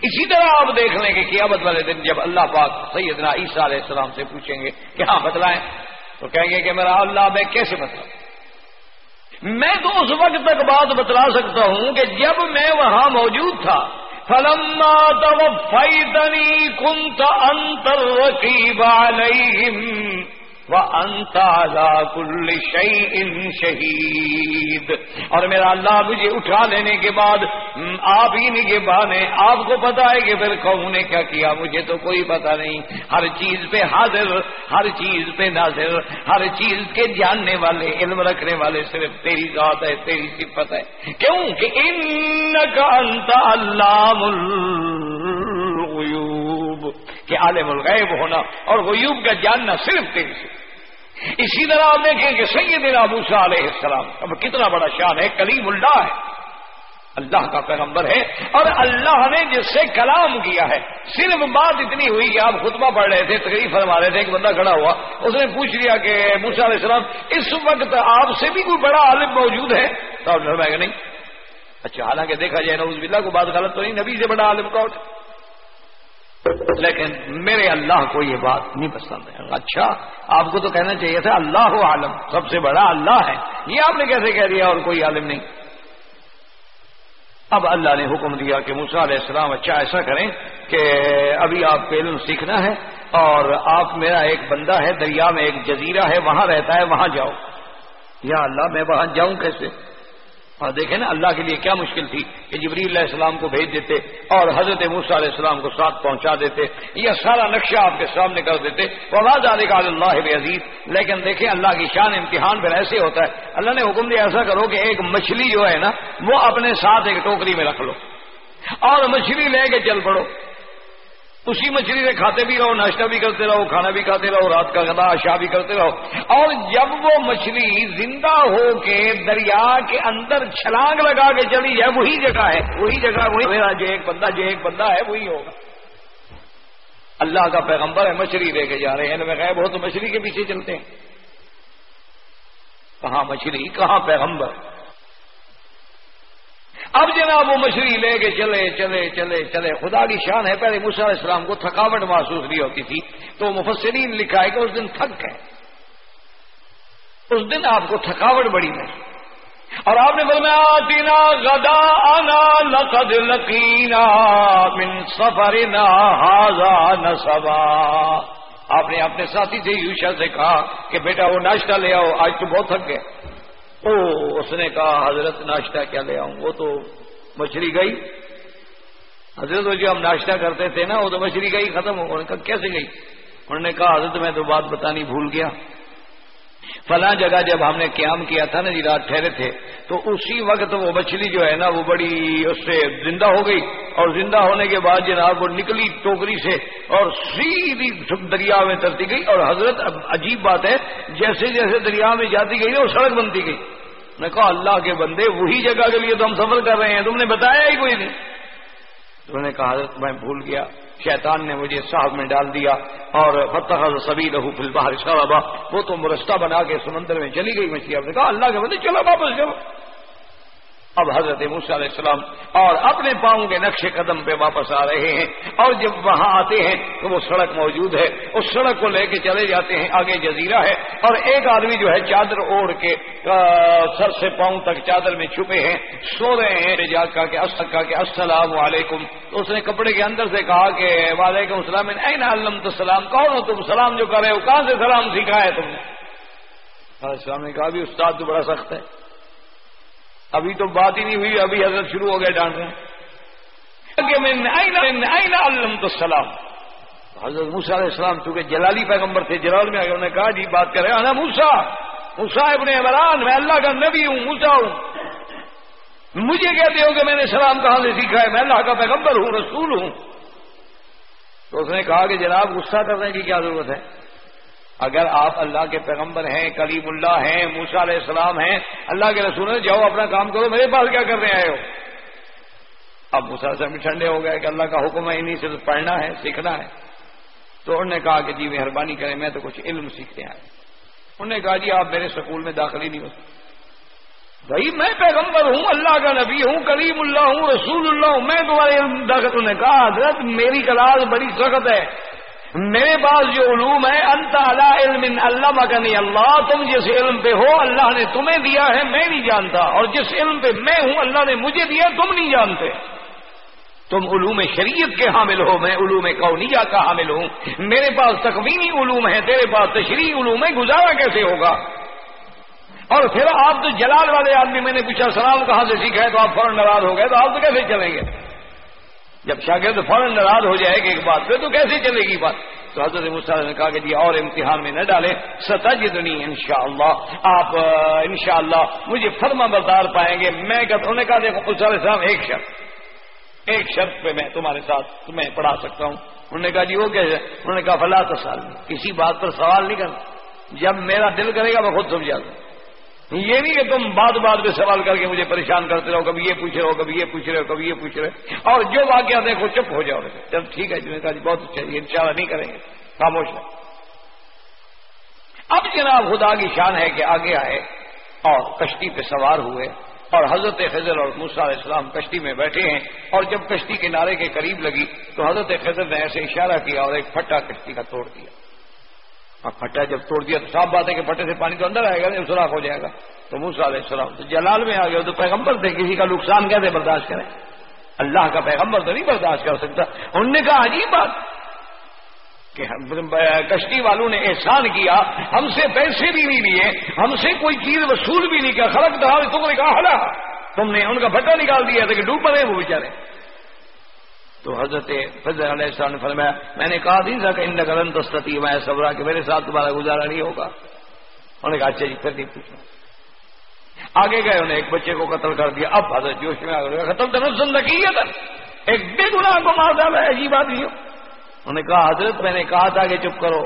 A: اسی طرح آپ دیکھ لیں کہ قیامت والے دن جب اللہ پاک سیدنا عیسیٰ علیہ السلام سے پوچھیں گے کہ ہاں بتلائیں، تو کہیں گے کہ میرا اللہ میں کیسے بتلاؤں؟ میں تو اس وقت تک بات بتلا سکتا ہوں کہ جب میں وہاں موجود تھا، فلما توفیتنی کنت انتر رقیب علیہم۔ کل شعی شہید اور میرا اللہ مجھے اٹھا لینے کے بعد آپ ہی نگہبان ہیں آپ کو پتا ہے کہ پھر قوم نے کیا کیا؟ مجھے تو کوئی پتا نہیں۔ ہر چیز پہ حاضر، ہر چیز پہ ناظر، ہر چیز کے جاننے والے، علم رکھنے والے صرف تیری ذات ہے، تیری صفت ہے۔ کیوں؟ کہ ان کا انت اللہ کہ عالم الغیب ہونا اور غیوب کا جاننا صرف تیری سے اسی طرح آپ دیکھیں کہ سیدنا موسا علیہ السلام، اب کتنا بڑا شان ہے، کلیم اللہ ہے۔ اللہ کا پیغمبر ہے۔ اور اللہ نے جس سے کلام کیا ہے، صرف بات اتنی ہوئی کہ آپ خطبہ پڑھ رہے تھے تقریب فرما رہے تھے، ایک بندہ کھڑا ہوا، اس نے پوچھ لیا کہ موسا علیہ السلام، اس وقت آپ سے بھی کوئی بڑا عالم موجود ہے؟ تو آپ ڈر نہیں۔ اچھا حالانکہ دیکھا جائے نوز باللہ کو، بات غلط تو نہیں، نبی سے بڑا عالم کون لیکن میرے اللہ کو یہ بات نہیں پسند ہے۔ اچھا آپ کو تو کہنا چاہیے تھا، اللہ عالم، سب سے بڑا اللہ ہے۔ یہ آپ نے کیسے کہہ دیا اور کوئی عالم نہیں؟ اب اللہ نے حکم دیا کہ موسا علیہ السلام اچھا ایسا کریں کہ ابھی آپ کو علم سیکھنا ہے اور آپ میرا ایک بندہ ہے، دریا میں ایک جزیرہ ہے، وہاں رہتا ہے، وہاں جاؤ۔ یا اللہ، میں وہاں جاؤں کیسے؟ اور دیکھیں نا، اللہ کے لیے کیا مشکل تھی کہ جبری علیہ السلام کو بھیج دیتے اور حضرت موسیٰ علیہ السلام کو ساتھ پہنچا دیتے، یہ سارا نقشہ آپ کے سامنے کر دیتے۔ وباد علیہ اللہ عزیز لیکن دیکھیں، اللہ کی شان امتحان پھر ایسے ہوتا ہے۔ اللہ نے حکم دیا، ایسا کرو کہ ایک مچھلی جو ہے نا، وہ اپنے ساتھ ایک ٹوکری میں رکھ لو۔ اور مچھلی لے کے چل پڑو۔ اسی مچھلی سے کھاتے بھی رہو، ناشتہ بھی کرتے رہو، کھانا بھی کھاتے رہو، رات کا گدا شاہ بھی کرتے رہو۔ اور جب وہ مچھلی زندہ ہو کے دریا کے اندر چھلانگ لگا کے چلی جائے، وہی جگہ ہے، وہی جگہ، وہی میرا جو ایک بندہ، جو ایک بندہ ہے، وہی ہوگا۔ اللہ کا پیغمبر ہے، مچھلی لے کے جا رہے ہیں غائب ہو تو مچھلی کے پیچھے چلتے ہیں۔ کہاں مچھلی؟ کہاں پیغمبر؟ اب جناب وہ مچھلی لے کے چلے چلے چلے چلے۔ خدا کی شان ہے، پہلے علیہ السلام کو تھکاوٹ محسوس نہیں ہوتی تھی، تو مفسرین لکھا ہے کہ اس دن تھک گئے۔ اس دن آپ کو تھکاوٹ بڑی نہیں۔ اور آپ نے فرمایا دینا گدا آنا لقد لکینا من سفر نہ ہاضا نہ آپ نے اپنے ساتھی سے یوشا سے کہا کہ بیٹا وہ ناشتہ لے آؤ، آج تو بہت تھک گئے۔ او اس نے کہا، حضرت ناشتہ کیا لے آؤں؟ وہ تو مچھلی گئی۔ حضرت وہ جو ہم ناشتہ کرتے تھے نا، وہ تو مچھلی گئی، ختم ہو انہوں نے کہا، کیسے گئی؟ انہوں نے کہا، حضرت میں تو بات بتانی بھول گیا۔ فلاں جگہ جب ہم نے قیام کیا تھا نا جی رات ٹھہرے تھے، تو اسی وقت وہ مچھلی جو ہے نا، وہ بڑی اس سے زندہ ہو گئی۔ اور زندہ ہونے کے بعد جناب وہ نکلی ٹوکری سے اور سیدھی دریا میں ترتی گئی۔ اور حضرت عجیب بات ہے، جیسے جیسے دریا میں جاتی گئی وہ سڑک بنتی گئی۔ میں کہا، اللہ کے بندے، وہی جگہ کے لیے تو ہم سفر کر رہے ہیں، تم نے بتایا ہی کوئی نہیں۔ انہوں نے کہا، حضرت، میں بھول گیا۔ شیطان نے مجھے صاحب میں ڈال دیا اور فتح سبھی رہو فل باہر شرابا وہ تو مرستہ بنا کے سمندر میں چلی گئی مچھلی۔ آپ نے کہا، اللہ کے بندے، چلو واپس جاؤ۔ اب حضرت موسیٰ علیہ السلام اور اپنے پاؤں کے نقش قدم پہ واپس آ رہے ہیں اور جب وہاں آتے ہیں تو وہ سڑک موجود ہے اس سڑک کو لے کے چلے جاتے ہیں، آگے جزیرہ ہے اور ایک آدمی جو ہے چادر اوڑھ کے سر سے پاؤں تک چادر میں چھپے ہیں۔ سو رہے ہیں جا کا کہ السلام علیکم۔ تو اس نے کپڑے کے اندر سے کہا کہ وعلیکم السلام این علم تو سلام کون ہو تم؟ سلام جو کر رہے ہو، کہاں سے سلام سکھا ہے تم؟ نے السلام نے کہا بھی استاد تو بڑا سخت ہے۔ ابھی تو بات ہی نہیں ہوئی، ابھی حضرت شروع ہو گئے ڈانٹ رہے تو سلام حضرت موسا علیہ السلام چونکہ جلالی پیغمبر تھے جلال میں، انہوں نے کہا جی بات کرے انا موسا موسا ابن عمران، میں اللہ کا نبی ہوں موسا ہوں۔ مجھے کہتے ہو کہ میں نے سلام کہاں سے سیکھا ہے؟ میں اللہ کا پیغمبر ہوں، رسول ہوں۔ تو اس نے کہا کہ جناب، غصہ کرنے کی کیا ضرورت ہے؟ اگر آپ اللہ کے پیغمبر ہیں کلیم اللہ ہیں موسا علیہ السلام ہیں، اللہ کے رسول جاؤ اپنا کام کرو، میرے پاس کیا کرنے آئے ہو؟ اب موسا سے بھی ٹھنڈے ہو گئے کہ اللہ کا حکم ہے، انہیں سے پڑھنا ہے، سیکھنا ہے۔ تو انہوں نے کہا کہ جی مہربانی کریں، میں تو کچھ علم سیکھتے آئے انہوں نے کہا جی آپ میرے سکول میں داخل ہی نہیں ہو سکتے۔ بھائی، میں پیغمبر ہوں، اللہ کا نبی ہوں کلیم اللہ ہوں، رسول اللہ ہوں، میں تمہارے داخل انہوں نے کہا، حضرت، میری کلاس بڑی سخت ہے۔ میرے پاس جو علوم ہے، انت اللہ علم اللہ مکنی اللہ، تم جس علم پہ ہو، اللہ نے تمہیں دیا ہے، میں نہیں جانتا۔ اور جس علم پہ میں ہوں، اللہ نے مجھے دیا تم نہیں جانتے۔ تم علوم شریعت کے حامل ہو، میں علوم کونیا کا حامل ہوں۔ میرے پاس تقویمی علوم ہے تیرے پاس تشریح علوم ہے گزارا کیسے ہوگا؟ اور پھر آپ تو جلال والے آدمی، میں نے پوچھا، سلام، کہاں سے سیکھا ہے؟ تو آپ فوراً ناراض ہو گئے، تو آپ تو کیسے چلیں گے؟ جب شاگرد فوراً ناراض ہو جائے گا ایک بات پھر تو کیسے چلے گی بات؟ تو حضرت مصالح نے کہا کہ جی اور امتحان میں نہ ڈالیں ستج دنی ان شاء اللہ آپ ان شاء اللہ مجھے فرما بردار پائیں گے۔ میں انہوں نے کہا، دیکھو مصالح صاحب ایک شرط ایک شرط پہ میں تمہارے ساتھ تمہیں پڑھا سکتا ہوں۔ انہوں نے کہا جی وہ کیسے انہوں نے کہا فلاں سال کسی بات پر سوال نہیں کرنا۔ جب میرا دل کرے گا، میں خود سمجھا دوں۔ یہ نہیں کہ تم بات بات میں سوال کر کے مجھے پریشان کرتے رہو، کبھی یہ پوچھ رہے ہو، کبھی یہ پوچھ رہے ہو، کبھی یہ پوچھ رہے اور جو واقعہ دیکھو، چپ ہو جاؤ۔ جب ٹھیک ہے، جنہیں کہا جی بہت اچھا یہ انشاءاللہ نہیں کریں گے۔ خاموش ہے اب جناب خدا کی شان ہے کہ آگے آئے اور کشتی پہ سوار ہوئے اور حضرت خضر اور موسا علیہ السلام کشتی میں بیٹھے ہیں اور جب کشتی کنارے کے قریب لگی تو حضرت خضر نے ایسے اشارہ کیا اور ایک پھٹا کشتی کا توڑ دیا۔ اور پھٹا جب توڑ دیا تو صاف بات ہے کہ پھٹے سے پانی تو اندر آئے گا، نہیں سوراخ ہو جائے گا۔ تو موسا علیہ السلام تو جلال میں آ گیا تو پیغمبر تھے، کسی کا نقصان کیسے برداشت کریں اللہ کا پیغمبر تو نہیں برداشت کر سکتا۔ انہوں نے کہا، عجیب بات کہ کشتی والوں نے احسان کیا، ہم سے پیسے بھی نہیں لیے، ہم سے کوئی چیز وصول بھی نہیں کیا، خلق دہا تم نے کہا، ہلا۔ تم نے ان کا پھٹا نکال دیا تھا کہ ڈوب پڑے وہ بیچارے۔ تو حضرت فضر علیہ السلام نے فرمایا، میں نے کہا تھی کہ ان گرن دستتی میں صبرا کہ میرے ساتھ تمہارا گزارا نہیں ہوگا۔ انہوں نے کہا اچھا جی پھر نہیں پوچھا آگے گئے انہیں ایک بچے کو قتل کر دیا۔ اب حضرت جوش میں آگے ختم تو زندگی ہے ایک بے گناہ کو مار ڈالا ہے عجیب آدمی انہوں نے کہا، حضرت، میں نے کہا تھا کہ چپ کرو۔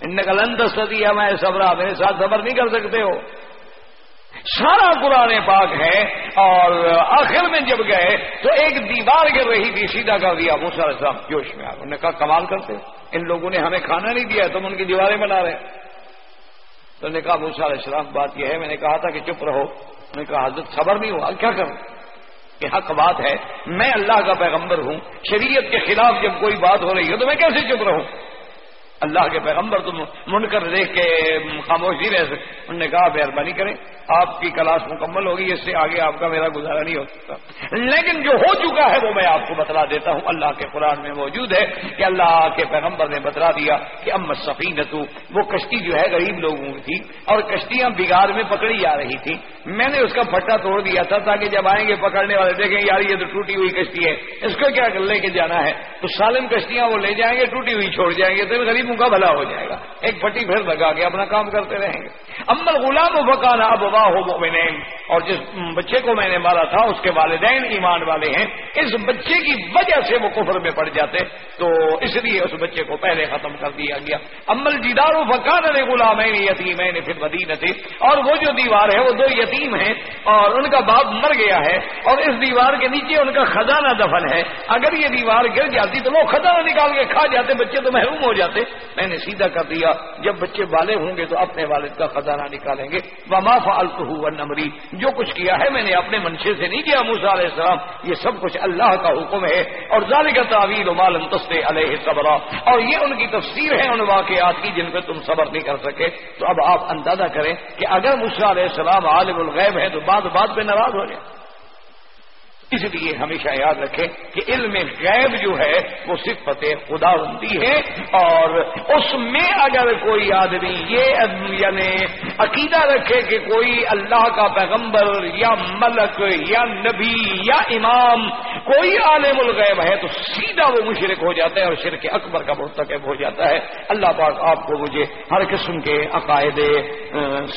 A: ان نے کلن دستی ہے میں صبرا میرے ساتھ صبر نہیں کر سکتے ہو۔ سارا قرآن پاک ہے اور آخر میں جب گئے تو ایک دیوار گر رہی تھی، سیدھا کر دیا موسا صاحب جوش میں انہوں نے کہا، کمال کرتے ان لوگوں نے ہمیں کھانا نہیں دیا، تم ان کی دیواریں بنا رہے تو انہوں نے کہا موسا علیہ السلام، بات یہ ہے، میں نے کہا تھا کہ چپ رہو۔ انہوں نے کہا، حضرت خبر نہیں ہوا، کیا کروں؟ کہ حق بات ہے، میں اللہ کا پیغمبر ہوں، شریعت کے خلاف جب کوئی بات ہو رہی ہے تو میں کیسے چپ رہوں؟ اللہ کے پیغمبر تم من کر دیکھ کے خاموش نہیں رہ سکتے انہوں نے کہا، مہربانی کریں، آپ کی کلاس مکمل ہوگی، اس سے آگے آپ کا میرا گزارا نہیں ہو سکتا۔ لیکن جو ہو چکا ہے وہ میں آپ کو بتلا دیتا ہوں۔ اللہ کے قرآن میں موجود ہے کہ اللہ کے پیغمبر نے بتلا دیا کہ امت سفین وہ کشتی جو ہے غریب لوگوں کی تھی اور کشتیاں بگاڑ میں پکڑی جا رہی تھی۔ میں نے اس کا پٹا توڑ دیا تھا تاکہ جب آئیں گے پکڑنے والے، دیکھیں یار، یہ تو ٹوٹی ہوئی کشتی ہے۔ اس کو کیا لے کے جانا ہے؟ تو سالم کشتیاں وہ لے جائیں گے، ٹوٹی ہوئی چھوڑ جائیں گے۔ تو غریب غریبوں کا بھلا ہو جائے گا۔ ایک پٹی پھر لگا کے اپنا کام کرتے رہیں گے۔ امل غلام و بکانا اب ہو مومنین اور جس بچے کو میں نے مارا تھا، اس کے والدین ایمان والے ہیں۔ اس بچے کی وجہ سے وہ کفر میں پڑ جاتے۔ تو اس لیے اس بچے کو پہلے ختم کر دیا گیا۔ امل جیدار و بکان نے غلام یتیم پھر مدینہ تھی اور وہ جو دیوار ہے، وہ دو یتیم ہیں۔ اور ان کا باپ مر گیا ہے۔ اور اس دیوار کے نیچے ان کا خزانہ دفن ہے۔ اگر یہ دیوار گر جاتی تو وہ خزانہ نکال کے کھا جاتے، بچے تو محروم ہو جاتے۔ میں نے سیدھا کر دیا، جب بچے بالے ہوں گے تو اپنے والد کا خزانہ نکالیں گے۔ وما فالتو نمری جو کچھ کیا ہے میں نے اپنے منشے سے نہیں کیا موسا علیہ السلام، یہ سب کچھ اللہ کا حکم ہے۔ اور ذالک تعویل مالم تست علیہ صبرا۔ اور یہ ان کی تفسیر ہے ان واقعات کی جن پہ تم صبر نہیں کر سکے۔ تو اب آپ اندازہ کریں کہ اگر موسا علیہ السلام عالم الغیب ہے تو بعد بعد پہ ناراض ہو جائے۔ اس لیے ہمیشہ یاد رکھیں کہ علم غیب جو ہے وہ صفت خدا بندی ہے اور اس میں اگر کوئی آدمی یہ یعنی عقیدہ رکھے کہ کوئی اللہ کا پیغمبر یا ملک یا نبی یا امام کوئی عالم الغیب ہے تو سیدھا وہ مشرق ہو جاتا ہے اور شرک اکبر کا مرتکب ہو جاتا ہے۔ اللہ پاک آپ کو مجھے ہر قسم کے عقائد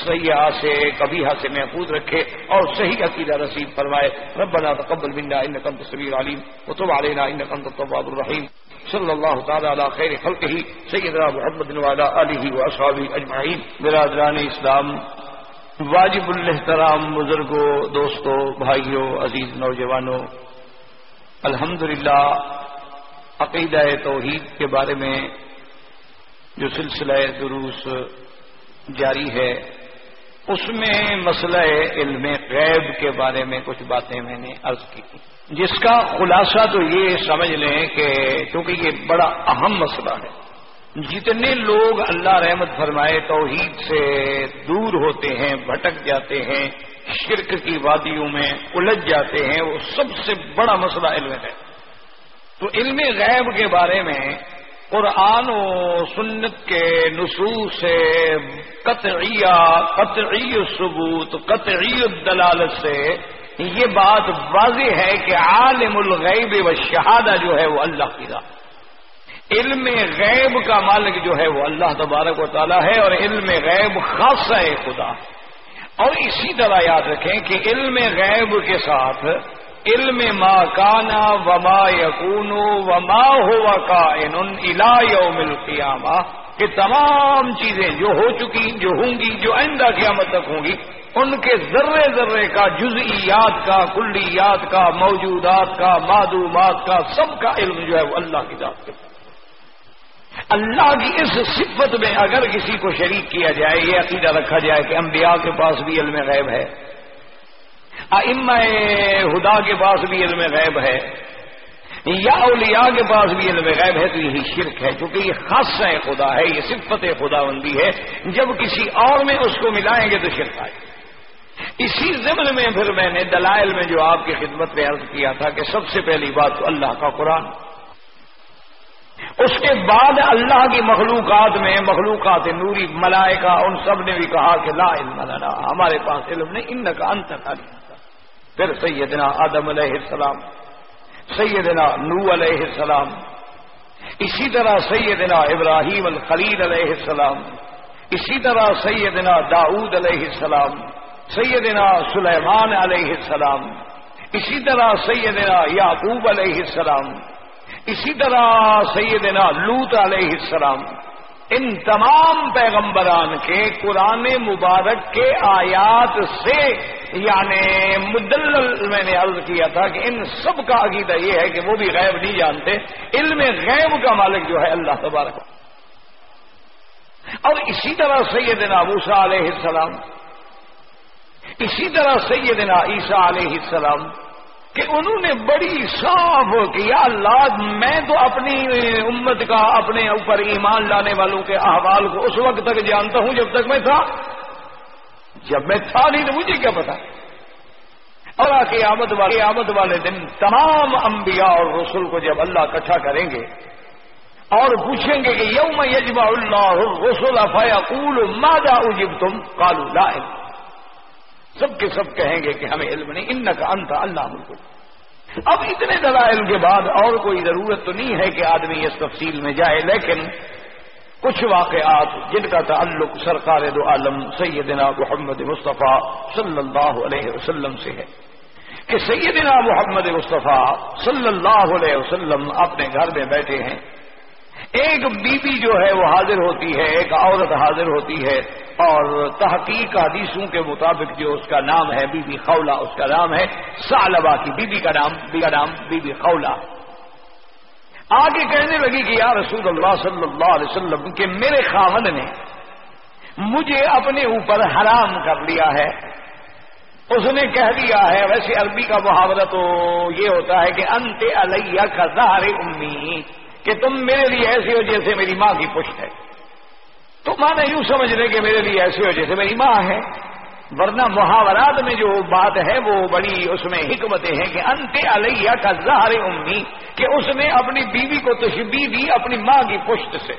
A: سیاح سے کبھی سے محفوظ رکھے اور صحیح عقیدہ رسید فرمائے۔ ربنا تقبل تقبل منا انك انت السميع العليم وتب علينا انك انت التواب الرحيم. صلى الله تعالى على خير خلقه، سيدنا محمد وعلى اله واصحابه اجمعين برادران اسلام، واجب الاحترام بزرگوں، دوستوں، بھائیوں، عزیز نوجوانوں، الحمدللہ عقیدہ توحید کے بارے میں جو سلسلہ دروس جاری ہے اس میں مسئلہ علم غیب کے بارے میں کچھ باتیں میں نے عرض کی۔ جس کا خلاصہ تو یہ سمجھ لیں کہ کیونکہ یہ بڑا اہم مسئلہ ہے، جتنے لوگ اللہ رحمت فرمائے توحید سے دور ہوتے ہیں، بھٹک جاتے ہیں، شرک کی وادیوں میں الجھ جاتے ہیں، وہ سب سے بڑا مسئلہ علم ہے۔ تو علم غیب کے بارے میں قرآن و سنت کے نصوص سے قطعیہ، قطعی ثبوت، قطعی دلالت سے یہ بات واضح ہے کہ عالم الغیب و شہادہ جو ہے وہ اللہ کی ذات علم غیب کا مالک جو ہے وہ اللہ تبارک و تعالیٰ ہے اور علم غیب خاص ہے خدا۔ اور اسی طرح یاد رکھیں کہ علم غیب کے ساتھ علم ما کانا وما یقون وما ہوا کا الا یوم القیامہ کہ تمام چیزیں جو ہو چکی، جو ہوں گی، جو آئندہ قیامت تک ہوں گی، ان کے ذرے ذرے کا جزئیات کا، کلیات کا، موجودات کا معدومات کا، سب کا علم جو ہے وہ اللہ کی ذات کے اللہ کی اس صفت میں اگر کسی کو شریک کیا جائے، یہ عقیدہ رکھا جائے کہ انبیاء کے پاس بھی علم غیب ہے۔ ام ہدا کے پاس بھی علم غیب ہے، یا اولیاء کے پاس بھی علم غیب ہے تو یہی شرک ہے کیونکہ یہ خاص ہے خدا ہے، یہ صفت خدا بندی ہے۔ جب کسی اور میں اس کو ملائیں گے تو شرک آئے۔ اسی ضمن میں پھر میں نے دلائل میں جو آپ کی خدمت میں عرض کیا تھا کہ سب سے پہلی بات تو اللہ کا قرآن۔ اس کے بعد اللہ کی مخلوقات میں مخلوقات نوری، ملائکہ، ان سب نے بھی کہا کہ لا علم لنا، ہمارے پاس علم نہیں ان کا انت پھر سیدنا آدم علیہ السلام، سیدنا نو علیہ السلام، اسی طرح سیدنا ابراہیم الخلیل علیہ السلام، اسی طرح سیدنا داؤد علیہ السلام، سیدنا سلیمان علیہ السلام، اسی طرح سیدنا یعقوب علیہ السلام، اسی طرح سیدنا لوت علیہ السلام۔ ان تمام پیغمبران کے قرآن مبارک کے آیات سے یعنی مدلل میں نے عرض کیا تھا کہ ان سب کا عقیدہ یہ ہے کہ وہ بھی غیب نہیں جانتے، علم غیب کا مالک جو ہے اللہ تبارک اور اسی طرح سیدنا موسا علیہ السلام، اسی طرح سیدنا عیسیٰ علیہ السلام، کہ انہوں نے بڑی صاف کیا، اللہ میں تو اپنی امت کا اپنے اوپر ایمان لانے والوں کے احوال کو اس وقت تک جانتا ہوں جب تک میں تھا۔ جب میں تھا نہیں تو مجھے کیا پتا؟ اور قیامت والے قیامت والے دن تمام انبیاء اور رسول کو جب اللہ اکٹھا کریں گے اور پوچھیں گے کہ یوم یجمع اللہ رسول فیقول ماذا اجبتم؟ قالوا لا علم۔ سب کے سب کہیں گے کہ ہمیں علم نہیں ان کا انت اللہ ملک۔ اب اتنے دلائل کے بعد اور کوئی ضرورت تو نہیں ہے کہ آدمی اس تفصیل میں جائے، لیکن کچھ واقعات جن کا تعلق سرکار دو عالم سیدنا محمد مصطفیٰ صلی اللہ علیہ وسلم سے ہے کہ سیدنا محمد مصطفیٰ صلی اللہ علیہ وسلم اپنے گھر میں بیٹھے ہیں۔ ایک بی بی جو ہے وہ حاضر ہوتی ہے، ایک عورت حاضر ہوتی ہے اور تحقیق حدیثوں کے مطابق جو اس کا نام ہے بی بی خولا اس کا نام ہے سالبا کی بی بی کا نام بی کا نام بی بی خولا آگے کہنے لگی کہ یا رسول اللہ صلی اللہ علیہ وسلم کہ میرے خاون نے مجھے اپنے اوپر حرام کر لیا ہے۔ اس نے کہہ دیا ہے، ویسے عربی کا محاورہ تو یہ ہوتا ہے کہ انت علیہ کا ظاہر امی، کہ تم میرے لیے ایسی ہو جیسے میری ماں کی پشت ہے۔ تو مانا یوں سمجھ رہے کہ میرے لیے ایسی ہو جیسے میری ماں ہے۔ ورنہ محاورات میں جو بات ہے وہ بڑی اس میں حکمتیں ہیں کہ انت علیہ کا ظاہر امی، کہ اس نے اپنی بیوی کو تشبیح دی اپنی ماں کی پشت سے۔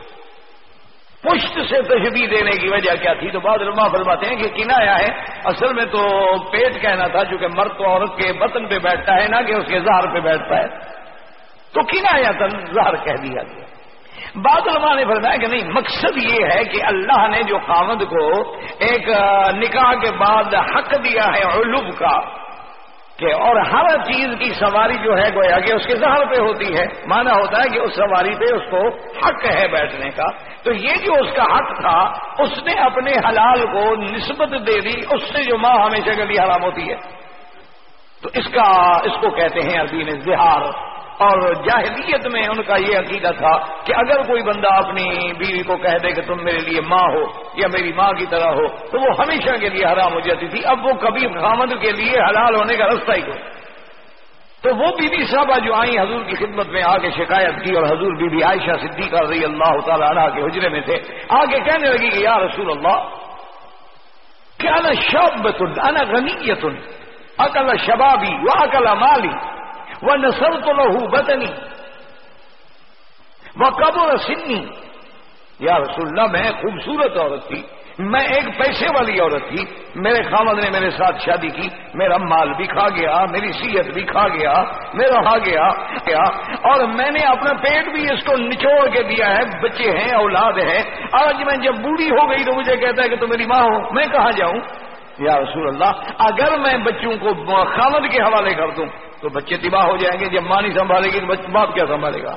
A: پشت سے تشبیح دینے کی وجہ کیا تھی؟ تو بعض علماء فرماتے ہیں کہ کنایا ہے۔ اصل میں تو پیٹ کہنا تھا، چونکہ مرد تو عورت کے بطن پہ بیٹھتا ہے، نہ کہ اس کے زہر پہ بیٹھتا ہے۔ تو کنایا تن زہر کہہ دیا گیا۔ بعض علماء نے فرمایا کہ نہیں، مقصد یہ ہے کہ اللہ نے جو خامد کو ایک نکاح کے بعد حق دیا ہے علوب کا، کہ اور ہر چیز کی سواری جو ہے گویا کہ اس کے زہر پہ ہوتی ہے۔ مانا ہوتا ہے کہ اس سواری پہ اس کو حق ہے بیٹھنے کا۔ تو یہ جو اس کا حق تھا، اس نے اپنے حلال کو نسبت دے دی، اس سے جو ماں ہمیشہ کے لیے حرام ہوتی ہے۔ تو اس کا، اس کو کہتے ہیں عربی میں زہار۔ اور جاہلیت میں ان کا یہ عقیدہ تھا کہ اگر کوئی بندہ اپنی بیوی کو کہہ دے کہ تم میرے لیے ماں ہو یا میری ماں کی طرح ہو، تو وہ ہمیشہ کے لیے حرام ہو جاتی تھی۔ اب وہ کبھی خامد کے لیے حلال ہونے کا رستہ ہی کو تو وہ بی بی صاحبہ جو آئیں حضور کی خدمت میں آگے شکایت کی اور حضور بی بی عائشہ صدیقہ رضی اللہ تعالی عنہ کے حجرے میں تھے، آگے کہنے لگی کہ یا رسول اللہ کیا نا شبت انا غنیت اکل شبابی و اکل مالی۔ وہ نسل تو لہو بدنی بقبر سنی یا رسول اللہ، میں خوبصورت عورت تھی۔ میں ایک پیسے والی عورت تھی۔ میرے خامد نے میرے ساتھ شادی کی۔ میرا مال بھی کھا گیا، میری سیت بھی کھا گیا میرا کھا گیا۔ گیا اور میں نے اپنا پیٹ بھی اس کو نچوڑ کے دیا ہے۔ بچے ہیں، اولاد ہے آج میں جب بوڑھی ہو گئی تو مجھے کہتا ہے کہ تو میری ماں ہو، میں کہاں جاؤں؟ یا رسول اللہ، اگر میں بچوں کو خامد کے حوالے کر دوں، تو بچے تباہ ہو جائیں گے، جب ماں نہیں سنبھالے گی تو باپ کیا سنبھالے گا؟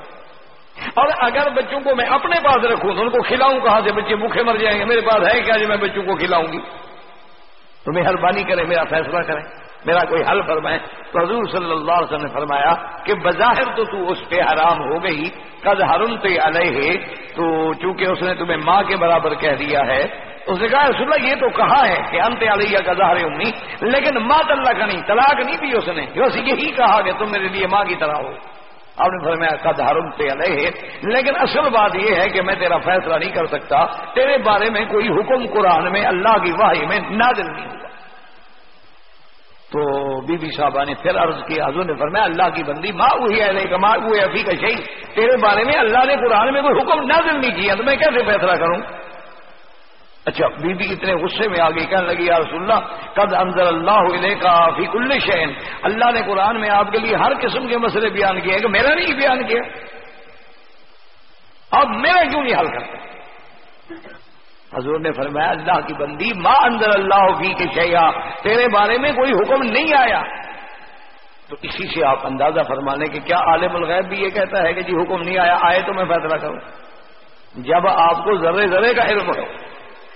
A: اور اگر بچوں کو میں اپنے پاس رکھوں، تو ان کو کھلاؤں کہاں سے؟ بچے بھوکے مر جائیں گے، میرے پاس ہے کیا جو میں بچوں کو کھلاؤں گی؟ تو مہربانی کریں، میرا فیصلہ کریں، میرا کوئی حل فرمائے تو حضور صلی اللہ علیہ وسلم نے فرمایا کہ بظاہر تو تو اس پہ حرام ہو گئی، قد ہرن تو علیہ، تو چونکہ اس نے تمہیں ماں کے برابر کہہ دیا ہے اس نے کہا، رسول اللہ، یہ تو کہا ہے کہ انت علیہ کا ظاہر امی لیکن مات اللہ کا نہیں، طلاق نہیں دی اس نے۔ بس یہی کہا کہ تم میرے لیے ماں کی طرح ہو۔ آپ نے فرمایا، قد ہرم سے علیہ. لیکن اصل بات یہ ہے کہ میں تیرا فیصلہ نہیں کر سکتا، تیرے بارے میں کوئی حکم قرآن میں اللہ کی واہی میں نادل نہیں ہوا۔ تو بی بی صاحبہ نے پھر عرض کیا، حضور نے فرمایا، اللہ کی بندی ماں ہوئی ہے نہیں ماں ہوئی ابھی کا تیرے بارے میں اللہ نے قرآن میں کوئی حکم نازل نہیں کیا، تو میں کیسے فیصلہ کروں؟ اچھا بی بی اتنے غصے میں آگے کہنے لگی، یا رسول اللہ، قد انزل اللہ علیہ کا فی کل شہن اللہ نے قرآن میں آپ کے لیے ہر قسم کے مسئلے بیان کیے کہ میرا نہیں بیان کیا۔ اب میرا کیوں نہیں حل کرتے حضور نے فرمایا، اللہ کی بندی ماں اندر اللہ فی کے شیا تیرے بارے میں کوئی حکم نہیں آیا۔ تو اسی سے آپ اندازہ فرمانے کہ کیا عالم الغیب بھی یہ کہتا ہے کہ جی حکم نہیں آیا؟ آئے تو میں فیصلہ کروں۔ جب آپ کو ذرے ذرے کا علم ہو۔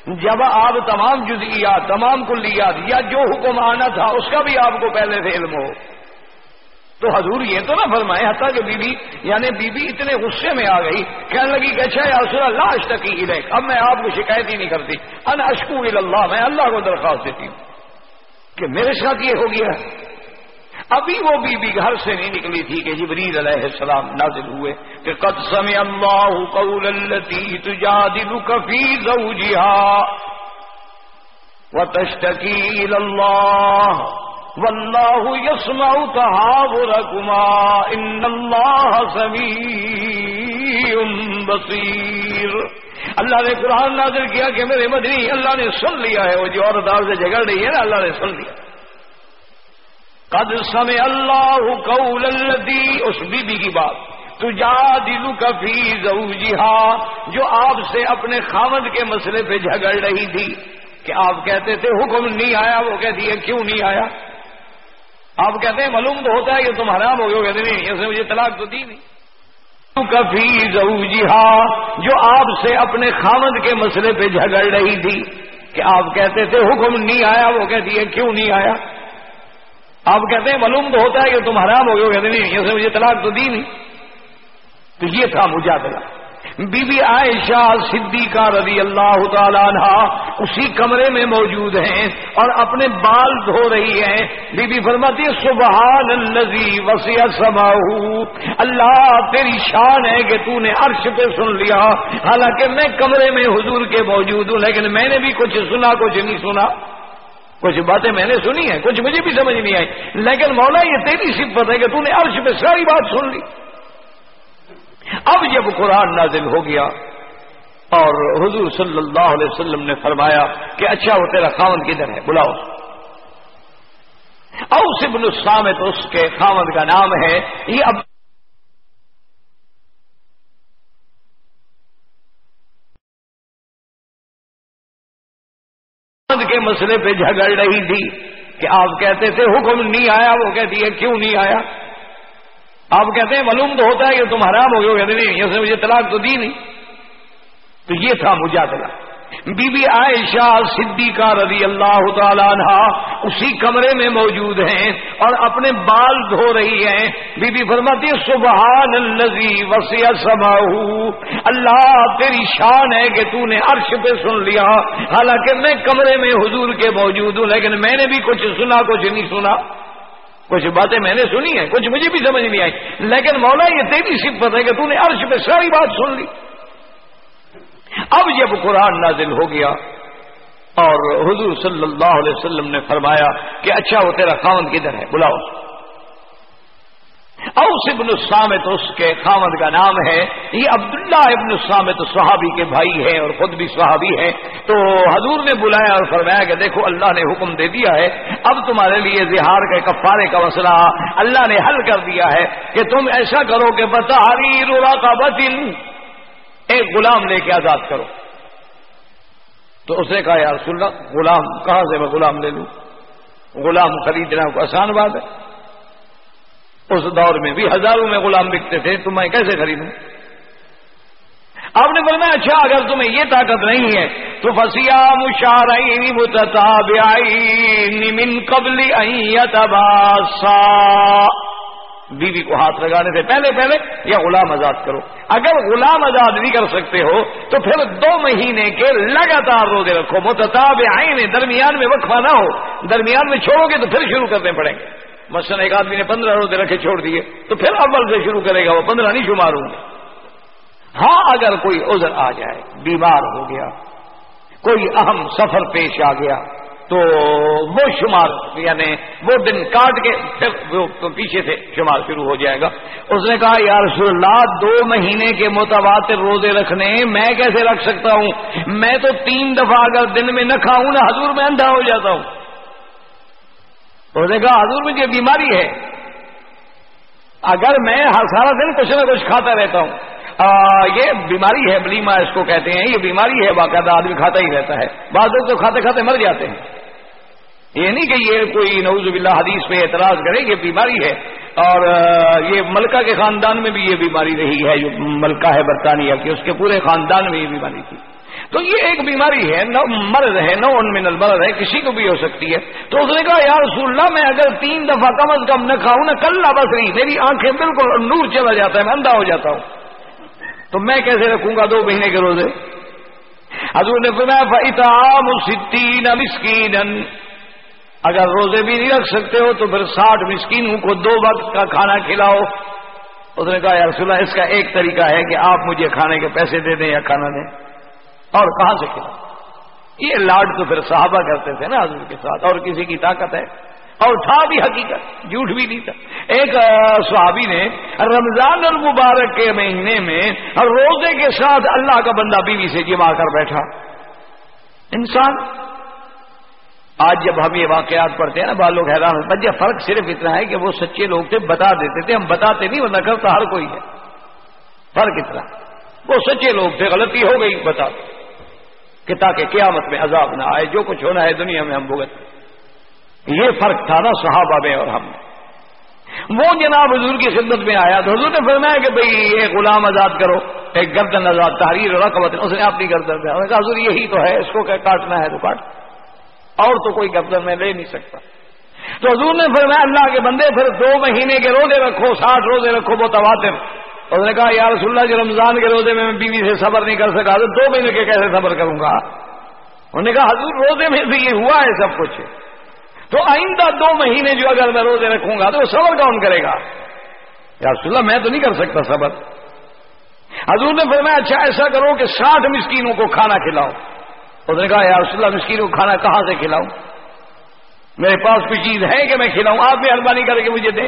A: جب آپ تمام جزئیات تمام کلیات یا جو حکم آنا تھا، اس کا بھی آپ کو پہلے سے علم ہو۔ تو حضور یہ تو نہ فرمائے، حتیٰ کہ بی بی یعنی بی بی اتنے غصے میں آ گئی، کہنے لگی کہ اچھا یا رسول اللہ اشتکی الیک، اب میں آپ کو شکایت ہی نہیں کرتی۔ ان اشکو اللہ، میں اللہ کو درخواست دیتی ہوں کہ میرے ساتھ یہ ہو گیا۔ ابھی وہ بی بی گھر سے نہیں نکلی تھی کہ جبریل علیہ السلام نازل ہوئے کہ قد سمع اللہ قول التي تجادلك في زوجها وتشتكي الى الله والله يسمع ان الله سميع بصير اللہ نے قرآن نازل کیا کہ میرے مدنی اللہ نے سن لیا ہے، وہ جو عورت سے جھگڑ رہی ہے نا، اللہ نے سن لیا۔ قد سمع اللہ قول الذی، اس بی بی کی بات، تجادلک فی زوجها جو آپ سے اپنے خامد کے مسئلے پہ جھگڑ رہی تھی، کہ آپ کہتے تھے، حکم نہیں آیا، وہ کہتی ہے، کیوں نہیں آیا؟ آپ کہتے ہیں، معلوم تو ہوتا ہے کہ تم حرام ہو گئے کہتے نہیں اسے مجھے طلاق تو دی نہیں۔ کفی زوجها جو آپ سے اپنے خامد کے مسئلے پہ جھگڑ رہی تھی، کہ آپ کہتے تھے، حکم نہیں آیا، وہ کہتی ہے، کیوں نہیں آیا؟ آپ کہتے ہیں معلوم تو ہوتا ہے کہ تم حرام ہو گئے کہتے نہیں اسے مجھے طلاق تو دی نہیں۔ تو یہ تھا مجادلہ۔ بی بی عائشہ صدیقہ رضی اللہ تعالیٰ عنہ اسی کمرے میں موجود ہیں اور اپنے بال دھو رہی ہیں۔ بی بی فرماتی سبحان الذی وسیع سماہو۔ اللہ، تیری شان ہے کہ تو نے عرش پہ سن لیا۔ حالانکہ میں کمرے میں حضور کے موجود ہوں، لیکن میں نے بھی کچھ سنا، کچھ نہیں سنا۔ کچھ باتیں میں نے سنی ہیں، کچھ مجھے بھی سمجھ نہیں آئی۔ لیکن مولا، یہ تیری صفت ہے کہ تو نے عرش پہ ساری بات سن لی۔ اب جب قرآن نازل ہو گیا اور حضور صلی اللہ علیہ وسلم نے فرمایا کہ اچھا وہ تیرا خاون کدھر ہے؟ بلاؤ۔ اوس ابن السامت اس کے خاون کا نام ہے۔ یہ اب کے مسئلے پہ جھگڑ رہی تھی کہ آپ کہتے تھے حکم نہیں آیا، وہ کہتی ہے کیوں نہیں آیا؟ آپ کہتے ہیں معلوم تو ہوتا ہے کہ تم حرام ہو گئے کہتے نہیں اسے مجھے طلاق تو دی نہیں۔ تو یہ تھا مجادلہ۔ بی بی عائشہ صدیقہ رضی اللہ تعالیٰ عنہ اسی کمرے میں موجود ہیں اور اپنے بال دھو رہی ہیں۔ بی بی فرماتی سبحان الذی وسیع سماہو۔ اللہ، تیری شان ہے کہ تو نے عرش پہ سن لیا۔ حالانکہ میں کمرے میں حضور کے موجود ہوں، لیکن میں نے بھی کچھ سنا، کچھ نہیں سنا۔ کچھ باتیں میں نے سنی ہیں، کچھ مجھے بھی سمجھ نہیں آئی۔ لیکن مولا، یہ تیری صفت ہے کہ تو نے عرش پہ ساری بات سن لی۔ اب جب قرآن نازل ہو گیا اور حضور صلی اللہ علیہ وسلم نے فرمایا کہ اچھا وہ تیرا خاون کدھر ہے؟ بلاؤ۔ اوس ابن السامت اس کے خامد کا نام ہے۔ یہ عبداللہ ابن السامت صحابی کے بھائی ہیں اور خود بھی صحابی ہیں۔ تو حضور نے بلایا اور فرمایا کہ دیکھو اللہ نے حکم دے دیا ہے۔ اب تمہارے لیے زہار کے کفارے کا مسئلہ اللہ نے حل کر دیا ہے کہ تم ایسا کرو کہ بتاری رولا کا ایک غلام لے کے آزاد کرو۔ تو اس نے کہا یار سن غلام کہاں سے میں غلام لے لوں؟ غلام خریدنا آسان بات ہے۔ اس دور میں بھی ہزاروں میں غلام بکتے تھے، تو میں کیسے خریدوں؟ آپ نے فرمایا اچھا اگر تمہیں یہ طاقت نہیں ہے، تو فسیا مشارئی من قبل بیوی کو ہاتھ لگانے سے پہلے پہلے یا غلام آزاد کرو۔ اگر غلام آزاد نہیں کر سکتے ہو، تو پھر دو مہینے کے لگاتار روزے رکھو۔ متتاب آئیں درمیان میں وقفہ نہ ہو۔ درمیان میں چھوڑو گے تو پھر شروع کرنے پڑیں گے۔ مثلا ایک آدمی نے پندرہ روزے رکھے چھوڑ دیے، تو پھر اول سے شروع کرے گا وہ۔ پندرہ نہیں شمار ہوں گے۔ ہاں اگر کوئی عذر آ جائے، بیمار ہو گیا، کوئی اہم سفر پیش آ گیا تو وہ شمار یعنی وہ دن کاٹ کے پھر وہ پیچھے سے شمار شروع ہو جائے گا۔ اس نے کہا یار رسول اللہ، دو مہینے کے متواتر روزے رکھنے میں کیسے رکھ سکتا ہوں؟ میں تو تین دفعہ اگر دن میں نہ کھاؤں نہ حضور میں اندھا ہو جاتا ہوں۔ تو نے کہا، حضور مجھے بیماری ہے۔ اگر میں ہر سارا دن کچھ نہ کچھ کھاتا رہتا ہوں یہ بیماری ہے، بلیما اس کو کہتے ہیں، یہ بیماری ہے، باقاعدہ آدمی کھاتا ہی رہتا ہے۔ بعض لوگ تو کھاتے کھاتے مر جاتے ہیں۔ یہ نہیں کہ یہ کوئی نوز باللہ حدیث پہ اعتراض کرے یہ بیماری ہے اور یہ ملکہ کے خاندان میں بھی یہ بیماری رہی ہے، جو ملکہ ہے برطانیہ کی، اس کے پورے خاندان میں یہ بیماری تھی۔ تو یہ ایک بیماری ہے، نو مرض ہے، نو ان من المرض ہے، کسی کو بھی ہو سکتی ہے۔ تو اس نے کہا یار رسول اللہ، میں اگر تین دفعہ کم از کم نہ کھاؤں، نہ کل بس نہیں، میری آنکھیں بالکل نور چلا جاتا ہے، میں اندھا ہو جاتا ہوں۔ تو میں کیسے رکھوں گا دو مہینے کے روزے؟ حضور نے فرمایا ستین مسکین اگر روزے بھی نہیں رکھ سکتے ہو تو پھر ساٹھ مسکینوں کو دو وقت کا کھانا کھلاؤ۔ اس نے کہا یار رسول اس کا ایک طریقہ ہے کہ آپ مجھے کھانے کے پیسے دے دیں یا کھانا دیں۔ اور کہاں سے کھلا یہ لاڈ تو پھر صحابہ کرتے تھے نا حضور کے ساتھ۔ اور کسی کی طاقت ہے۔ اور تھا بھی حقیقت، جھوٹ بھی نہیں تھا۔ ایک صحابی نے رمضان المبارک کے مہینے میں روزے کے ساتھ اللہ کا بندہ بیوی سے جما کر بیٹھا۔ انسان آج جب ہم یہ واقعات پڑھتے ہیں نا بال لوگ حیران ہوتے فرق صرف اتنا ہے کہ وہ سچے لوگ تھے، بتا دیتے تھے، ہم بتاتے نہیں، ورنہ کرتا ہر کوئی ہے۔ فرق اتنا۔ وہ سچے لوگ تھے، غلطی ہو گئی بتا کہ تاکہ قیامت میں عذاب نہ آئے، جو کچھ ہونا ہے دنیا میں ہم بھگت۔ یہ فرق تھا نا صحابہ میں اور ہم وہ جناب حضور کی خدمت میں آیا تو حضور نے فرمایا کہ بھئی ایک غلام آزاد کرو، ایک گردن آزاد، تحریر رقبت، اس نے اپنی گردن پہ کہا، حضور، یہی تو ہے، اس کو کہ کاٹنا ہے تو کاٹ۔ اور تو کوئی گردن میں لے نہیں سکتا۔ تو حضور نے فرمایا، اللہ کے بندے، پھر دو مہینے کے روزے رکھو ساٹھ روزے رکھو، وہ تواتر۔ اس نے کہا، یا رسول اللہ، جو رمضان کے روزے میں بیوی سے صبر نہیں کر سکا، تو دو مہینے کے کیسے صبر کروں گا؟ انہوں نے کہا، حضور، روزے میں بھی یہ ہوا ہے سب کچھ۔ تو آئندہ دو مہینے جو اگر میں روزے رکھوں گا، تو وہ صبر کون کرے گا؟ یا رسول اللہ، میں تو نہیں کر سکتا صبر۔ حضور نے فرمایا اچھا ایسا کرو کہ ساٹھ مسکینوں کو کھانا کھلاؤ۔ اس نے کہا، یا رسول اللہ، مسکینوں کو کھانا کہاں سے کھلاؤں؟ میرے پاس کوئی چیز ہے کہ میں کھلاؤں؟ آپ مہربانی کر کے مجھے دیں.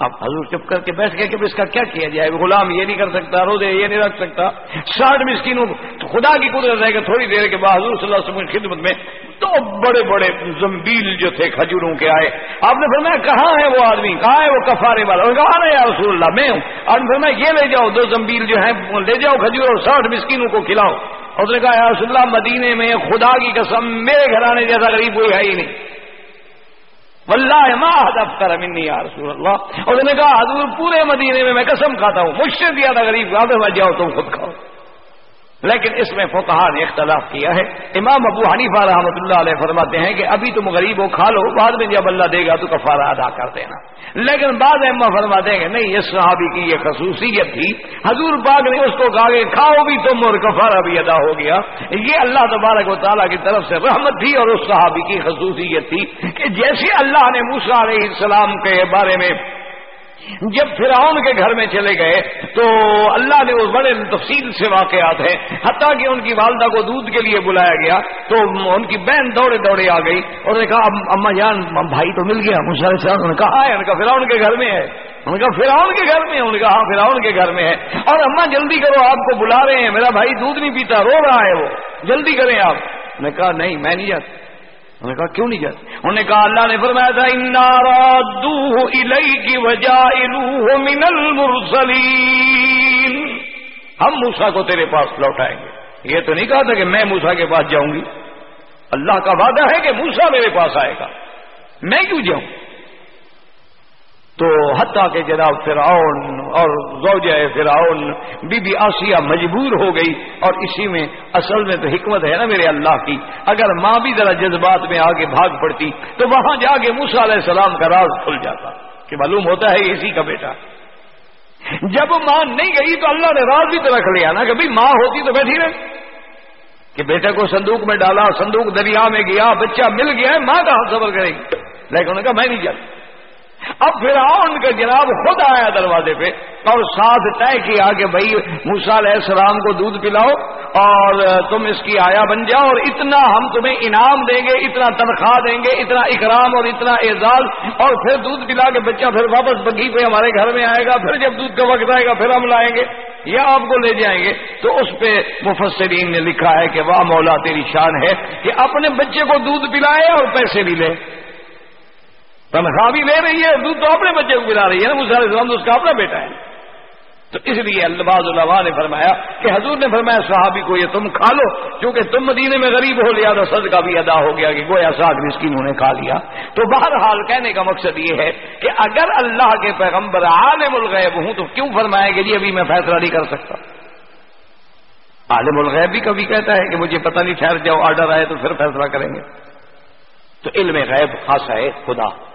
A: اب حضور چپ کر کے بیٹھ گئے کہ اس کا کیا کیا جائے؟ غلام یہ نہیں کر سکتا، روزے یہ نہیں رکھ سکتا۔ ساٹھ مسکینوں تو خدا کی قدرت ہے کہ تھوڑی دیر کے بعد حضور صلی اللہ علیہ وسلم کی خدمت میں دو بڑے بڑے زمبیل جو تھے کھجوروں کے آئے۔ آپ نے فرمایا، کہاں ہے وہ آدمی؟ کہاں ہے وہ کفارے والا؟ کہا نا یا رسول اللہ، میں ہوں۔ آپ نے فرمایا، یہ لے جاؤ، دو زمبیل جو ہیں لے جاؤ کھجور اور ساٹھ مسکینوں کو کھلاؤ۔ اس نے کہا، یا رسول اللہ، مدینے میں خدا کی قسم میرے گھرانے جیسا غریب کوئی ہے ہی نہیں. واللہ ما ہدف کر منی یا رسول اللہ اس نے کہا، حضور پورے مدینے میں میں قسم کھاتا ہوں مجھ سے دیا تھا غریب میں جاؤ تم خود کھاؤ۔ لیکن اس میں فقہ نے اختلاف کیا ہے۔ امام ابو حنیفہ رحمۃ اللہ علیہ فرماتے ہیں کہ ابھی تم غریب ہو کھا لو، بعد میں جب اللہ دے گا تو کفارہ ادا کر دینا۔ لیکن بعد اما فرماتے ہیں کہ نہیں، اس صحابی کی یہ خصوصیت تھی۔ حضور پاک نے اس کو کہا کہ کھاؤ بھی تم اور کفارہ بھی ادا ہو گیا۔ یہ اللہ تبارک و تعالیٰ کی طرف سے رحمت تھی اور اس صحابی کی خصوصیت تھی کہ جیسے اللہ نے موسا علیہ السلام کے بارے میں جب فرعون کے گھر میں چلے گئے تو اللہ نے اس بڑے تفصیل سے واقعات ہیں۔ حتیٰ کہ ان کی والدہ کو دودھ کے لیے بلایا گیا، تو ان کی بہن دوڑے دوڑے آ گئی اور نے کہا اما جان بھائی تو مل گیا مشاہد صاحب نے کہا ہے ان کا فرعون کے گھر میں ہے۔ ان کا فراؤن کے گھر میں انہوں نے کہا ہاں فراؤن کے گھر میں ہے۔ اور اماں، جلدی کرو، آپ کو بلا رہے ہیں۔ میرا بھائی دودھ نہیں پیتا، رو رہا ہے وہ۔ جلدی کریں آپ۔ نے کہا، نہیں، میں نہیں جاتا۔ انہوں نے کہا، کیوں نہیں جاتے? انہوں نے کہا، اللہ نے فرمایا تھا انارا کی وجہ من المرسلین ہم موسا کو تیرے پاس لوٹائیں گے۔ یہ تو نہیں کہا تھا کہ میں موسا کے پاس جاؤں گی۔ اللہ کا وعدہ ہے کہ موسا میرے پاس آئے گا۔ میں کیوں جاؤں؟ تو حتیٰ کہ جناب فرعون اور زوجہ فرعون، بی بی آسیہ مجبور ہو گئی اور اسی میں اصل میں تو حکمت ہے نا میرے اللہ کی۔ اگر ماں بھی ذرا جذبات میں آگے بھاگ پڑتی تو وہاں جا کے موسا علیہ السلام کا راز کھل جاتا کہ معلوم ہوتا ہے اسی کا بیٹا۔ جب ماں نہیں گئی تو اللہ نے راز بھی تو رکھ لیا نا کہ بھائی ماں ہوتی تو بیٹھی رہے کہ بیٹے کو صندوق میں ڈالا، صندوق دریا میں گیا، بچہ مل گیا ماں کا صبر کرے گی؟ لیکن انہوں نے کہا میں نہیں جاتا اب پھر ان کا جناب خود آیا دروازے پہ اور ساتھ طے کیا کہ بھائی موسا علیہ السلام کو دودھ پلاؤ اور تم اس کی آیا بن جاؤ اور اتنا ہم تمہیں انعام دیں گے، اتنا تنخواہ دیں گے، اتنا اکرام اور اتنا اعزاز اور پھر دودھ پلا کے بچہ پھر واپس بگی پہ ہمارے گھر میں آئے گا، پھر جب دودھ کا وقت آئے گا، پھر ہم لائیں گے یا آپ کو لے جائیں گے۔ تو اس پہ مفسرین نے لکھا ہے کہ واہ مولا، تیری شان ہے کہ اپنے بچے کو دودھ پلائے اور پیسے بھی لے۔ تنخواہ بھی لے رہی ہے، دودھ تو اپنے بچے کو پلا رہی ہے نا مسال اسلام تو اس کا اپنا بیٹا ہے۔ تو اس لیے الباز اللہ نے فرمایا کہ حضور نے فرمایا، صحابی کو یہ تم کھا لو کیونکہ تم مدینے میں غریب ہو لیا تو سد کا بھی ادا ہو گیا کہ گویا ساگ مسکینوں نے کھا لیا۔ تو بہرحال کہنے کا مقصد یہ ہے کہ اگر اللہ کے پیغمبر عالم الغیب ہوں تو کیوں فرمایا کہ جی ابھی میں فیصلہ نہیں کر سکتا؟ عالم الغیب بھی کبھی کہتا ہے کہ مجھے پتہ نہیں، ٹھہر جاؤ، آرڈر آئے تو پھر فیصلہ کریں گے۔ تو علم غیب خاصا ہے خدا۔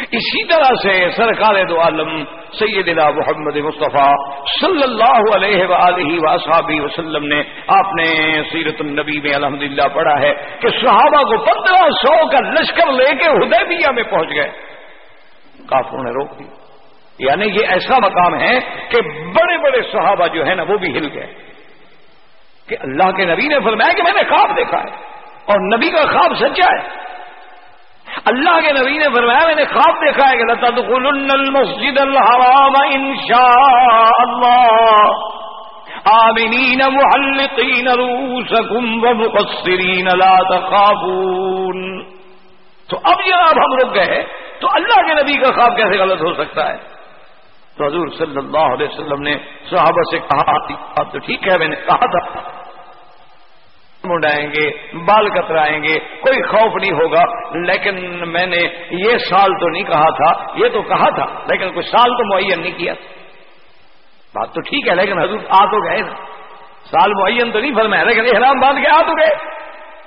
A: اسی طرح سے سرکار دو عالم سیدنا محمد مصطفیٰ صلی اللہ علیہ وآلہ وآصحابہ وسلم نے آپ نے سیرت النبی میں الحمدللہ پڑھا ہے کہ صحابہ کو پندرہ سو کا لشکر لے کے حدیبیہ میں پہنچ گئے۔ کافروں نے روک دی۔ یعنی یہ ایسا مقام ہے کہ بڑے بڑے صحابہ جو ہے نا وہ بھی ہل گئے۔ کہ اللہ کے نبی نے فرمایا کہ میں نے خواب دیکھا ہے اور نبی کا خواب سچا ہے۔ اللہ کے نبی نے فرمایا، میں نے خواب دیکھا ہے کہ لتا المسجد الحرام انشاء اللہ آمنین محلقین روسکم ومقصرین لا تخافون تو اب جناب ہم رک گئے تو اللہ کے نبی کا خواب کیسے غلط ہو سکتا ہے؟ تو حضور صلی اللہ علیہ وسلم نے صحابہ سے کہا تھی بات تو ٹھیک ہے، میں نے کہا تھا۔ منڈائیں گے، بال کترائیں گے، کوئی خوف نہیں ہوگا۔ لیکن میں نے یہ سال تو نہیں کہا تھا، یہ تو کہا تھا، لیکن کوئی سال تو معین نہیں کیا۔ بات تو ٹھیک ہے، لیکن حضور آ تو گئے نا۔ سال معین تو نہیں فرمایا، لیکن احرام باندھ کے آ تو گئے۔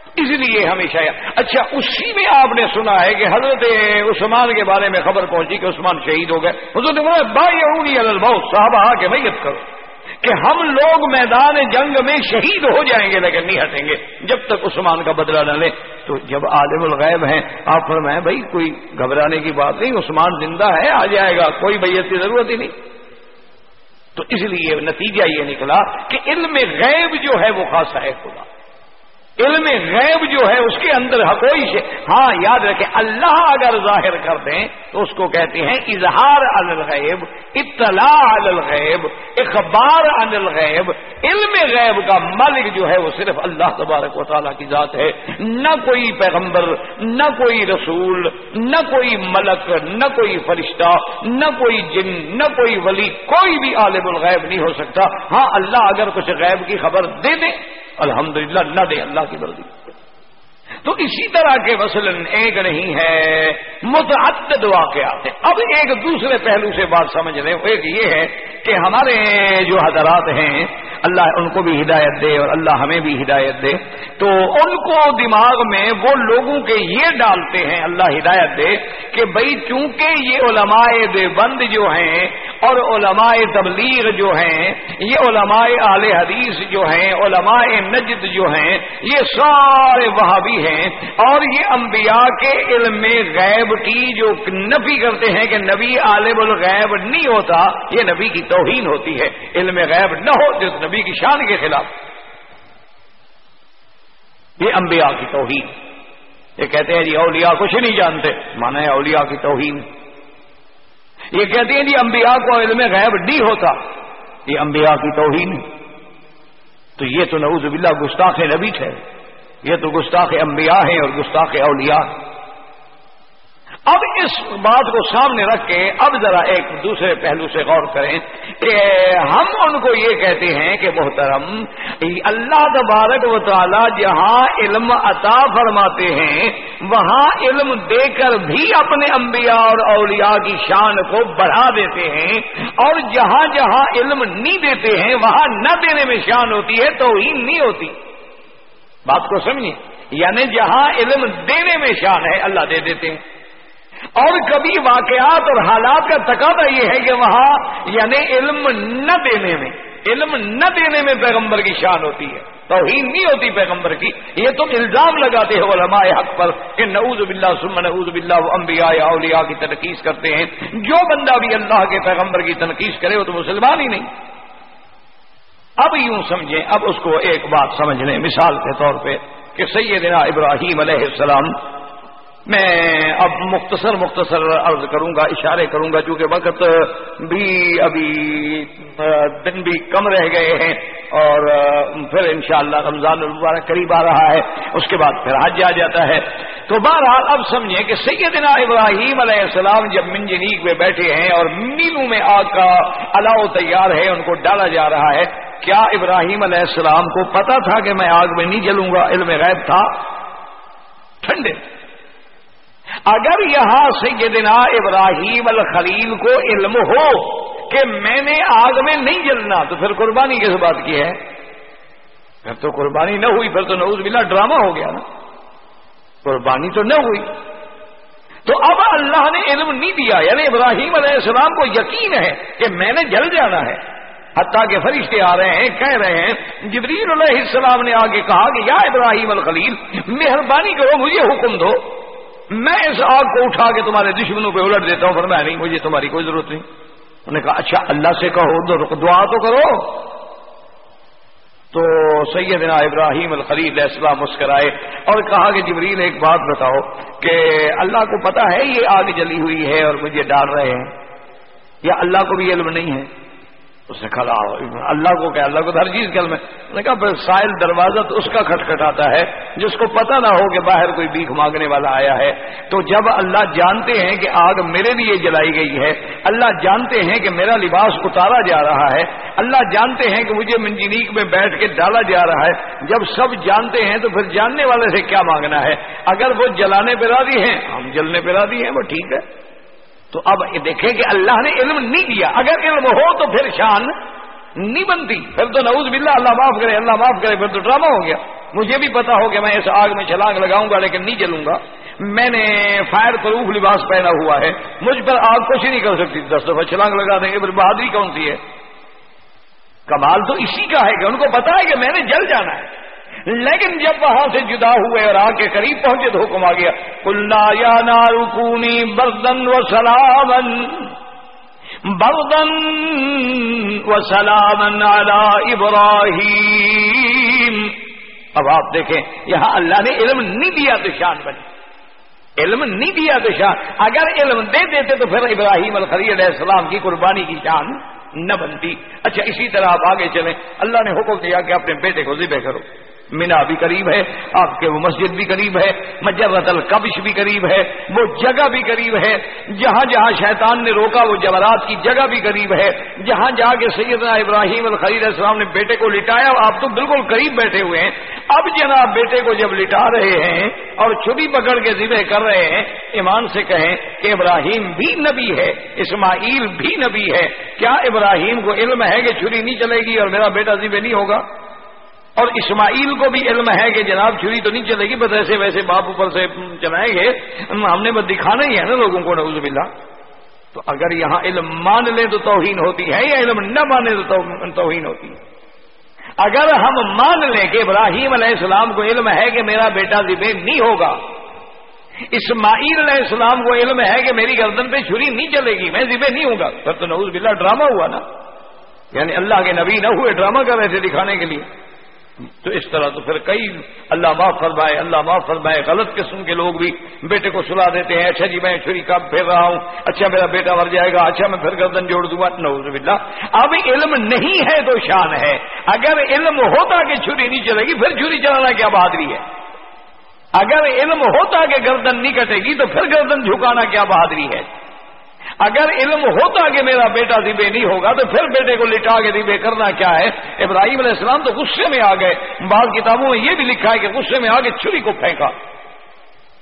A: اس لیے ہمیشہ اچھا اسی میں آپ نے سنا ہے کہ حضرت عثمان کے بارے میں خبر پہنچی کہ عثمان شہید ہو گئے۔ حضرت بھائی الباؤ صاحب آ کے میت کرو۔ کہ ہم لوگ میدان جنگ میں شہید ہو جائیں گے، لیکن نہیں ہٹیں گے۔ جب تک عثمان کا بدلہ نہ لیں۔ تو جب عالم الغیب ہیں، آپ فرمائیں، بھائی کوئی گھبرانے کی بات نہیں، عثمان زندہ ہے، آ جائے گا، کوئی بیت کی ضرورت ہی نہیں۔ تو اس لیے نتیجہ یہ نکلا کہ علم غیب جو ہے، وہ خاصا ہے خدا۔ علم غیب جو ہے اس کے اندر کوئی سے ہاں یاد رکھے اللہ اگر ظاہر کر دیں تو اس کو کہتے ہیں اظہار الغیب، اطلاع الغیب، اخبار عن الغیب۔ علم غیب کا مالک جو ہے وہ صرف اللہ تبارک و تعالیٰ کی ذات ہے۔ نہ کوئی پیغمبر، نہ کوئی رسول، نہ کوئی ملک، نہ کوئی فرشتہ، نہ کوئی جن، نہ کوئی ولی، کوئی بھی عالم الغیب نہیں ہو سکتا۔ ہاں اللہ اگر کچھ غیب کی خبر دے دیں الحمدللہ نہ دے اللہ کی مرضی۔ تو اسی طرح کے مثلاً ایک نہیں ہے، متعدد واقعات ہیں۔ اب ایک دوسرے پہلو سے بات سمجھ رہے ایک یہ ہے کہ ہمارے جو حضرات ہیں، اللہ ان کو بھی ہدایت دے اور اللہ ہمیں بھی ہدایت دے، تو ان کو دماغ میں وہ لوگوں کے یہ ڈالتے ہیں، اللہ ہدایت دے کہ بھائی چونکہ یہ علماء دیوبند جو ہیں اور علماء تبلیغ جو ہیں، یہ علماء اعل حدیث جو ہیں، علماء نجد جو ہیں، یہ سارے وہاں ہیں اور یہ انبیاء کے علم غیب کی جو نفی کرتے ہیں کہ نبی عالم الغیب نہیں ہوتا، یہ نبی کی توہین ہوتی ہے۔ علم غیب نہ ہو جس نبی کی شان کے خلاف۔ یہ انبیاء کی توہین۔ یہ کہتے ہیں جی اولیاء کچھ نہیں جانتے۔ مانا ہے اولیاء کی توہین۔ یہ کہتے ہیں جی انبیاء کو علم غیب نہیں ہوتا۔ یہ انبیاء کی توہین۔ تو یہ تو نعوذ باللہ گستاخ نبی ہے۔ یہ تو گستاخ انبیاء ہیں اور گستاخ اولیاء۔ اب اس بات کو سامنے رکھ کے اب ذرا ایک دوسرے پہلو سے غور کریں کہ ہم ان کو یہ کہتے ہیں کہ محترم اللہ تبارک و تعالی جہاں علم عطا فرماتے ہیں، وہاں علم دے کر بھی اپنے انبیاء اور اولیاء کی شان کو بڑھا دیتے ہیں اور جہاں جہاں علم نہیں دیتے ہیں، وہاں نہ دینے میں شان ہوتی ہے تو ہی نہیں ہوتی۔ بات کو سمجھیں۔ یعنی جہاں علم دینے میں شان ہے، اللہ دے دیتے ہیں۔ اور کبھی واقعات اور حالات کا تقاضا یہ ہے کہ وہاں یعنی علم نہ دینے میں، علم نہ دینے میں پیغمبر کی شان ہوتی ہے۔ توہین نہیں ہوتی پیغمبر کی۔ یہ تو الزام لگاتے ہو علماء حق پر کہ نعوذ باللہ سم نعوذ باللہ انبیاء یا اولیاء کی تنقید کرتے ہیں۔ جو بندہ بھی اللہ کے پیغمبر کی تنقید کرے وہ تو مسلمان ہی نہیں۔ اب یوں سمجھیں، اب اس کو ایک بات سمجھ لیں۔ مثال کے طور پہ کہ سیدنا ابراہیم علیہ السلام میں اب مختصر مختصر عرض کروں گا، اشارے کروں گا، چونکہ وقت بھی ابھی دن بھی کم رہ گئے ہیں اور پھر انشاءاللہ رمضان المبارک قریب آ رہا ہے، اس کے بعد پھر حج آ جاتا ہے۔ تو بہرحال اب سمجھیں کہ سیدنا ابراہیم علیہ السلام جب منجنیک میں بیٹھے ہیں اور میلوں میں آگ کا الاؤ تیار ہے، ان کو ڈالا جا رہا ہے، کیا ابراہیم علیہ السلام کو پتا تھا کہ میں آگ میں نہیں جلوں گا، علم غیب تھا؟ ٹھنڈے۔ اگر یہاں سیدنا ابراہیم الخلیل کو علم ہو کہ میں نے آگ میں نہیں جلنا، تو پھر قربانی کس بات کی ہے؟ پھر تو قربانی نہ ہوئی، پھر تو نوز بلا ڈرامہ ہو گیا نا۔ قربانی تو نہ ہوئی۔ تو اب اللہ نے علم نہیں دیا یعنی ابراہیم علیہ السلام کو یقین ہے کہ میں نے جل جانا ہے۔ حتیٰ کے فرشتے آ رہے ہیں، کہہ رہے ہیں، جبریل علیہ السلام نے آگے کہا کہ یا ابراہیم الخلیل، مہربانی کرو مجھے حکم دو۔ میں اس آگ کو اٹھا کے تمہارے دشمنوں پہ الٹ دیتا ہوں پر میں نہیں، مجھے تمہاری کوئی ضرورت نہیں۔ انہوں نے کہا اچھا اللہ سے کہو دعا تو کرو۔ تو سیدنا ابراہیم الخلیل السلام مسکرائے اور کہا کہ جبریل، ایک بات بتاؤ کہ اللہ کو پتا ہے یہ آگ جلی ہوئی ہے اور مجھے ڈال رہے ہیں، یا اللہ کو بھی علم نہیں ہے؟ اس نے کھڑا اللہ کو کیا اللہ کو ہر چیز کل میں نے کہا سائل دروازہ تو اس کا کھٹکھٹاتا ہے، جس کو پتہ نہ ہو کہ باہر کوئی بیک مانگنے والا آیا ہے۔ تو جب اللہ جانتے ہیں کہ آگ میرے لیے جلائی گئی ہے، اللہ جانتے ہیں کہ میرا لباس اتارا جا رہا ہے۔ اللہ جانتے ہیں کہ مجھے منجنیک میں بیٹھ کے ڈالا جا رہا ہے۔ جب سب جانتے ہیں تو پھر جاننے والے سے کیا مانگنا ہے؟ اگر وہ جلانے پہ راضی ہیں، ہم جلنے پہ راضی ہیں، وہ ٹھیک ہے۔ تو اب دیکھیں کہ اللہ نے علم نہیں دیا۔ اگر علم ہو تو پھر شان نہیں بنتی۔ پھر تو نعوذ باللہ، اللہ معاف کرے، اللہ معاف کرے، پھر تو ڈرامہ ہو گیا۔ مجھے بھی پتا ہو کہ میں اس آگ میں چھلانگ لگاؤں گا لیکن نہیں جلوں گا۔ میں نے فائر پروف لباس پہنا ہوا ہے۔ مجھ پر آگ کچھ نہیں کر سکتی۔ دس دفعہ چھلانگ لگا دیں۔ گے پھر بہادری کون سی ہے؟ کمال تو اسی کا ہے کہ ان کو پتا ہے کہ میں نے جل جانا ہے۔ لیکن جب وہاں سے جدا ہوئے اور آ کے قریب پہنچے تو حکم آ گیا کلنا یا نارکونی بردن و سلامن. بردن و سلامن ابراہیم. اب آپ دیکھیں، یہاں اللہ نے علم نہیں دیا تو شان بنی۔ علم نہیں دیا تو شان۔ اگر علم دے دیتے تو پھر ابراہیم الخری علیہ السلام کی قربانی کی شان نہ بنتی۔ اچھا اسی طرح آپ آگے چلیں۔ اللہ نے حکم دیا کہ اپنے بیٹے کو ذبح کرو۔ مینا بھی قریب ہے، آپ کے وہ مسجد بھی قریب ہے، مجرت القبش بھی قریب ہے، وہ جگہ بھی قریب ہے۔ جہاں جہاں شیطان نے روکا، وہ جمرات کی جگہ بھی قریب ہے۔ جہاں جا کے سیدنا ابراہیم الخیر السلام نے بیٹے کو لٹایا، آپ تو بالکل قریب بیٹھے ہوئے ہیں۔ اب جناب بیٹے کو جب لٹا رہے ہیں اور چھری پکڑ کے ذبح کر رہے ہیں، ایمان سے کہیں کہ ابراہیم بھی نبی ہے، اسماعیل بھی نبی ہے۔ کیا ابراہیم کو علم ہے کہ چھری نہیں چلے گی اور میرا بیٹا ذبح نہیں ہوگا؟ اور اسماعیل کو بھی علم ہے کہ جناب چھری تو نہیں چلے گی بس ایسے ویسے باپ اوپر سے چلائیں گے۔ ہم نے بس دکھانا ہی ہے نا لوگوں کو نوز باللہ۔ تو اگر یہاں علم مان لیں تو توہین ہوتی ہے یا علم نہ مانے تو توہین ہوتی ہے۔ اگر ہم مان لیں کہ ابراہیم علیہ السلام کو علم ہے کہ میرا بیٹا ذبح نہیں ہوگا، اسماعیل علیہ السلام کو علم ہے کہ میری گردن پہ چھری نہیں چلے گی، میں ذبح نہیں ہوں گا۔ پھر تو نوز باللہ ڈرامہ ہوا نا۔ یعنی اللہ کے نبی نہ ہوئے ڈرامہ کر رہے تھے دکھانے کے لیے۔ تو اس طرح تو پھر کئی اللہ معاف فرمائے، اللہ معاف فرمائے، غلط قسم کے لوگ بھی بیٹے کو سلا دیتے ہیں اچھا جی میں چھری کا پھیر رہا ہوں اچھا میرا بیٹا مر جائے گا اچھا میں پھر گردن جوڑ دوں گا نوز باللہ۔ اب علم نہیں ہے تو شان ہے۔ اگر علم ہوتا کہ چھری نہیں چلے گی، پھر چھری چلانا کیا بہادری ہے؟ اگر علم ہوتا کہ گردن نہیں کٹے گی، تو پھر گردن جھکانا کیا بہادری ہے؟ اگر علم ہوتا کہ میرا بیٹا دبے نہیں ہوگا تو پھر بیٹے کو لٹا کے دبے کرنا کیا ہے؟ ابراہیم علیہ السلام تو غصے میں آ گئے۔ بعض کتابوں میں یہ بھی لکھا ہے کہ غصے میں آگے چھری کو پھینکا۔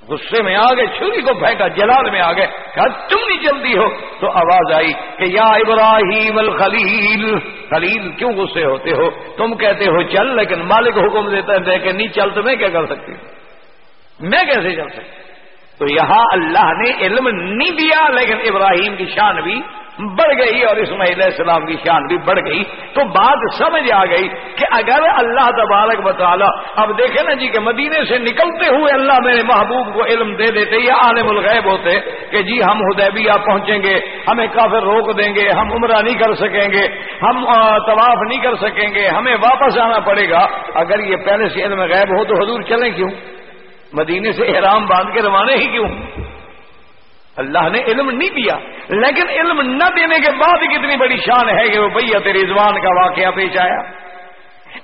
A: غصے میں آ گئے چھری کو پھینکا، جلال میں آ گئے۔ کہا، تم نہیں چلتی ہو۔ تو آواز آئی کہ، یا ابراہیم الخلیل۔ خلیل کیوں غصے ہوتے ہو؟ تم کہتے ہو، چل، لیکن مالک حکم دیتا ہے کہ نہیں، چل تو میں کیا کر سکتی ہوں؟ میں کیسے چل سکتی تو یہاں اللہ نے علم نہیں دیا، لیکن ابراہیم کی شان بھی بڑھ گئی اور اسماعیل علیہ السلام کی شان بھی بڑھ گئی۔ تو بات سمجھ آ گئی کہ اگر اللہ تبارک بطالہ اب دیکھیں نا جی کہ مدینے سے نکلتے ہوئے اللہ میرے محبوب کو علم دے دیتے، یا عالم الغیب ہوتے کہ جی ہم حدیبیہ پہنچیں گے، ہمیں کافر روک دیں گے، ہم عمرہ نہیں کر سکیں گے، ہم طواف نہیں کر سکیں گے، ہمیں واپس آنا پڑے گا۔ اگر یہ پہلے سے علم غیب ہو تو حضور چلیں کیوں؟ مدینے سے احرام باندھ کے روانے ہی کیوں؟ اللہ نے علم نہیں دیا، لیکن علم نہ دینے کے بعد کتنی بڑی شان ہے کہ وہ بھیا تیرے رضوان کا واقعہ پیش آیا۔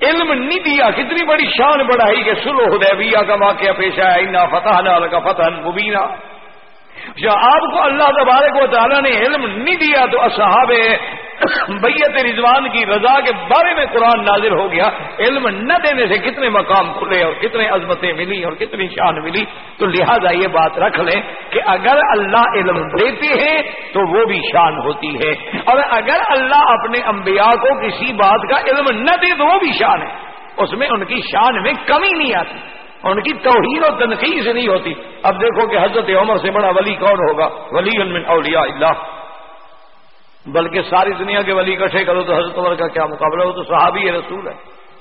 A: علم نہیں دیا، کتنی بڑی شان بڑھائی کہ سلو حدیبیہ کا واقعہ پیش آیا۔ انا فتح نال کا فتح مبینہ جو آپ کو اللہ تبارک و تعالیٰ نے علم نہیں دیا تو اصحاب بیت رضوان کی رضا کے بارے میں قرآن نازل ہو گیا۔ علم نہ دینے سے کتنے مقام کھلے اور کتنے عظمتیں ملی اور کتنی شان ملی۔ تو لہذا یہ بات رکھ لیں کہ اگر اللہ علم دیتے ہیں تو وہ بھی شان ہوتی ہے۔ اور اگر اللہ اپنے انبیاء کو کسی بات کا علم نہ دے تو وہ بھی شان ہے۔ اس میں ان کی شان میں کمی نہیں آتی۔ ان کی توہین و تنقید نہیں ہوتی۔ اب دیکھو کہ حضرت عمر سے بڑا ولی کون ہوگا؟ ولی من اولیاء اللہ۔ بلکہ ساری دنیا کے ولی اکٹھے کرو تو حضرت عمر کا کیا مقابلہ؟ وہ تو صحابی رسول ہے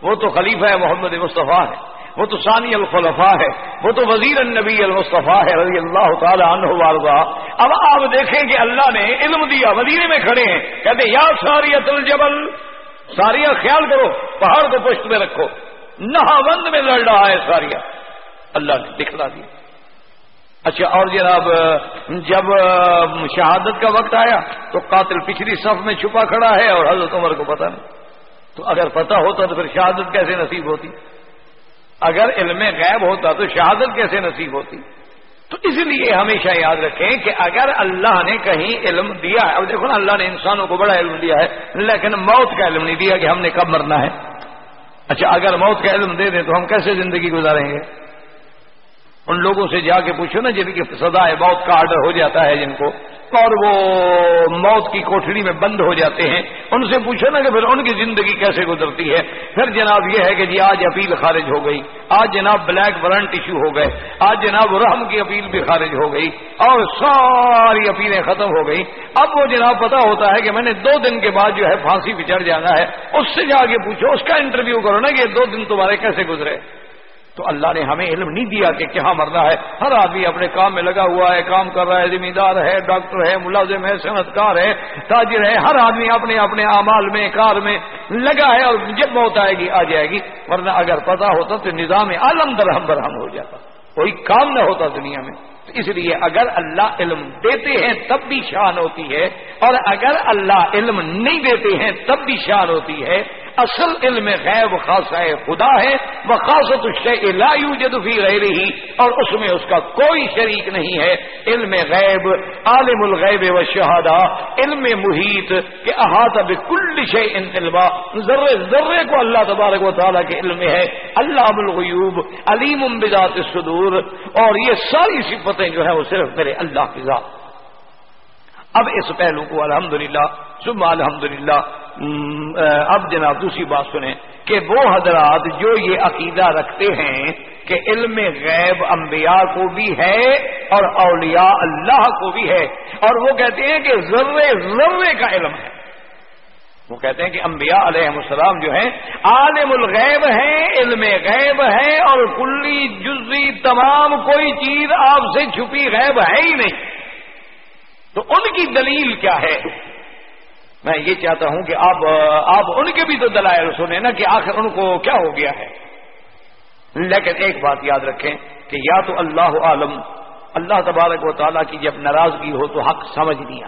A: وہ تو خلیفہ ہے محمد مصطفیٰ ہے وہ تو ثانی الخلفاء ہے وہ تو وزیر النبی المصطفیٰ ہے رضی اللہ تعالی عنہ وارضا۔ اب آپ دیکھیں کہ اللہ نے علم دیا مدینے میں کھڑے ہیں۔ کہتے یا ساری الجبل ساریہ خیال کرو، پہاڑ کو پشت میں رکھو۔ نہا بند میں لڑ رہا ہے ساریہ اللہ نے دکھلا دیا۔ اچھا اور جناب، جب شہادت کا وقت آیا تو قاتل پچھلی صف میں چھپا کھڑا ہے اور حضرت عمر کو پتا نہیں۔ تو اگر پتا ہوتا تو پھر شہادت کیسے نصیب ہوتی؟ اگر علم غیب ہوتا تو شہادت کیسے نصیب ہوتی؟ تو اس لیے ہمیشہ یاد رکھیں کہ اگر اللہ نے کہیں علم دیا ہے، اب دیکھو نا، اللہ نے انسانوں کو بڑا علم دیا ہے، لیکن موت کا علم نہیں دیا کہ ہم نے کب مرنا ہے۔ اچھا اگر موت کا علم دے دیں تو ہم کیسے زندگی گزاریں گے؟ ان لوگوں سے جا کے پوچھو نا جن کی سزا ہے موت کا آرڈر ہو جاتا ہے جن کو۔ اور وہ موت کی کوٹڑی میں بند ہو جاتے ہیں۔ ان سے پوچھو نا کہ پھر ان کی زندگی کیسے گزرتی ہے۔ پھر جناب یہ ہے کہ جی آج اپیل خارج ہو گئی۔ آج جناب بلیک برنٹ ایشو ہو گئے۔ آج جناب رحم کی اپیل بھی خارج ہو گئی۔ اور ساری اپیلیں ختم ہو گئی۔ اب وہ جناب پتا ہوتا ہے کہ میں نے دو دن کے بعد جو ہے پھانسی پہ چڑھ جانا ہے۔ اس سے جا کے پوچھو، اس کا انٹرویو کرو نا کہ دو دن تمہارے کیسے گزرے۔ تو اللہ نے ہمیں علم نہیں دیا کہ کہاں مرنا ہے۔ ہر آدمی اپنے کام میں لگا ہوا ہے، کام کر رہا ہے ذمہ دار ہے، ڈاکٹر ہے، ملازم ہے صنعت کار ہے، تاجر ہے۔ ہر آدمی اپنے اپنے اعمال میں، کار میں لگا ہے اور جب موت آئے گی، آ جائے گی۔ ورنہ اگر پتا ہوتا تو نظام عالم درہم برہم ہو جاتا۔ کوئی کام نہ ہوتا دنیا میں۔ تو اس لیے اگر اللہ علم دیتے ہیں تب بھی شان ہوتی ہے۔ اور اگر اللہ علم نہیں دیتے ہیں تب بھی شان ہوتی ہے۔ اصل علم غیب خاص خدا ہے وہ خاصت لا فی رہی اور اس میں اس کا کوئی شریک نہیں ہے۔ علم غیب، عالم الغیب و شہادہ علم محیط، کہ احاطہ کل شے ان علما۔ ذرے ذرے کو اللہ تبارک و تعالیٰ کے علم ہے۔ اللہ الغیوب، علیم بذات الصدور۔ اور یہ ساری صفتیں جو ہے وہ صرف میرے اللہ کی ذات۔ اب اس پہلو کو الحمدللہ للہ الحمدللہ اب جناب دوسری بات سنیں کہ وہ حضرات جو یہ عقیدہ رکھتے ہیں کہ علم غیب انبیاء کو بھی ہے اور اولیاء اللہ کو بھی ہے اور وہ کہتے ہیں کہ ذرے ذرے کا علم ہے۔ وہ کہتے ہیں کہ انبیاء علیہ السلام جو ہیں، عالم الغیب ہیں، علم غیب ہے اور کلی جزی تمام کوئی چیز آپ سے چھپی غیب ہے ہی نہیں۔ تو ان کی دلیل کیا ہے؟ میں یہ چاہتا ہوں کہ آپ آپ ان کے بھی تو دلائل سنیں نا کہ آخر ان کو کیا ہو گیا ہے۔ لیکن ایک بات یاد رکھیں کہ یا تو اللہ عالم، اللہ تبارک و تعالیٰ کی جب ناراضگی ہو تو حق سمجھ دیا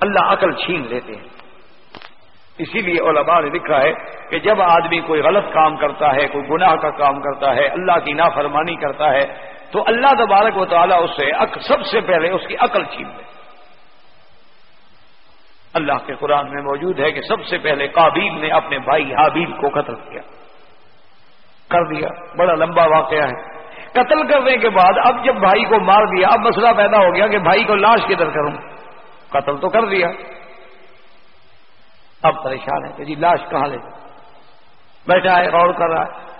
A: اللہ عقل چھین لیتے ہیں۔ اسی لیے علماء نے لکھا ہے کہ جب آدمی کوئی غلط کام کرتا ہے، کوئی گناہ کا کام کرتا ہے، اللہ کی نافرمانی کرتا ہے، تو اللہ تبارک و تعالیٰ اس سے سب سے پہلے اس کی عقل چھین لے۔ اللہ کے قرآن میں موجود ہے کہ سب سے پہلے کابیل نے اپنے بھائی حابیل کو قتل کیا۔ کر دیا۔ بڑا لمبا واقعہ ہے۔ قتل کرنے کے بعد اب جب بھائی کو مار دیا، اب مسئلہ پیدا ہو گیا کہ بھائی کو لاش کدھر کروں۔ قتل تو کر دیا۔ اب پریشان ہے کہ جی لاش کہاں لے؟ بیٹھا ہے، غور کر رہا ہے۔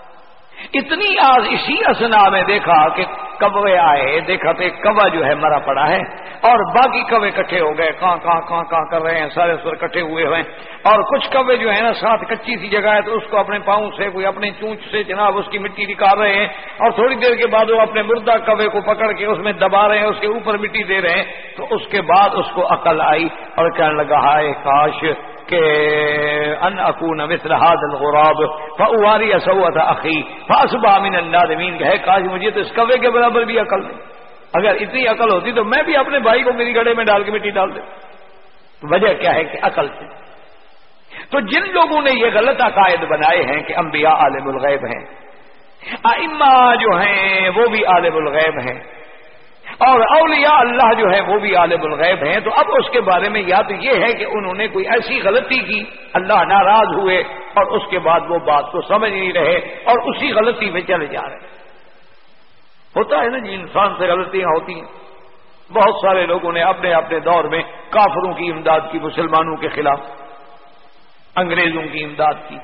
A: اتنی آج اسی اسنا میں دیکھا کہ کبے آئے، دیکھا تو ایک کبا جو ہے مرا پڑا ہے، اور باقی کبے کٹھے ہو گئے کہاں کہاں کہاں کہاں کر رہے ہیں، سارے سر کٹھے ہوئے ہوئے اور کچھ کبے جو ہے نا، ساتھ کچی سی جگہ ہے، تو اس کو اپنے پاؤں سے، کوئی اپنے چونچ سے جناب اس کی مٹی نکال رہے ہیں۔ اور تھوڑی دیر کے بعد وہ اپنے مردہ کبے کو پکڑ کے اس میں دبا رہے ہیں، اس کے اوپر مٹی دے رہے ہیں۔ تو اس کے بعد اس کو عقل آئی اور کہنے لگا، ہائے کاش کہ ان اکون مثل هذا الغراب فاواری اسوت اخی فاصبح من النادمین۔ کہ کاش مجھے تو اس کوے کے برابر بھی عقل نہیں۔ اگر اتنی عقل ہوتی تو میں بھی اپنے بھائی کو میری گڑے میں ڈال کے مٹی ڈال دے۔ وجہ کیا ہے کہ عقل سے؟ تو جن لوگوں نے یہ غلط عقائد بنائے ہیں کہ انبیاء عالم الغیب ہیں، ائمہ جو ہیں وہ بھی عالم الغیب ہیں۔ اور اولیاء اللہ جو ہے وہ بھی عالم الغیب ہیں۔ تو اب اس کے بارے میں یا تو یہ ہے کہ انہوں نے کوئی ایسی غلطی کی، اللہ ناراض ہوئے اور اس کے بعد وہ بات کو سمجھ نہیں رہے اور اسی غلطی میں چلے جا رہے ہوتا ہے نا جی انسان سے غلطیاں ہوتی ہیں۔ بہت سارے لوگوں نے اپنے اپنے دور میں کافروں کی امداد کی، مسلمانوں کے خلاف، انگریزوں کی امداد کی،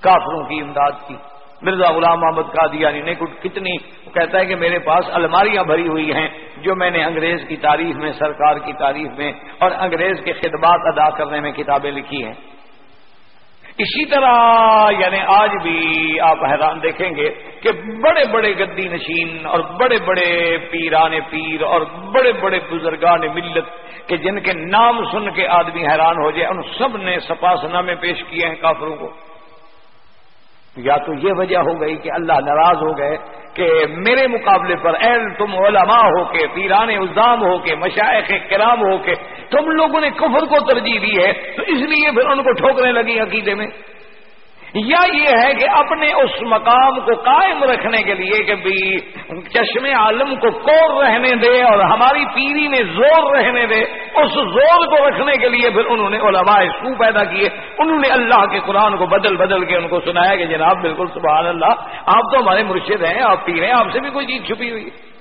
A: کافروں کی امداد کی۔ مرزا غلام محمد قادیانی نے کتنی کہتا ہے کہ میرے پاس الماریاں بھری ہوئی ہیں جو میں نے انگریز کی تعریف میں، سرکار کی تعریف میں اور انگریز کے خدمات ادا کرنے میں کتابیں لکھی ہیں۔ اسی طرح یعنی آج بھی آپ حیران دیکھیں گے کہ بڑے بڑے گدی نشین اور بڑے بڑے پیران پیر اور بڑے بڑے بزرگان ملت کہ جن کے نام سن کے آدمی حیران ہو جائے، ان سب نے سپاس نامے پیش کیے ہیں کافروں کو۔ یا تو یہ وجہ ہو گئی کہ اللہ ناراض ہو گئے کہ میرے مقابلے پر اے تم علماء ہو کے، پیران الزام ہو کے مشائق کرام ہو کے، تم لوگوں نے کفر کو ترجیح دی ہے، تو اس لیے پھر ان کو ٹھوکنے لگی عقیدے میں۔ یا یہ ہے کہ اپنے اس مقام کو قائم رکھنے کے لیے کہ بھی چشم عالم کو کور رہنے دے اور ہماری پیری میں زور رہنے دے، اس زور کو رکھنے کے لیے پھر انہوں نے علماء سو پیدا کیے۔ انہوں نے اللہ کے قرآن کو بدل بدل کے ان کو سنایا کہ جناب بالکل سبحان اللہ، آپ تو ہمارے مرشد ہیں، آپ پیر ہیں، آپ سے بھی کوئی چیز چھپی ہوئی ہے۔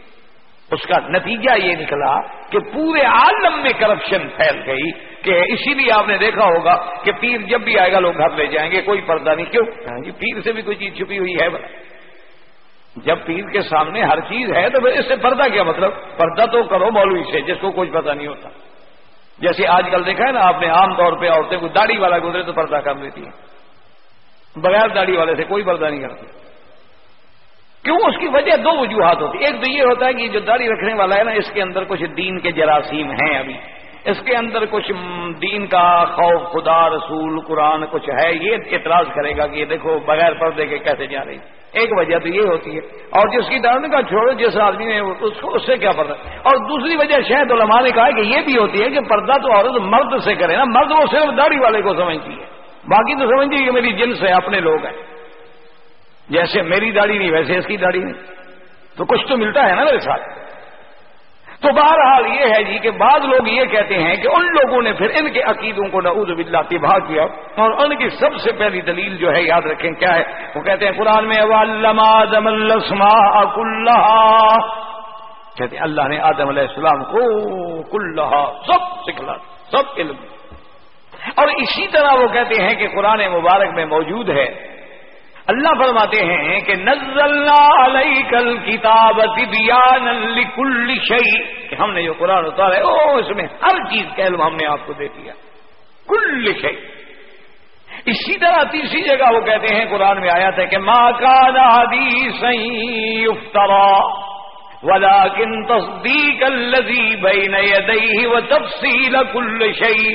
A: اس کا نتیجہ یہ نکلا کہ پورے عالم میں کرپشن پھیل گئی کہ اسی لیے آپ نے دیکھا ہوگا کہ پیر جب بھی آئے گا لوگ گھر لے جائیں گے، کوئی پردہ نہیں۔ کیوں؟ ہاں جی پیر سے بھی کوئی چیز چھپی ہوئی ہے۔ جب پیر کے سامنے ہر چیز ہے تو اس سے پردہ کیا مطلب؟ پردہ تو کرو مولوی سے، جس کو کچھ پتہ نہیں ہوتا۔ جیسے آج کل دیکھا ہے نا، آپ نے عام طور پہ عورتیں کو داڑھی والا گزرے تو پردہ کر دیتی ہیں۔ بغیر داڑھی والے سے کوئی پردہ نہیں کرتی۔ کیوں اس کی وجہ دو وجوہات ہوتی ایک تو یہ ہوتا ہے کہ جو داڑھی رکھنے والا ہے نا، اس کے اندر کچھ دین کے جراثیم ہیں ابھی۔ اس کے اندر کچھ دین کا خوف، خدا، رسول، قرآن کچھ ہے، یہ اعتراض کرے گا کہ یہ دیکھو، بغیر پردے کے کیسے جا رہی ایک وجہ تو یہ ہوتی ہے۔ اور جس کی دارنے کا چھوڑو جس آدمی نے اس کو، اس سے کیا پردہ؟ اور دوسری وجہ شاید علماء نے کہا کہ یہ بھی ہوتی ہے کہ پردہ تو عورت مرد سے کرے نا۔ مرد وہ صرف داڑھی والے کو سمجھتی ہے۔ باقی تو سمجھتی ہے کہ میری جنس ہے اپنے لوگ ہیں۔ جیسے میری داڑھی نہیں، ویسے اس کی داڑھی نہیں۔ تو کچھ تو ملتا ہے نا میرے ساتھ۔ تو بہرحال یہ ہے جی کہ بعض لوگ یہ کہتے ہیں کہ ان لوگوں نے پھر ان کے عقیدوں کو نعوذ باللہ تباہ کیا اور ان کی سب سے پہلی دلیل جو ہے یاد رکھیں کیا ہے؟ وہ کہتے ہیں قرآن میں کہتے ہیں اللہ نے آدم علیہ السلام کو کلّہ سب سکھلا، سب علم۔ اور اسی طرح وہ کہتے ہیں کہ قرآن مبارک میں موجود ہے۔ اللہ فرماتے ہیں کہ نزلنا علیہ کل کتاب کل شعی کہ ہم نے جو قرآن اتارا ہے او اس میں ہر چیز کا علم ہم نے آپ کو دے دیا۔ کل شعی اسی طرح تیسری جگہ وہ کہتے ہیں، قرآن میں آیا تھا کہ ماں کا دادی سی افطرا ولا کن تصدیق الزی بین و تفصیل کل شعی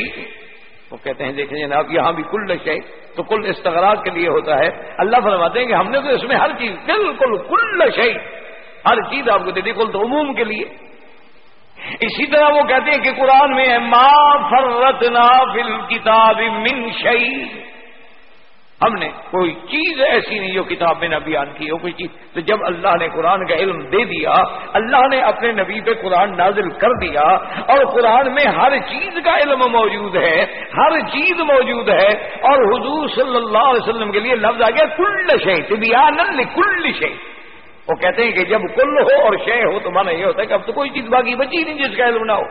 A: وہ کہتے ہیں، دیکھیں جناب، یہاں بھی کل شعی تو کل استغراق کے لیے ہوتا ہے۔ اللہ فرماتے ہیں کہ ہم نے تو اس میں ہر چیز، بالکل کل شہی ہر چیز آپ کو دے دی، کل تو عموم کے لیے۔ اسی طرح وہ کہتے ہیں کہ قرآن میں ہے، ما فرتنا فل کتاب من شعی ہم نے کوئی چیز ایسی نہیں جو کتاب میں نہ بیان کی ہو، کوئی چیز۔ تو جب اللہ نے قرآن کا علم دے دیا، اللہ نے اپنے نبی پہ قرآن نازل کر دیا اور قرآن میں ہر چیز کا علم موجود ہے، ہر چیز موجود ہے اور حضور صلی اللہ علیہ وسلم کے لیے لفظ آ گیا، کل شے طبیان کل شے وہ کہتے ہیں کہ جب کل ہو اور شے ہو تو مانا یہ ہوتا ہے کہ اب تو کوئی چیز باقی بچی نہیں جس کا علم نہ ہو۔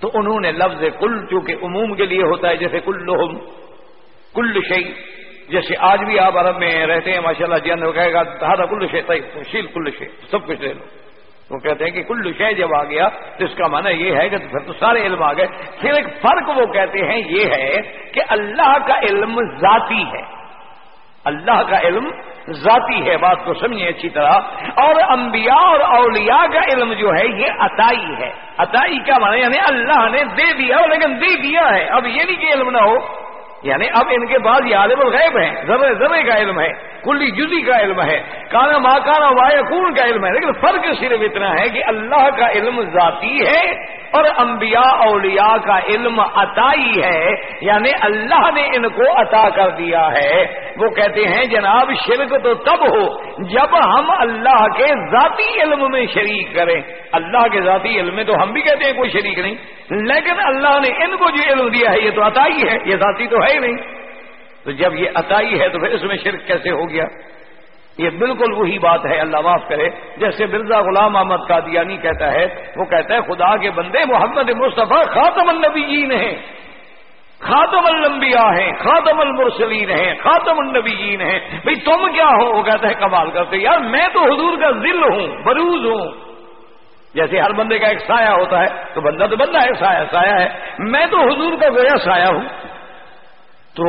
A: تو انہوں نے لفظ کل چونکہ عموم کے لیے ہوتا ہے، جیسے کل کل شعی جیسے آج بھی آپ عرب میں رہتے ہیں ماشاء اللہ جن جی کہے گا دہارا کل شے شیل کل شے سب کچھ لے لو۔ وہ کہتے ہیں کہ کل شے جب آ گیا، تو اس کا معنی یہ ہے کہ پھر تو سارے علم آ گئے۔ پھر ایک فرق وہ کہتے ہیں یہ ہے کہ اللہ کا علم ذاتی ہے۔ اللہ کا علم ذاتی ہے، بات کو سمجھیں اچھی طرح۔ اور انبیاء اور اولیاء کا علم جو ہے، یہ عطائی ہے۔ عطائی کا معنی؟ یعنی اللہ نے دے دیا، لیکن دے دیا ہے۔ اب یہ نہیں کہ علم نہ ہو۔ یعنی اب ان کے بعد یہ عالم الغیب ہیں ذرے ذرے کا علم ہے۔ کلی جزی کا علم ہے، کانا ماں کانا وایکون کا علم ہے۔ لیکن فرق صرف اتنا ہے کہ اللہ کا علم ذاتی ہے اور انبیاء اولیاء کا علم عطائی ہے۔ یعنی اللہ نے ان کو عطا کر دیا ہے۔ وہ کہتے ہیں، جناب، شرک تو تب ہو جب ہم اللہ کے ذاتی علم میں شریک کریں۔ اللہ کے ذاتی علم میں تو ہم بھی کہتے ہیں کوئی شریک نہیں۔ لیکن اللہ نے ان کو جو علم دیا ہے، یہ تو عطائی ہے، یہ ذاتی تو ہے ہی نہیں۔ تو جب یہ عطائی ہے تو پھر اس میں شرک کیسے ہو گیا؟ یہ بالکل وہی بات ہے، اللہ معاف کرے۔ جیسے مرزا غلام احمد قادیانی کہتا ہے، وہ کہتا ہے، خدا کے بندے محمد مصطفیٰ خاتم النبیین ہیں۔ خاتم الانبیاء ہیں، خاتم المرسلین ہیں، خاتم النبیین ہیں۔ بھئی تم کیا ہو؟ وہ کہتا ہے، کمال کرتے یار، میں تو حضور کا ذل ہوں، بروز ہوں۔ جیسے ہر بندے کا ایک سایہ ہوتا ہے، تو بندہ تو بندہ ہے، سایہ سایہ ہے۔ میں تو حضور کا گویا سایہ ہوں۔ تو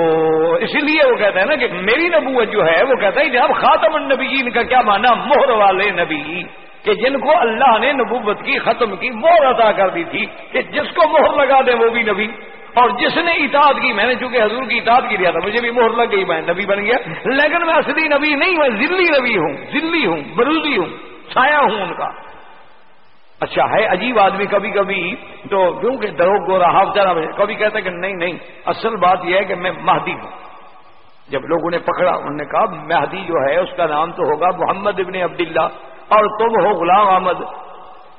A: اسی لیے وہ کہتا ہے نا کہ میری نبوت جو ہے وہ کہتا ہے کہ اب خاتم النبیین کا کیا مانا مہر والے نبی، کہ جن کو اللہ نے نبوت کی ختم کی، مہر عطا کر دی تھی، کہ جس کو مہر لگا دے وہ بھی نبی۔ اور جس نے اطاعت کی، میں نے چونکہ حضور کی اطاعت کی دیا تھا، مجھے بھی مہر لگ گئی، میں نبی بن گیا۔ لیکن میں اصلی نبی نہیں، میں ذلی نبی ہوں، ذلی ہوں بروزی ہوں، سایہ ہوں ان کا۔ اچھا ہے عجیب آدمی کبھی کبھی تو کیوں کہ دروگ گو رہا کبھی کہتا ہے کہ نہیں نہیں، اصل بات یہ ہے کہ میں مہدی ہوں۔ جب لوگوں نے پکڑا، انہوں نے کہا مہدی جو ہے، اس کا نام تو ہوگا محمد ابن عبداللہ، اور تم ہو غلام احمد۔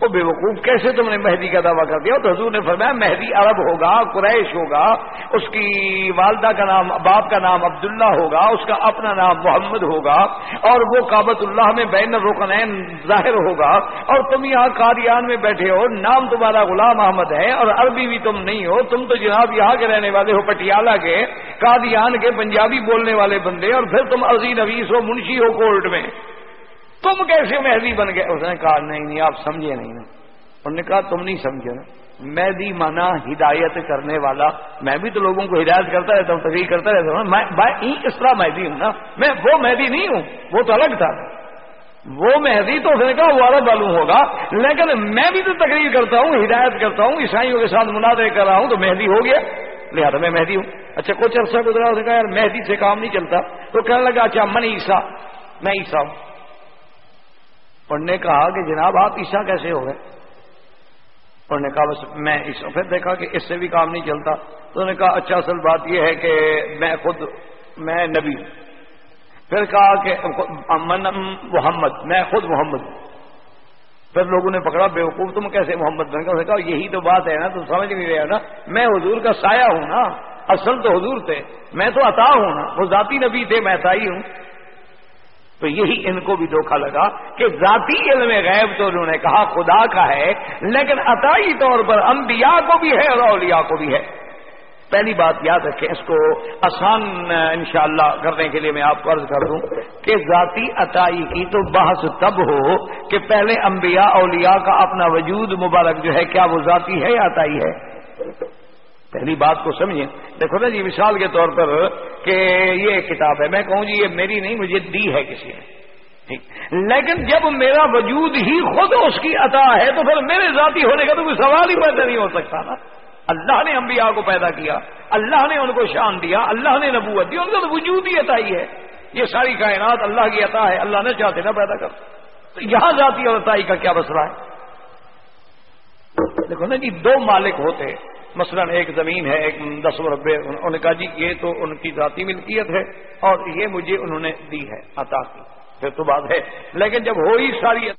A: وہ بے وقوف کیسے تم نے مہدی کا دعویٰ کر دیا؟ تو حضور نے فرمایا، مہدی عرب ہوگا، قریش ہوگا، اس کی والدہ کا نام، باپ کا نام عبداللہ ہوگا، اس کا اپنا نام محمد ہوگا، اور وہ کابت اللہ میں بین الرکنین ظاہر ہوگا، اور تم یہاں قادیان میں بیٹھے ہو، نام تمہارا غلام احمد ہے، اور عربی بھی تم نہیں ہو، تم تو جناب یہاں کے رہنے والے ہو، پٹیالہ کے، قادیان کے پنجابی بولنے والے بندے، اور پھر تم عظیم نویس ہو منشی ہو کورٹ میں۔ تم کیسے مہدی بن گئے؟ اس نے کہا، نہیں نہیں، آپ سمجھے نہیں نا۔ انہوں نے کہا، تم نہیں سمجھے نا۔ مہدی مانا ہدایت کرنے والا۔ میں بھی تو لوگوں کو ہدایت کرتا رہتا ہوں تقریر کرتا رہتا ہوں۔ میں اس طرح مہدی ہوں نا۔ میں وہ مہدی نہیں ہوں، وہ تو الگ تھا۔ وہ مہدی تو اس نے کہا وہ عرب معلوم ہوگا۔ لیکن میں بھی تو تقریر کرتا ہوں، ہدایت کرتا ہوں، عیسائیوں کے ساتھ مناظر کر رہا ہوں، تو مہدی ہو گیا۔ لہٰذا میں مہدی ہوں۔ اچھا کچھ عرصہ گزرا، اس نے کہا، یار مہدی سے کام نہیں چلتا۔ تو کہنے لگا اچھا من عیسا میں عیسا ہوں۔ انہوں نے کہا کہ جناب آپ عیسا کیسے ہو گئے؟ انہوں نے کہا بس میں عیسا پھر دیکھا کہ اس سے بھی کام نہیں چلتا۔ تو انہوں نے کہا اچھا اصل بات یہ ہے کہ میں خود میں نبی ہوں۔ پھر کہا کہ من محمد، میں خود محمد ہوں۔ پھر لوگوں نے پکڑا بے وقوف تم کیسے محمد بن گیا کہا، یہی تو بات ہے نا، تم سمجھ نہیں رہے نا۔ میں حضور کا سایہ ہوں نا، اصل تو حضور تھے، میں تو عطا ہوں نا، وہ ذاتی نبی تھے، میں عطائی ہوں۔ تو یہی ان کو بھی دھوکہ لگا کہ ذاتی علم غیب تو انہوں نے کہا خدا کا ہے، لیکن عطائی طور پر انبیاء کو بھی ہے اور اولیاء کو بھی ہے۔ پہلی بات یاد رکھیں، اس کو آسان انشاءاللہ کرنے کے لیے میں آپ کو عرض کر دوں کہ ذاتی عطائی کی تو بحث تب ہو کہ پہلے انبیاء، اولیاء کا اپنا وجود مبارک جو ہے، کیا وہ ذاتی ہے یا عطائی ہے؟ پہلی بات کو سمجھیں۔ دیکھو نا جی مثال کے طور پر کہ یہ کتاب ہے میں کہوں جی یہ میری نہیں، مجھے دی ہے کسی نے۔ لیکن جب میرا وجود ہی خود اس کی عطا ہے تو پھر میرے ذاتی ہونے کا تو کوئی سوال ہی پیدا نہیں ہو سکتا نا۔ اللہ نے انبیاء کو پیدا کیا، اللہ نے ان کو شان دیا، اللہ نے نبوت دی، ان کا تو وجود ہی عطائی ہے۔ یہ ساری کائنات اللہ کی عطا ہے، اللہ نے چاہتے نہ پیدا کر تو یہاں ذاتی اور عطائی کا کیا مسئلہ ہے؟ دیکھو نا جی دو مالک ہوتے مثلا ایک زمین ہے، ایک دس مربے انہوں نے کہا جی یہ تو ان کی ذاتی ملکیت ہے اور یہ مجھے انہوں نے دی ہے عطا کی۔ پھر تو بات ہے۔ لیکن جب ہو ہی ساری